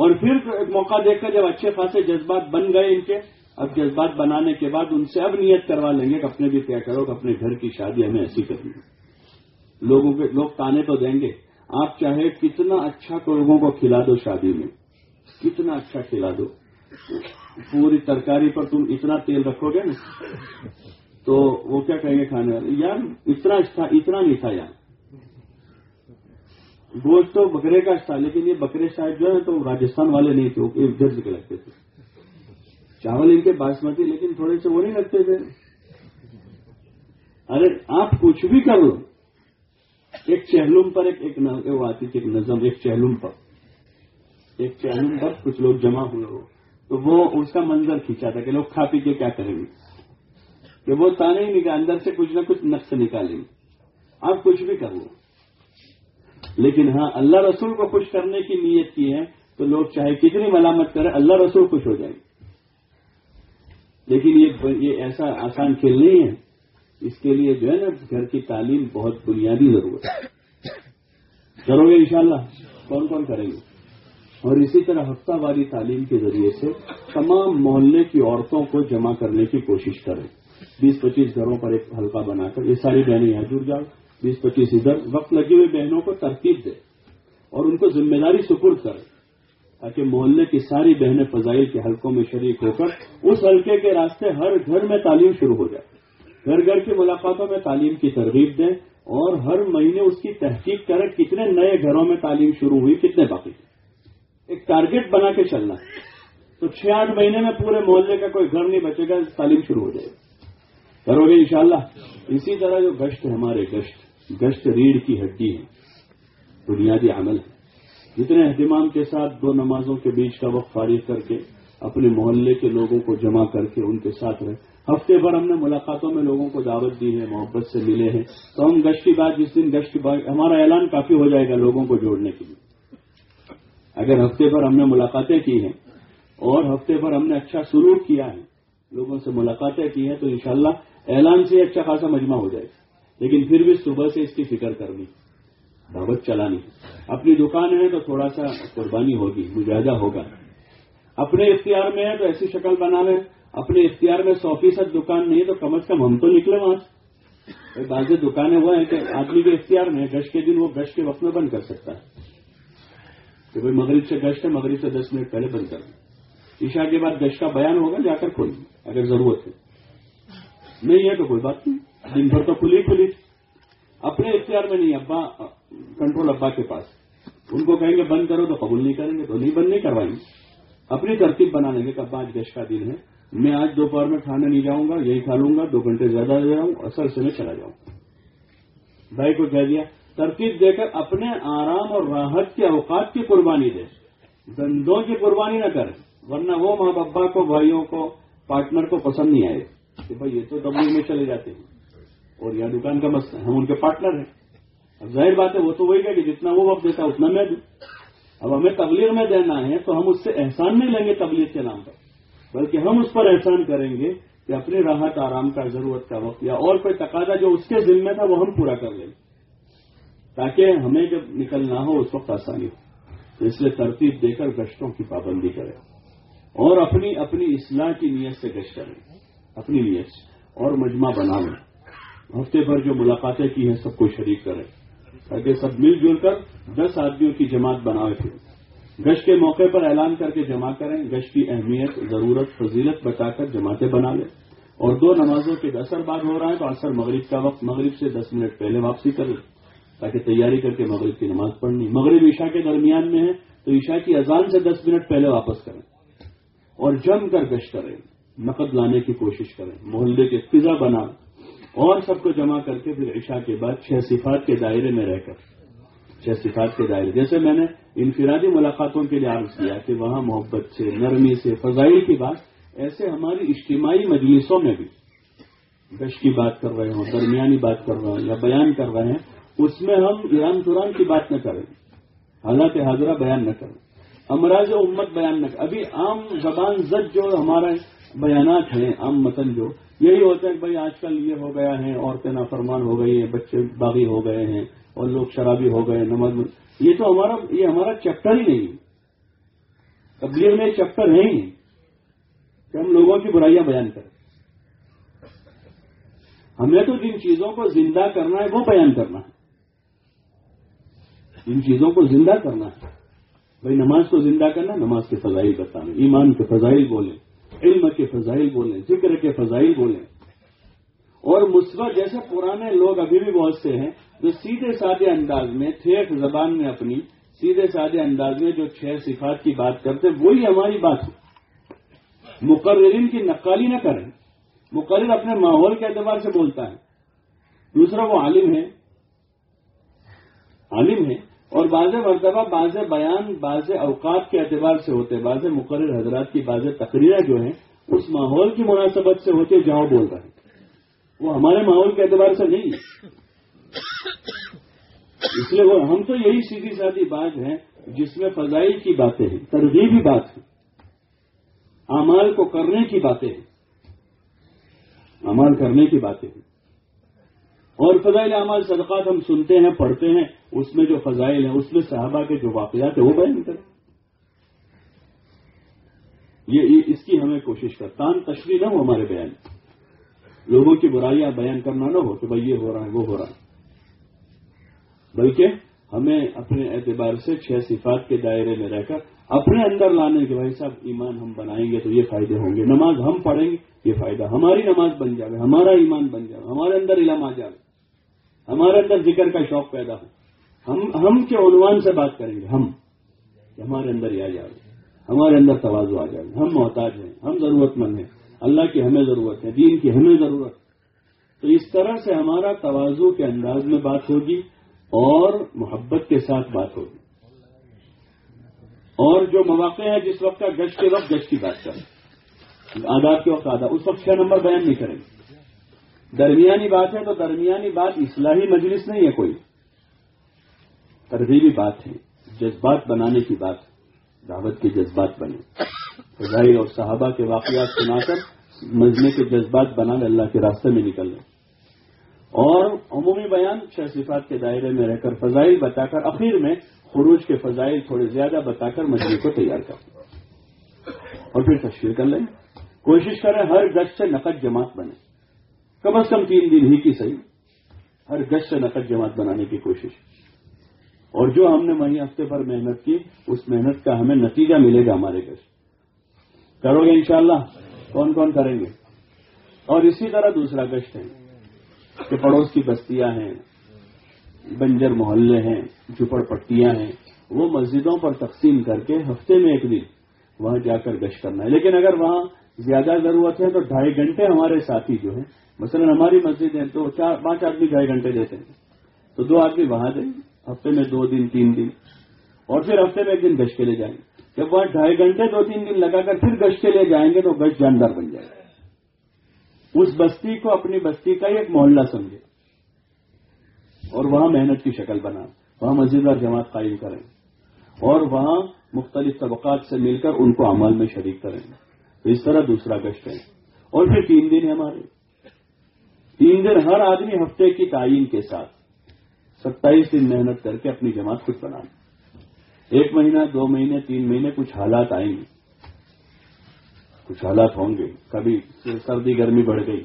اور پھر موقع دیکھ کر جب اچھے خاصے جذبات بن گئے ان کے، اب جذبات بنانے کے بعد ان سے اب نیت کروا لیں گے کہ اپنے بھی طے کرو کہ اپنے گھر کی شادی ہمیں ایسی کرنی ہے۔ لوگوں کے، لوگ تانے تو دیں گے۔ آپ چاہے کتنا اچھا کو لوگوں کو کھلا دو شادی میں۔ کتنا اچھا کھلا دو۔ پوری ترکاری پر تم اتنا تیل رکھو گے نا۔ تو وہ کیا کہیں گے کھانے والے؟ یار، اتنا اچھا، اتنا نہیں تھا یار۔ گوشت تو بکرے کا تھا لیکن یہ بکرے شاید جو ہے تو راجستھان والے نہیں تھے ایک درج کے لگتے تھے۔ چاول ان کے باسمتی، لیکن تھوڑے سے وہ نہیں لگتے تھے۔ ارے، آپ کچھ بھی کر لو۔ ایک چہلوم پر ایک وہ آتی تھی ایک نظم، ایک چہلوم پر۔ ایک چہلوم پر کچھ لوگ جمع ہوئے ہو۔ تو وہ اس کا منظر کھینچا تھا کہ لوگ کھا پی کے کیا کریں گے۔ کہ وہ تانے ہی نکال اندر سے کچھ نہ کچھ نقص نکالیں گے۔ آپ کچھ بھی کر لو۔ لیکن ہاں اللہ رسول کو خوش کرنے کی نیت کی ہے، تو لوگ چاہے کتنی ملامت کریں، اللہ رسول خوش ہو جائیں۔ لیکن یہ ایسا آسان کھیل نہیں ہے۔ اس کے لیے جو ہے نا، گھر کی تعلیم بہت بنیادی ضرورت ہے۔ کرو گے انشاءاللہ۔ کون کون کریں گے؟ اور اسی طرح ہفتہ واری تعلیم کے ذریعے سے تمام محلے کی عورتوں کو جمع کرنے کی کوشش کریں۔ بیس پچیس گھروں پر ایک حلقہ بنا کر، یہ ساری بہنیں یہاں جڑ جاؤ۔ بیس پچیس ادھر وقت لگی ہوئی بہنوں کو ترتیب دے اور ان کو ذمہ داری سپرد کرے تاکہ محلے کی ساری بہنیں فضائل کے حلقوں میں شریک ہو کر اس حلقے کے راستے ہر گھر میں تعلیم شروع ہو جائے۔ گھر گھر کی ملاقاتوں میں تعلیم کی ترغیب دیں اور ہر مہینے اس کی تحقیق کریں کتنے نئے گھروں میں تعلیم شروع ہوئی، کتنے باقی۔ ایک ٹارگیٹ بنا کے چلنا۔ تو چھ آٹھ مہینے میں پورے محلے کا کوئی گھر نہیں بچے گا، تعلیم شروع ہو جائے گا۔ کرو گے انشاءاللہ۔ اسی طرح جو گشت ہے، ہمارے گشت۔ گشت ریڑھ کی ہڈی ہے، بنیادی عمل ہے۔ جتنے اہتمام کے ساتھ دو نمازوں کے بیچ کا وقت فارغ کر کے اپنے محلے کے لوگوں کو جمع کر کے ان کے ساتھ رہے۔ ہفتے بھر ہم نے ملاقاتوں میں لوگوں کو دعوت دی ہے، محبت سے ملے ہیں۔ تو ہم گشت کی بات، جس دن گشت کی بات، ہمارا اعلان کافی ہو جائے گا لوگوں کو جوڑنے کے لیے۔ اگر ہفتے بھر ہم نے ملاقاتیں کی ہیں اور ہفتے بھر ہم نے اچھا سلوک کیا ہے، لوگوں سے ملاقاتیں کی ہیں، تو انشاءاللہ اعلان سے اچھا خاصا مجمع ہو جائے گا۔ لیکن پھر بھی صبح سے اس کی فکر کرنی دعوت چلانی اپنی دکان ہے تو تھوڑا سا قربانی ہوگی، مجاہدہ ہوگا۔ اپنے اختیار میں ہے تو ایسی شکل بنا لیں اپنے اختیار میں سو فیصد دکان نہیں تو کم از کم ہم تو نکلے وہاں سے۔ بعض دکانیں وہ ہیں کہ آدمی کے اختیار میں گش کے دن وہ گش کے وقت میں بند کر سکتا ہے۔ کہ بھائی، مغرب سے گشت ہے، مغرب سے دس منٹ پہلے بند کر دیں عشاء کے بعد گشت کا بیان ہوگا، جا کر کھول اگر ضرورت ہے۔ نہیں ہے تو کوئی بات نہیں۔ دن بھر تو کھلی کھلی۔ اپنے اختیار میں نہیں، ابا، کنٹرول ابا کے پاس۔ ان کو کہیں گے، بند کرو تو قبول نہیں کریں گے۔ تو نہیں، بند نہیں کروائیں۔ گے اپنی ترتیب بنا لیں گے کہ ابا آج گش کا دن ہے۔ میں آج دوپہر میں کھانا نہیں جاؤں گا، یہی کھا لوں گا، دو گھنٹے زیادہ لے جاؤں، اصل سے میں چلا جاؤں۔ بھائی کو کہہ دیا، ترتیب دے کر اپنے آرام اور راحت کے اوقات کی قربانی دے۔ دندوں کی قربانی نہ کرے ورنہ وہ ماں بابا کو، بھائیوں کو، پارٹنر کو پسند نہیں آئے۔ کہ بھائی، یہ تو تبلیغ میں چلے جاتے ہیں۔ اور یہاں دکان کا مسئلہ ہم ان کے پارٹنر ہیں۔ اب ظاہر بات ہے، وہ تو وہی کہ جتنا وہ وقت دیتا اتنا میں دوں۔ اب ہمیں تبلیغ میں دینا ہے تو ہم اس سے احسان نہیں لیں گے تبلیغ کے نام پر۔ بلکہ ہم اس پر احسان کریں گے کہ اپنی راحت، آرام کا، ضرورت کا وقت یا اور کوئی تقاضا جو اس کے ذمہ تھا، وہ ہم پورا کر لیں۔ تاکہ ہمیں جب نکلنا ہو، اس وقت آسانی ہو۔ تو اس لیے ترتیب دے کر گشتوں کی پابندی کریں۔ اور اپنی اپنی اصلاح کی نیت سے گشت کریں۔ اپنی نیت سے۔ اور مجمع بنا لیں۔ ہفتے بھر جو ملاقاتیں کی ہیں، سب کو شریک کریں۔ تاکہ سب مل جل کر دس آدمیوں کی جماعت بنائے پھر گشت کے موقع پر اعلان کر کے جمع کریں۔ گشت کی اہمیت، ضرورت، فضیلت بتا کر جماعتیں بنا لیں۔ اور دو نمازوں کے اثر بعد ہو رہا ہے تو اثر مغرب کا وقت، مغرب سے دس منٹ پہلے واپسی کر لیں۔ تاکہ تیاری کر کے مغرب کی نماز پڑھنی۔ مغرب عشاء کے درمیان میں ہے تو عشاء کی اذان سے دس منٹ پہلے واپس کریں۔ اور جم کر گشت کریں۔ نقد لانے کی کوشش کریں۔ محلے کے فضا بنا۔ اور سب کو جمع کر کے پھر عشاء کے بعد چھ صفات کے دائرے میں رہ کر، چھ صفات کے دائرے۔ جیسے میں نے انفرادی ملاقاتوں کے لیے عرض کیا کہ وہاں محبت سے، نرمی سے فضائی کی بات، ایسے ہماری اجتماعی مجلسوں میں بھی گش کی بات کر رہے ہوں، درمیانی بات کر رہے ہوں یا بیان کر رہے ہیں، اس میں ہم ایران توران کی بات نہ کریں حالات حاضرہ بیان نہ کریں، امراض امت بیان نہ کریں۔ ابھی عام زبان زد جو ہمارا بیانات ہیں، عام متن جو یہی ہوتا ہے کہ بھائی آج کل یہ ہو گیا ہے، عورتیں نافرمان ہو گئی ہیں، بچے باغی ہو گئے ہیں اور لوگ شرابی ہو گئے نماز یہ تو ہمارا، یہ ہمارا چیپٹر ہی نہیں۔ تبلیغ میں چیپٹر ہے ہی۔ کہ ہم لوگوں کی برائیاں بیان کریں۔ ہمیں تو جن چیزوں کو زندہ کرنا ہے، وہ بیان کرنا ہے۔ جن چیزوں کو زندہ کرنا ہے۔ بھائی نماز کو زندہ کرنا، نماز کے فضائل بتانا۔ ایمان کے فضائل بولیں۔ علم کے فضائل بولیں، ذکر کے فضائل بولیں۔ اور مثبت جیسے پرانے لوگ ابھی بھی بہت سے ہیں، جو سیدھے سادے انداز میں، ٹھیک زبان میں اپنی، سیدھے سادے انداز میں جو چھ صفات کی بات کرتے وہی ہماری بات ہے۔ مقررین کی نقالی نہ کریں۔ مقرر اپنے ماحول کے اعتبار سے بولتا ہے۔ دوسرا وہ عالم ہے۔ عالم ہے۔ اور بعض مرتبہ بعض بیان، بعض اوقات کے اعتبار سے ہوتے بعض مقرر حضرات کی بعض تقریریں جو ہیں، اس ماحول کی مناسبت سے ہوتے جہاں بول رہے ہیں۔ وہ ہمارے ماحول کے اعتبار سے نہیں۔ اس لیے وہ ہم تو یہی سیدھی سادی بات ہے، جس میں فضائل کی باتیں ہیں، ترغیبی بات ہے امال کو کرنے کی باتیں ہیں۔ امال کرنے کی باتیں ہیں۔ اور فضائل اعمال صدقات ہم سنتے ہیں، پڑھتے ہیں۔ اس میں جو فضائل ہیں، اس میں صحابہ کے جو واقعات ہیں، وہ بیان کریں۔ یہ اس کی ہمیں کوشش کر تان تشریح نہ ہو ہمارے بیان۔ لوگوں کی برائیاں بیان کرنا نہ ہو کہ بھائی یہ ہو رہا ہے، وہ ہو رہا ہے۔ بلکہ ہمیں اپنے اعتبار سے چھ صفات کے دائرے میں رہ کر اپنے اندر لانے کے بھائی صاحب، ایمان ہم بنائیں گے تو یہ فائدے ہوں گے۔ نماز ہم پڑھیں گے، یہ فائدہ ہماری نماز بن جائے، ہمارا ایمان بن جائے، ہمارے اندر علم آ جائے، ہمارے اندر ذکر کا شوق پیدا ہو۔ ہم ہم کے عنوان سے بات کریں گے، ہم، کہ ہمارے اندر یہ آ جائے، ہمارے اندر توازو آ جائے، ہم محتاج ہیں، ہم ضرورت مند ہیں، اللہ کی ہمیں ضرورت ہے، دین کی ہمیں ضرورت تو اس طرح سے ہمارا توازو کے انداز میں بات ہوگی اور محبت کے ساتھ بات ہوگی۔ اور جو مواقع ہے جس وقت کا گش کے وقت گش کی بات کریں۔ آداب کے وقت آداب، اس وقت چھ نمبر بیان نہیں کریں گے۔ درمیانی بات ہے تو درمیانی بات اصلاحی مجلس نہیں ہے کوئی۔ ترغیبی بات ہے، جذبات بنانے کی بات، دعوت کے جذبات بنے۔ فضائی اور صحابہ کے واقعات سنا کر مجمے کے جذبات بنا اللہ کے راستے میں نکل لیں اور عمومی بیان چھ صفات کے دائرے میں رہ کر فضائل بتا کر اخیر میں خروج کے فضائل تھوڑے زیادہ بتا کر مجمے کو تیار کر۔ اور پھر تشکیل کر لیں۔ کوشش کریں ہر گشت سے نقد جماعت بنے۔ کم از کم تین دن ہی کی صحیح۔ ہر گشت سے نقد جماعت بنانے کی کوشش۔ اور جو ہم نے وہیں ہفتے پر محنت کی، اس محنت کا ہمیں نتیجہ ملے گا ہمارے گشت کرو گے انشاءاللہ؟ کون کون کریں گے؟ اور اسی طرح دوسرا گشت ہے کہ پڑوس کی بستیاں ہیں، بنجر محلے ہیں جھپڑ پٹیاں ہیں، وہ مسجدوں پر تقسیم کر کے ہفتے میں ایک دن وہاں جا کر گشت کرنا ہے۔ لیکن اگر وہاں زیادہ ضرورت ہے تو ڈھائی گھنٹے ہمارے ساتھی جو ہیں، مثلا ہماری مسجد ہے تو چار پانچ آدمی ڈھائی گھنٹے دیتے ہیں۔ تو دو آدمی وہاں دیں ہفتے میں دو دن، تین دن۔ اور پھر ہفتے میں ایک دن گشت کے لیے جائیں۔ گے جب وہاں ڈھائی گھنٹے، دو تین دن لگا کر پھر گشت کے لیے جائیں گے تو گشت جاندار بن جائے۔ گا اس بستی کو اپنی بستی کا ایک محلہ سمجھے۔ اور وہاں محنت کی شکل بنا۔ وہاں مسجد اور جماعت قائم کریں۔ اور وہاں مختلف طبقات سے مل کر ان کو عمل میں شریک کریں۔ تو اس طرح دوسرا گشت ہے۔ اور پھر تین دن ہے ہمارے۔ تین دن ہر آدمی ہفتے کی تعین کے ساتھ۔ ستائیس دن محنت کر کے اپنی جماعت خود بنا ایک مہینہ، دو مہینے، تین مہینے، کچھ حالات آئیں گے۔ کچھ حالات ہوں گے۔ کبھی سردی گرمی بڑھ گئی،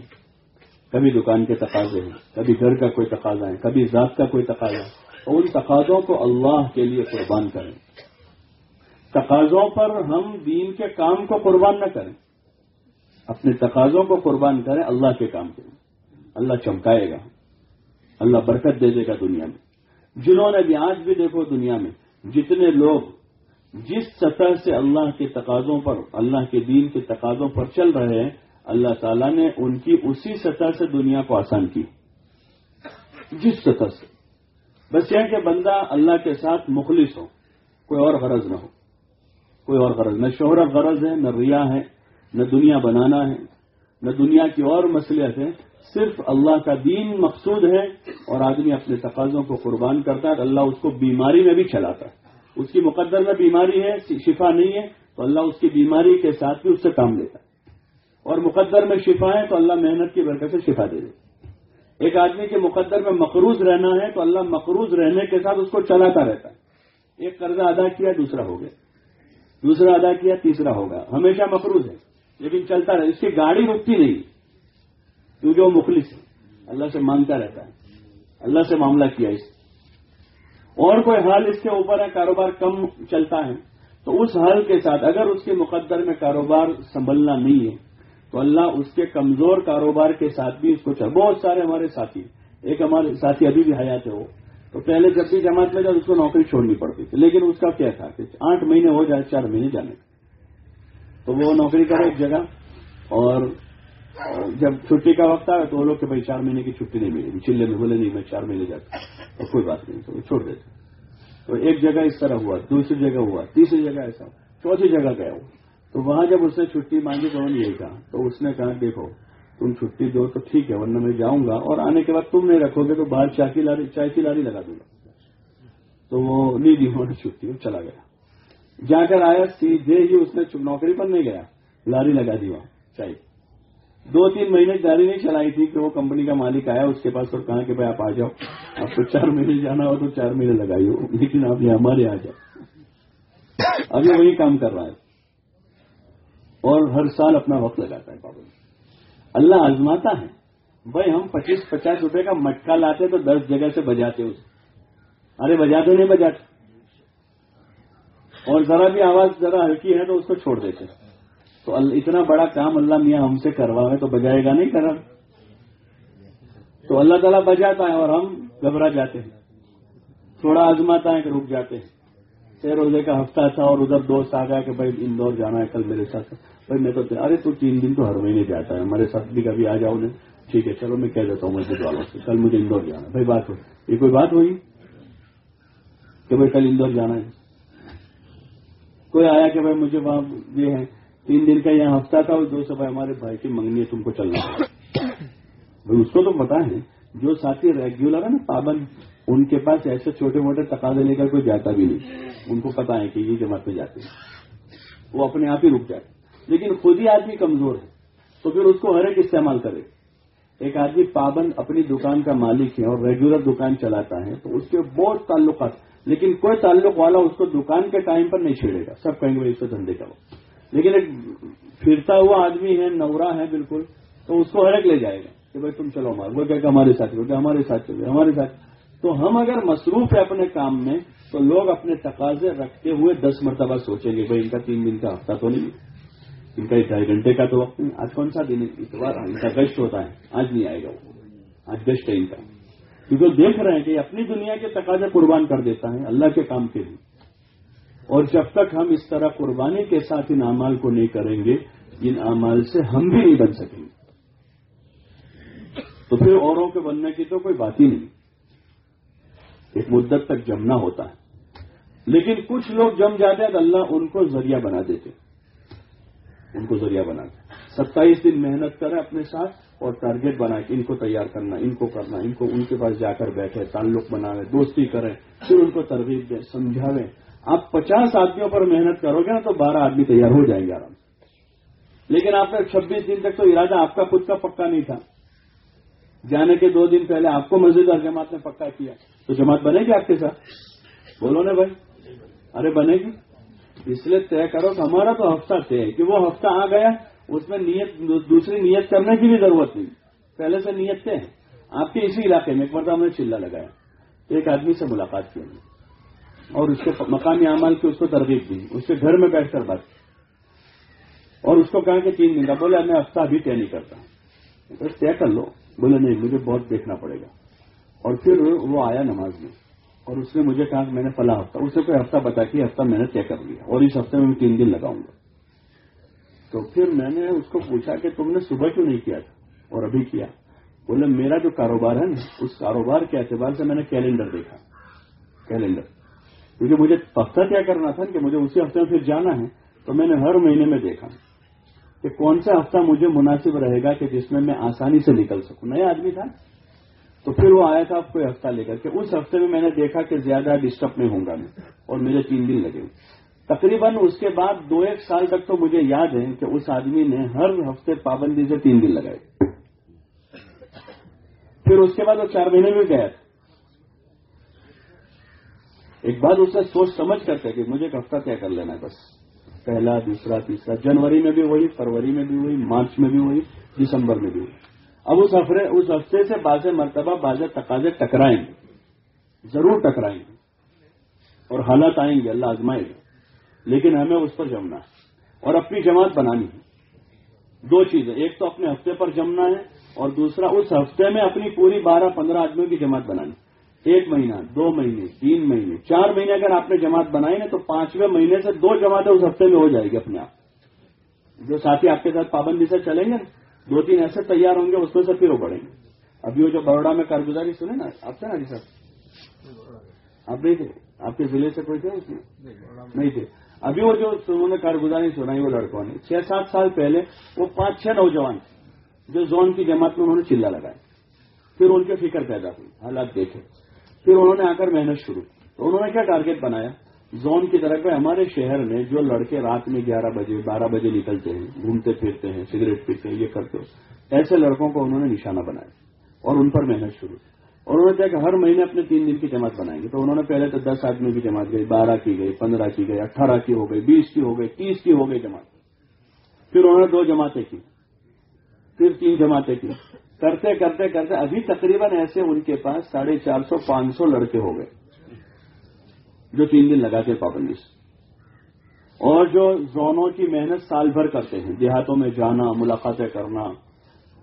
کبھی دکان کے تقاضے ہیں، کبھی گھر کا کوئی تقاضا ہے، کبھی ذات کا کوئی تقاضا ہے۔ اور ان تقاضوں کو اللہ کے لیے قربان کریں۔ تقاضوں پر ہم دین کے کام کو قربان نہ کریں۔ اپنے تقاضوں کو قربان کریں، اللہ کے کام کے اللہ چمکائے گا۔ اللہ برکت دے دے گا دنیا میں۔ جنہوں نے بھی آج بھی دیکھو دنیا میں، جتنے لوگ جس سطح سے اللہ کے تقاضوں پر، اللہ کے دین کے تقاضوں پر چل رہے ہیں، اللہ تعالیٰ نے ان کی اسی سطح سے دنیا کو آسان کی۔ جس سطح سے۔ بس یہ کہ بندہ اللہ کے ساتھ مخلص ہو، کوئی اور غرض نہ ہو۔ کوئی اور غرض، نہ شہرت غرض ہے، نہ ریا ہے، نہ دنیا بنانا ہے، نہ دنیا کی اور مسئلے ہیں صرف اللہ کا دین مقصود ہے اور آدمی اپنے تقاضوں کو قربان کرتا ہے اللہ اس کو بیماری میں بھی چلاتا ہے۔ اس کی مقدر میں بیماری ہے، شفا نہیں ہے، تو اللہ اس کی بیماری کے ساتھ بھی اس سے کام لیتا ہے۔ اور مقدر میں شفا ہے، تو اللہ محنت کی برکت سے شفا دے دے ایک آدمی کے مقدر میں مقروض رہنا ہے، تو اللہ مقروض رہنے کے ساتھ اس کو چلاتا رہتا ہے۔ ایک قرضہ ادا کیا، دوسرا ہو گیا۔ دوسرا ادا کیا، تیسرا ہوگا ہمیشہ مقروض ہے، لیکن چلتا رہے۔ اس کی گاڑی رکتی نہیں۔ کیونکہ وہ مخلص ہے اللہ سے مانگتا رہتا ہے، اللہ سے معاملہ کیا اس اور کوئی حال اس کے اوپر ہے، کاروبار کم چلتا ہے، تو اس حال کے ساتھ اگر اس کے مقدر میں کاروبار سنبھلنا نہیں ہے، تو اللہ اس کے کمزور کاروبار کے ساتھ بھی اس کو چل بہت سارے ہمارے ساتھی ایک ہمارے ساتھی ابھی بھی حیات ہے وہ۔ تو پہلے جب بھی جماعت میں جائے اس کو نوکری چھوڑنی پڑتی تھی۔ لیکن اس کا کیا تھا کہ آٹھ مہینے ہو جائے، چار مہینے جانے۔ تو وہ نوکری کرے ایک جگہ اور جب چھٹی کا وقت آئے تو وہ لوگ کہ بھائی چار مہینے کی چھٹی نہیں ملے گی چلے میں بولے نہیں، میں چار مہینے جاتا تو کوئی بات نہیں، تو چھوڑ دیتے۔ تو ایک جگہ اس طرح ہوا، دوسری جگہ ہوا، تیسری جگہ ایسا چوتھی جگہ گیا وہ۔ تو وہاں جب اس نے چھٹی مانگی تو انہوں نے یہی کہا، تو اس نے کہا، دیکھو، تم چھٹی دو تو ٹھیک ہے، ورنہ میں جاؤں گا اور آنے کے بعد تم نہیں رکھو گے تو باہر چائے کی لاری چائے کی لاری لگا دوں گا۔ تو وہ نہیں دی، انہوں نے چھٹی، وہ چلا گیا۔ جا کر آیا، سیدھے ہی اس نے نوکری پر نہیں گیا لاری لگا دی وہاں چائے دو تین مہینے گاڑی نہیں چلائی تھی کہ وہ کمپنی کا مالک آیا اس کے پاس اور کہا کہ بھائی آپ آ جاؤ۔ آپ کو چار مہینے جانا ہو تو چار مہینے لگائی ہو لیکن آپ یہ ہمارے آ جاؤ۔ ابھی وہی کام کر رہا ہے۔ اور ہر سال اپنا وقت لگاتا ہے پابند اللہ آزماتا ہے۔ بھائی ہم پچیس، پچاس روپے کا مٹکا لاتے تو دس جگہ سے بجاتے اسے۔ ارے بجاتے نہیں بجاتے۔ اور ذرا بھی آواز ذرا ہلکی ہے تو اس کو چھوڑ دیتے۔ تو اتنا بڑا کام اللہ میاں ہم سے کروا ہے تو بجائے گا نہیں کرا تو اللہ تعالیٰ بجاتا ہے اور ہم گھبرا جاتے ہیں۔ تھوڑا آزماتا ہے کہ رک جاتے ہیں۔ چھ روزے کا ہفتہ تھا اور ادھر دوست آ گیا کہ بھائی اندور جانا ہے، کل میرے ساتھ۔ بھائی میں تو ارے تو تین دن تو ہر مہینے جاتا ہے، ہمارے ساتھ بھی کبھی آ جاؤ ٹھیک ہے، چلو میں کہہ دیتا ہوں مسجد والوں سے کل مجھے اندور جانا ہے۔ بھائی بات ہو، یہ کوئی بات ہوئی؟ کہ بھائی کل اندور جانا ہے۔ کوئی آیا کہ بھائی مجھے وہاں یہ ہے تین دن کا یہاں ہفتہ تھا اور دو سو ہمارے بھائی کی منگنی ہے تم کو چلنا بھائی اس کو تو پتا ہے، جو ساتھی ریگولر ہے نا پابند، ان کے پاس ایسے چھوٹے موٹے تقاضے لے کر کوئی جاتا بھی نہیں۔ ان کو پتا ہے کہ یہ جماعت میں جاتے ہیں۔ وہ اپنے آپ ہی رک جاتے لیکن خود ہی آدمی کمزور ہے، تو پھر اس کو ہر ایک استعمال کرے۔ ایک آدمی پابند اپنی دکان کا مالک ہے اور ریگولر دکان چلاتا ہے، تو اس کے بہت تعلقات۔ لیکن کوئی تعلق والا اس کو دکان کے ٹائم پر نہیں چھیڑے گا۔ سب کہیں گے اس کو دھندے کا لیکن ایک پھرتا ہوا آدمی ہے، نورا ہے بالکل، تو اس کو ہرک لے جائے گا کہ بھائی تم چلو ہمارے وہ کہ ہمارے ساتھ وہ کہ ہمارے ساتھ چلو، ہمارے ساتھ۔ تو ہم اگر مصروف ہے اپنے کام میں، تو لوگ اپنے تقاضے رکھتے ہوئے دس مرتبہ سوچیں گے، بھائی ان کا تین دن کا ہفتہ تو نہیں ان کا ڈھائی گھنٹے کا تو وقت نہیں آج کون سا دن اتوار۔ ان کا گشت ہوتا ہے۔ آج نہیں آئے گا وہ۔ آج گشت ہے ان کا۔ کیونکہ دیکھ رہے ہیں کہ اپنی دنیا کے تقاضے قربان کر دیتا ہے، اللہ کے کام کے لیے۔ اور جب تک ہم اس طرح قربانی کے ساتھ ان اعمال کو نہیں کریں گے، جن اعمال سے ہم بھی نہیں بن سکیں گے۔ تو پھر اوروں کے بننے کی تو کوئی بات ہی نہیں۔ ایک مدت تک جمنا ہوتا ہے۔ لیکن کچھ لوگ جم جاتے ہیں تو اللہ ان کو ذریعہ بنا دیتے ان کو ذریعہ بنا دے ستائیس دن محنت کریں اپنے ساتھ اور ٹارگیٹ بنا کے ان کو تیار کرنا، ان کو کرنا، ان کو ان کے پاس جا کر بیٹھے تعلق بنائے دوستی کریں۔ پھر ان کو ترغیب دیں، سمجھاویں۔ آپ پچاس آدمیوں پر محنت کرو گے نا تو بارہ آدمی تیار ہو جائیں گے آرام سے۔ لیکن آپ کا چھبیس دن تک تو ارادہ آپ کا خود کا پکا نہیں تھا۔ جانے کے دو دن پہلے آپ کو مسجد اور جماعت نے پکا کیا۔ تو جماعت بنے گی آپ کے ساتھ؟ بولو نا بھائی۔ ارے بنے گی۔ اس لیے طے کرو کہ ہمارا تو ہفتہ طے ہے کہ وہ ہفتہ آ گیا، اس میں نیت، دوسری نیت کرنے کی بھی ضرورت نہیں۔ پہلے سے نیت طے ہے۔ آپ کے اسی علاقے میں ایک مرتبہ ہم نے چلا لگایا۔ ایک آدمی سے ملاقات کی اور اس کے مقامی اعمال کی اس کو ترغیب دی۔ اس کے گھر میں بیٹھ کر بات اور اس کو کہا کہ تین دن کا، بولے میں ہفتہ ابھی طے نہیں کرتا۔ طے کر لو۔ بولے نہیں، مجھے بہت دیکھنا پڑے گا۔ اور پھر وہ آیا نماز میں۔ اور اس نے مجھے کہا کہ میں نے فلاں ہفتہ، اسے کوئی ہفتہ بتا کہ ہفتہ میں نے طے کر لیا۔ اور اس ہفتے میں تین دن لگاؤں گا۔ تو پھر میں نے اس کو پوچھا کہ تم نے صبح کیوں نہیں کیا تھا؟ اور ابھی کیا؟ بولے، میرا جو کاروبار ہے نا، اس کاروبار کے اعتبار سے میں نے کیلنڈر دیکھا۔ کیلنڈر۔ کیونکہ مجھے ہفتہ کیا کرنا تھا کہ مجھے اسی ہفتے میں پھر جانا ہے، تو میں نے ہر مہینے میں دیکھا کہ کون سا ہفتہ مجھے مناسب رہے گا کہ جس میں میں آسانی سے نکل سکوں۔ نیا آدمی تھا۔ تو پھر وہ آیا تھا کوئی ہفتہ لے کر کے اس ہفتے میں میں نے دیکھا کہ زیادہ ڈسٹرب نہیں ہوں گا میں اور مجھے تین دن لگے۔ تقریباً اس کے بعد دو ایک سال تک تو مجھے یاد ہے کہ اس آدمی نے ہر ہفتے پابندی سے تین دن لگائے۔ پھر اس کے بعد وہ چار مہینے میں گیا۔ ایک بات اسے سوچ سمجھ کر کہ مجھے ایک ہفتہ طے کر لینا ہے بس۔ پہلا، دوسرا، تیسرا، جنوری میں بھی وہی، فروری میں بھی وہی، مارچ میں بھی وہی، دسمبر میں بھی وہی۔ اب اس ہفتے اس ہفتے سے باز مرتبہ باز تقاضے ٹکرائیں گے۔ ضرور ٹکرائیں گے۔ اور حالات آئیں گے، اللہ آزمائے گا۔ لیکن ہمیں اس پر جمنا ہے۔ اور اپنی جماعت بنانی ہے۔ دو چیزیں، ایک تو اپنے ہفتے پر جمنا ہے اور دوسرا، اس ہفتے میں اپنی پوری بارہ پندرہ آدمیوں کی جماعت بنانی ایک مہینہ، دو مہینے، تین مہینے، چار مہینے اگر آپ نے جماعت بنائی نا تو پانچویں مہینے سے دو جماعتیں اس ہفتے میں ہو جائے گی اپنے آپ۔ جو ساتھی آپ کے ساتھ پابندی سے چلیں گے نا دو تین ایسے تیار ہوں گے، اس میں سے پھر وہ بڑھیں گے۔ ابھی وہ جو بروڑا میں کارگزاری سنے نا، آپ سے نا جی سر آپ نہیں تھے؟ آپ کے ضلع سے کوئی تھے اس میں؟ نہیں تھے۔ ابھی وہ جو انہوں نے کارگزاری سنائی، وہ لڑکوں نے۔ چھ سات سال پہلے وہ پانچ چھ نوجوان جو زون کی جماعت میں انہوں نے چلا لگایا۔ پھر ان کے فکر پیدا ہوئی، حالات دیکھے۔ پھر انہوں نے آ کر محنت شروع تو انہوں نے کیا ٹارگیٹ بنایا؟ زون کی طرف ہمارے شہر میں جو لڑکے رات میں گیارہ بجے، بارہ بجے نکلتے ہیں، گھومتے پھرتے ہیں، سگریٹ پیتے ہیں، یہ کرتے ہیں، ایسے لڑکوں کو انہوں نے نشانہ بنایا اور ان پر محنت شروع۔ اور انہوں نے کہا کہ ہر مہینے اپنے تین دن کی جماعت بنائیں گے۔ تو انہوں نے پہلے تو دس آدمی کی جماعت گئی، بارہ کی گئی، پندرہ کی گئی، اٹھارہ کی ہو گئی، بیس کی ہو گئی، تیس کی ہو گئی جماعت۔ پھر انہوں نے دو جماعتیں کی۔ پھر تین جماعتیں کی۔ کرتے کرتے کرتے ابھی تقریباً ایسے ان کے پاس ساڑھے چار سو، پانچ سو لڑکے ہو گئے، جو تین دن لگاتے پابندی سے۔ اور جو زونوں کی محنت سال بھر کرتے ہیں، دیہاتوں میں جانا، ملاقاتیں کرنا،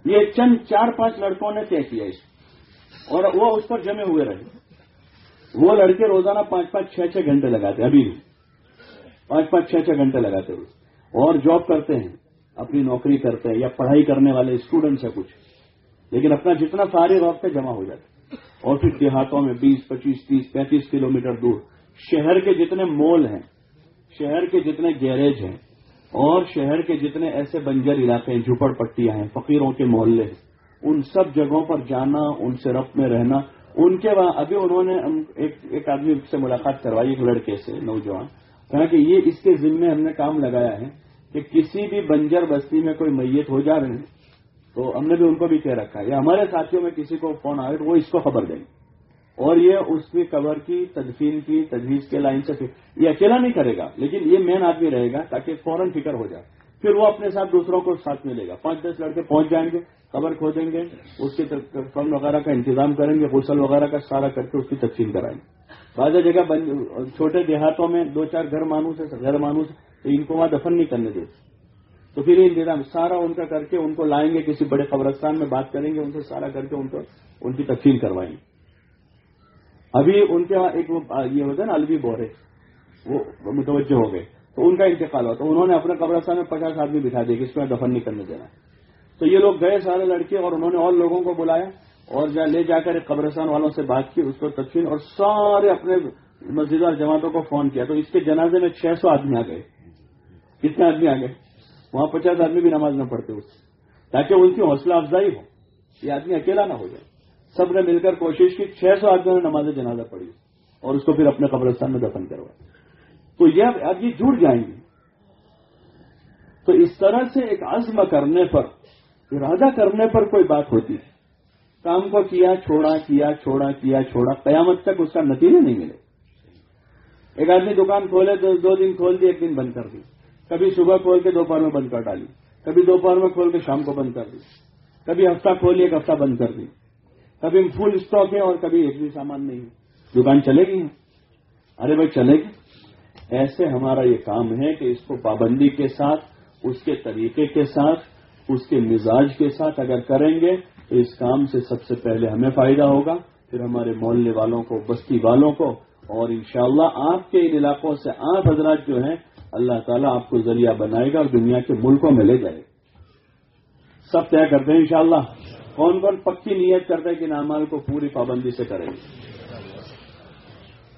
یہ چند چار پانچ لڑکوں نے طے کیا اس۔ اور وہ اس پر جمے ہوئے رہے۔ وہ لڑکے روزانہ پانچ پانچ چھ چھ گھنٹے لگاتے، ابھی بھی پانچ پانچ چھ چھ گھنٹے لگاتے۔ ہوئے اور جاب کرتے ہیں، اپنی نوکری کرتے ہیں یا پڑھائی کرنے والے اسٹوڈنٹس ہیں کچھ۔ لیکن اپنا جتنا فارغ وقت ہے جمع ہو جاتے اور پھر دیہاتوں میں بیس، پچیس، تیس، پینتیس کلو میٹر دور، شہر کے جتنے مول ہیں، شہر کے جتنے گیریج ہیں، اور شہر کے جتنے ایسے بنجر علاقے ہیں جھپڑ پٹیاں ہیں، فقیروں کے محلے ہیں، ان سب جگہوں پر جانا، ان سے رب میں رہنا، ان کے وہاں ابھی انہوں نے ایک ایک آدمی سے ملاقات کروائی، ایک لڑکے سے، نوجوان، کہا کہ یہ اس کے ذمے ہم نے کام لگایا ہے کہ کسی بھی بنجر بستی میں کوئی میت ہو جا رہے ہیں تو ہم نے بھی ان کو بھی کہہ رکھا ہے۔ یا ہمارے ساتھیوں میں کسی کو فون آئے تو وہ اس کو خبر دیں۔ گے اور یہ اس کی قبر کی تدفین کی تجویز کے لائن سے یہ اکیلا نہیں کرے گا، لیکن یہ مین آدمی رہے گا تاکہ فوراً فکر ہو جائے۔ پھر وہ اپنے ساتھ دوسروں کو ساتھ میں لے گا۔ پانچ دس لڑکے پہنچ جائیں گے، قبر کھودیں گے، اس کے فن وغیرہ کا انتظام کریں گے، غسل وغیرہ کا سارا کر کے اس کی تقسیم کرائیں گے۔ بعض جگہ چھوٹے دیہاتوں میں دو چار گھر مانوس ہے گھر مانوس ان کو وہاں دفن نہیں کرنے دیتے۔ تو پھر یہ انتظام سارا ان کا کر کے ان کو لائیں گے کسی بڑے قبرستان میں بات کریں گے، ان سے سارا کر کے ان کو ان کی تقسیم کروائیں گے۔ ابھی ان کے وہاں ایک یہ ہوتا ہے نا الوی بورے، وہ متوجہ ہو گئے۔ تو ان کا انتقال ہوا۔ تو انہوں نے اپنے قبرستان میں پچاس آدمی بٹھا دیے کہ اس میں دفن نہیں کرنے دینا۔ تو یہ لوگ گئے سارے لڑکے اور انہوں نے اور لوگوں کو بلایا اور جا، لے جا کر قبرستان والوں سے بات کی، اس کو تقسیم اور سارے اپنے مسجد اور جماعتوں کو فون کیا۔ تو اس کے جنازے میں چھ سو آدمی آ گئے۔ کتنے آدمی آ گئے؟ وہاں پچاس آدمی بھی نماز نہ پڑھتے اس تاکہ ان کی حوصلہ افزائی ہو، یہ آدمی اکیلا نہ ہو جائے۔ سب نے مل کر کوشش کی، چھ سو آدمیوں نے نماز جنازہ پڑھی اور اس کو پھر اپنے قبرستان میں دفن کروایا۔ تو یہ اب یہ جڑ جائیں گے۔ تو اس طرح سے ایک عزم کرنے پر، ارادہ کرنے پر کوئی بات ہوتی ہے۔ کام کو کیا، چھوڑا کیا چھوڑا کیا، چھوڑا، قیامت تک اس کا نتیجہ نہیں ملے۔ ایک آدمی دکان کھولے دو دن کھول دی، ایک دن بند کر دی۔ کبھی صبح کھول کے دوپہر میں بند کر ڈالی، کبھی دوپہر میں کھول کے شام کو بند کر دی، کبھی ہفتہ کھولی، ایک ہفتہ بند کر دی۔ کبھی فل اسٹاک ہے اور کبھی ایک بھی سامان نہیں ہے۔ دکان چلے گی؟ ارے بھائی چلے گی۔ ایسے ہمارا یہ کام ہے کہ اس کو پابندی کے ساتھ، اس کے طریقے کے ساتھ، اس کے مزاج کے ساتھ اگر کریں گے، تو اس کام سے سب سے پہلے ہمیں فائدہ ہوگا۔ پھر ہمارے محلے والوں کو، بستی والوں کو، اور انشاءاللہ شاء آپ کے ان علاقوں سے آپ حضرات جو ہیں اللہ تعالیٰ آپ کو ذریعہ بنائے گا اور دنیا کے ملکوں میں لے جائے گا۔ سب طے کرتے ہیں انشاءاللہ۔ کون کون پکی نیت کرتے ہیں کہ نامال کو پوری پابندی سے کریں گے؟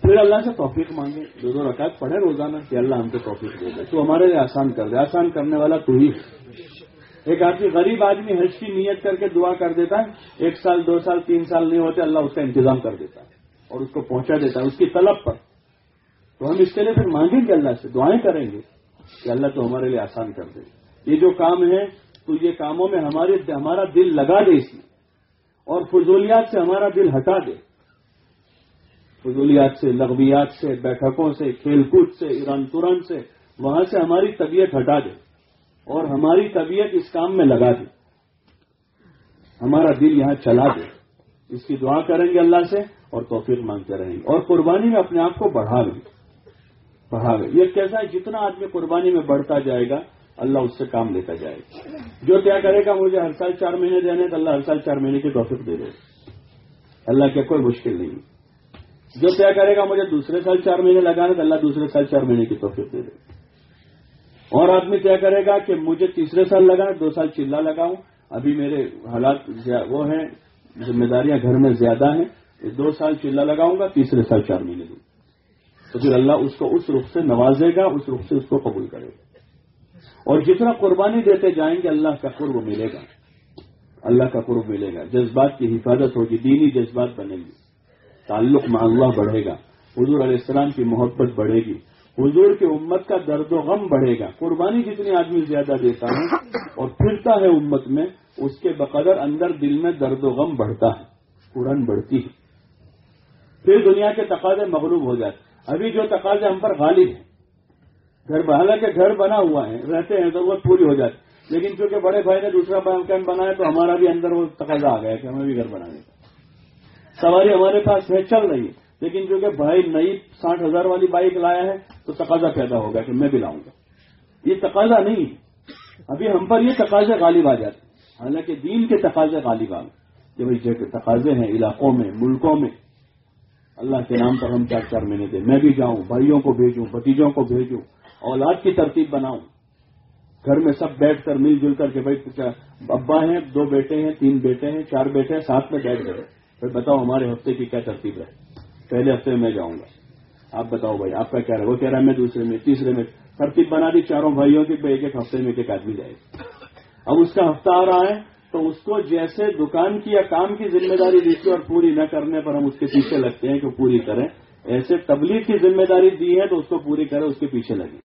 پھر اللہ سے توفیق مانگے۔ دو دو رکعت پڑھے روزانہ کہ اللہ ہم کو توفیق دے دے۔ تو ہمارے لیے آسان کر دے۔ آسان کرنے والا تو ہی ایک آدمی غریب آدمی حج کی نیت کر کے دعا کر دیتا ہے۔ ایک سال، دو سال، تین سال نہیں ہوتے، اللہ اس کا انتظام کر دیتا ہے اور اس کو پہنچا دیتا ہے، اس کی طلب پر۔ تو ہم اس کے لیے پھر مانگیں گے اللہ سے دعائیں کریں گے کہ اللہ تو ہمارے لیے آسان کر دے۔ یہ جو کام ہے، تو یہ کاموں میں ہمارے ہمارا دل لگا دے اس میں۔ اور فضولیات سے ہمارا دل ہٹا دے۔ فضولیات سے، لغویات سے، بیٹھکوں سے، کھیل کود سے، ایران ترن سے، وہاں سے ہماری طبیعت ہٹا دے۔ اور ہماری طبیعت اس کام میں لگا دے۔ ہمارا دل یہاں چلا دے۔ اس کی دعا کریں گے اللہ سے اور توفیق مانگتے رہیں۔ گے اور قربانی میں اپنے آپ کو بڑھا لیں بڑھا لیں یہ کیسا ہے؟ جتنا آدمی قربانی میں بڑھتا جائے گا، اللہ اس سے کام لیتا جائے گا۔ جو کیا کرے گا، مجھے ہر سال چار مہینے دینے تو اللہ ہر سال چار مہینے کی توفیق دے دے۔ اللہ کے کوئی مشکل نہیں۔ جو طے کرے گا، مجھے دوسرے سال چار مہینے لگانا تو اللہ دوسرے سال چار مہینے کی توفیق دے دے۔ اور آدمی طے کرے گا کہ مجھے تیسرے سال لگانا، دو سال چلا لگاؤں۔ ابھی میرے حالات وہ ہیں، ذمہ داریاں گھر میں زیادہ ہیں۔ دو سال چلا لگاؤں گا، تیسرے سال چار مہینے دوں۔ تو پھر اللہ اس کو اس رخ سے نوازے گا، اس رخ سے اس کو قبول کرے گا۔ اور جتنا قربانی دیتے جائیں گے، اللہ کا قرب ملے گا۔ اللہ کا قرب ملے گا۔ جذبات کی حفاظت ہوگی، دینی جذبات بنے گی تعلق مع اللہ بڑھے گا۔ حضور علیہ السلام کی محبت بڑھے گی۔ حضور کی امت کا درد و غم بڑھے گا۔ قربانی جتنی آدمی زیادہ دیتا ہے اور پھرتا ہے امت میں، اس کے بقدر اندر دل میں درد و غم بڑھتا ہے، قرآن بڑھتی ہے۔ پھر دنیا کے تقاضے مغلوب ہو جاتے ابھی جو تقاضے ہم پر غالب ہیں، گھر حالانکہ گھر بنا ہوا ہے، رہتے ہیں تو وہ پوری ہو جاتی لیکن کیونکہ بڑے بھائی نے دوسرا کیمپ بنایا تو ہمارا بھی اندر وہ تقاضا آ گیا کہ ہمیں بھی گھر بنانے کا سواری ہمارے پاس ہے، چل رہی ہے۔ لیکن کیونکہ بھائی نئی ساٹھ ہزار والی بائک لایا ہے تو تقاضا پیدا ہوگا کہ میں بھی لاؤں گا۔ یہ تقاضا نہیں ابھی ہم پر یہ تقاضے غالب آ جاتے حالانکہ دین کے تقاضے غالب آ کہ بھائی تقاضے ہیں، علاقوں میں، ملکوں میں اللہ کے نام پر ہم چار چار مہینے دیں میں بھی جاؤں، بھائیوں کو بھیجوں بتیجوں کو بھیجوں، اولاد کی ترتیب بناؤں۔ گھر میں سب بیٹھ کر مل جل کر کے بھائی ابا ہیں، دو بیٹے ہیں، تین بیٹے ہیں، چار بیٹے ہیں، ساتھ میں بیٹھ گئے۔ پھر بتاؤ ہمارے ہفتے کی کیا ترتیب ہے؟ پہلے ہفتے میں میں جاؤں گا۔ آپ بتاؤ بھائی، آپ کا کیا رہا؟ وہ کہہ رہا ہے، میں دوسرے میں، تیسرے میں۔ ترتیب بنا دی چاروں بھائیوں کی، ایک ایک ہفتے میں ایک ایک آدمی جائے اب اس کا ہفتہ آ رہا ہے تو اس کو جیسے دکان کی یا کام کی ذمہ داری دی تھی اور پوری نہ کرنے پر ہم اس کے پیچھے لگتے ہیں کہ پوری کریں، ایسے تبلیغ کی ذمہ داری دی ہے تو اس کو پوری کریں، اس کے پیچھے لگے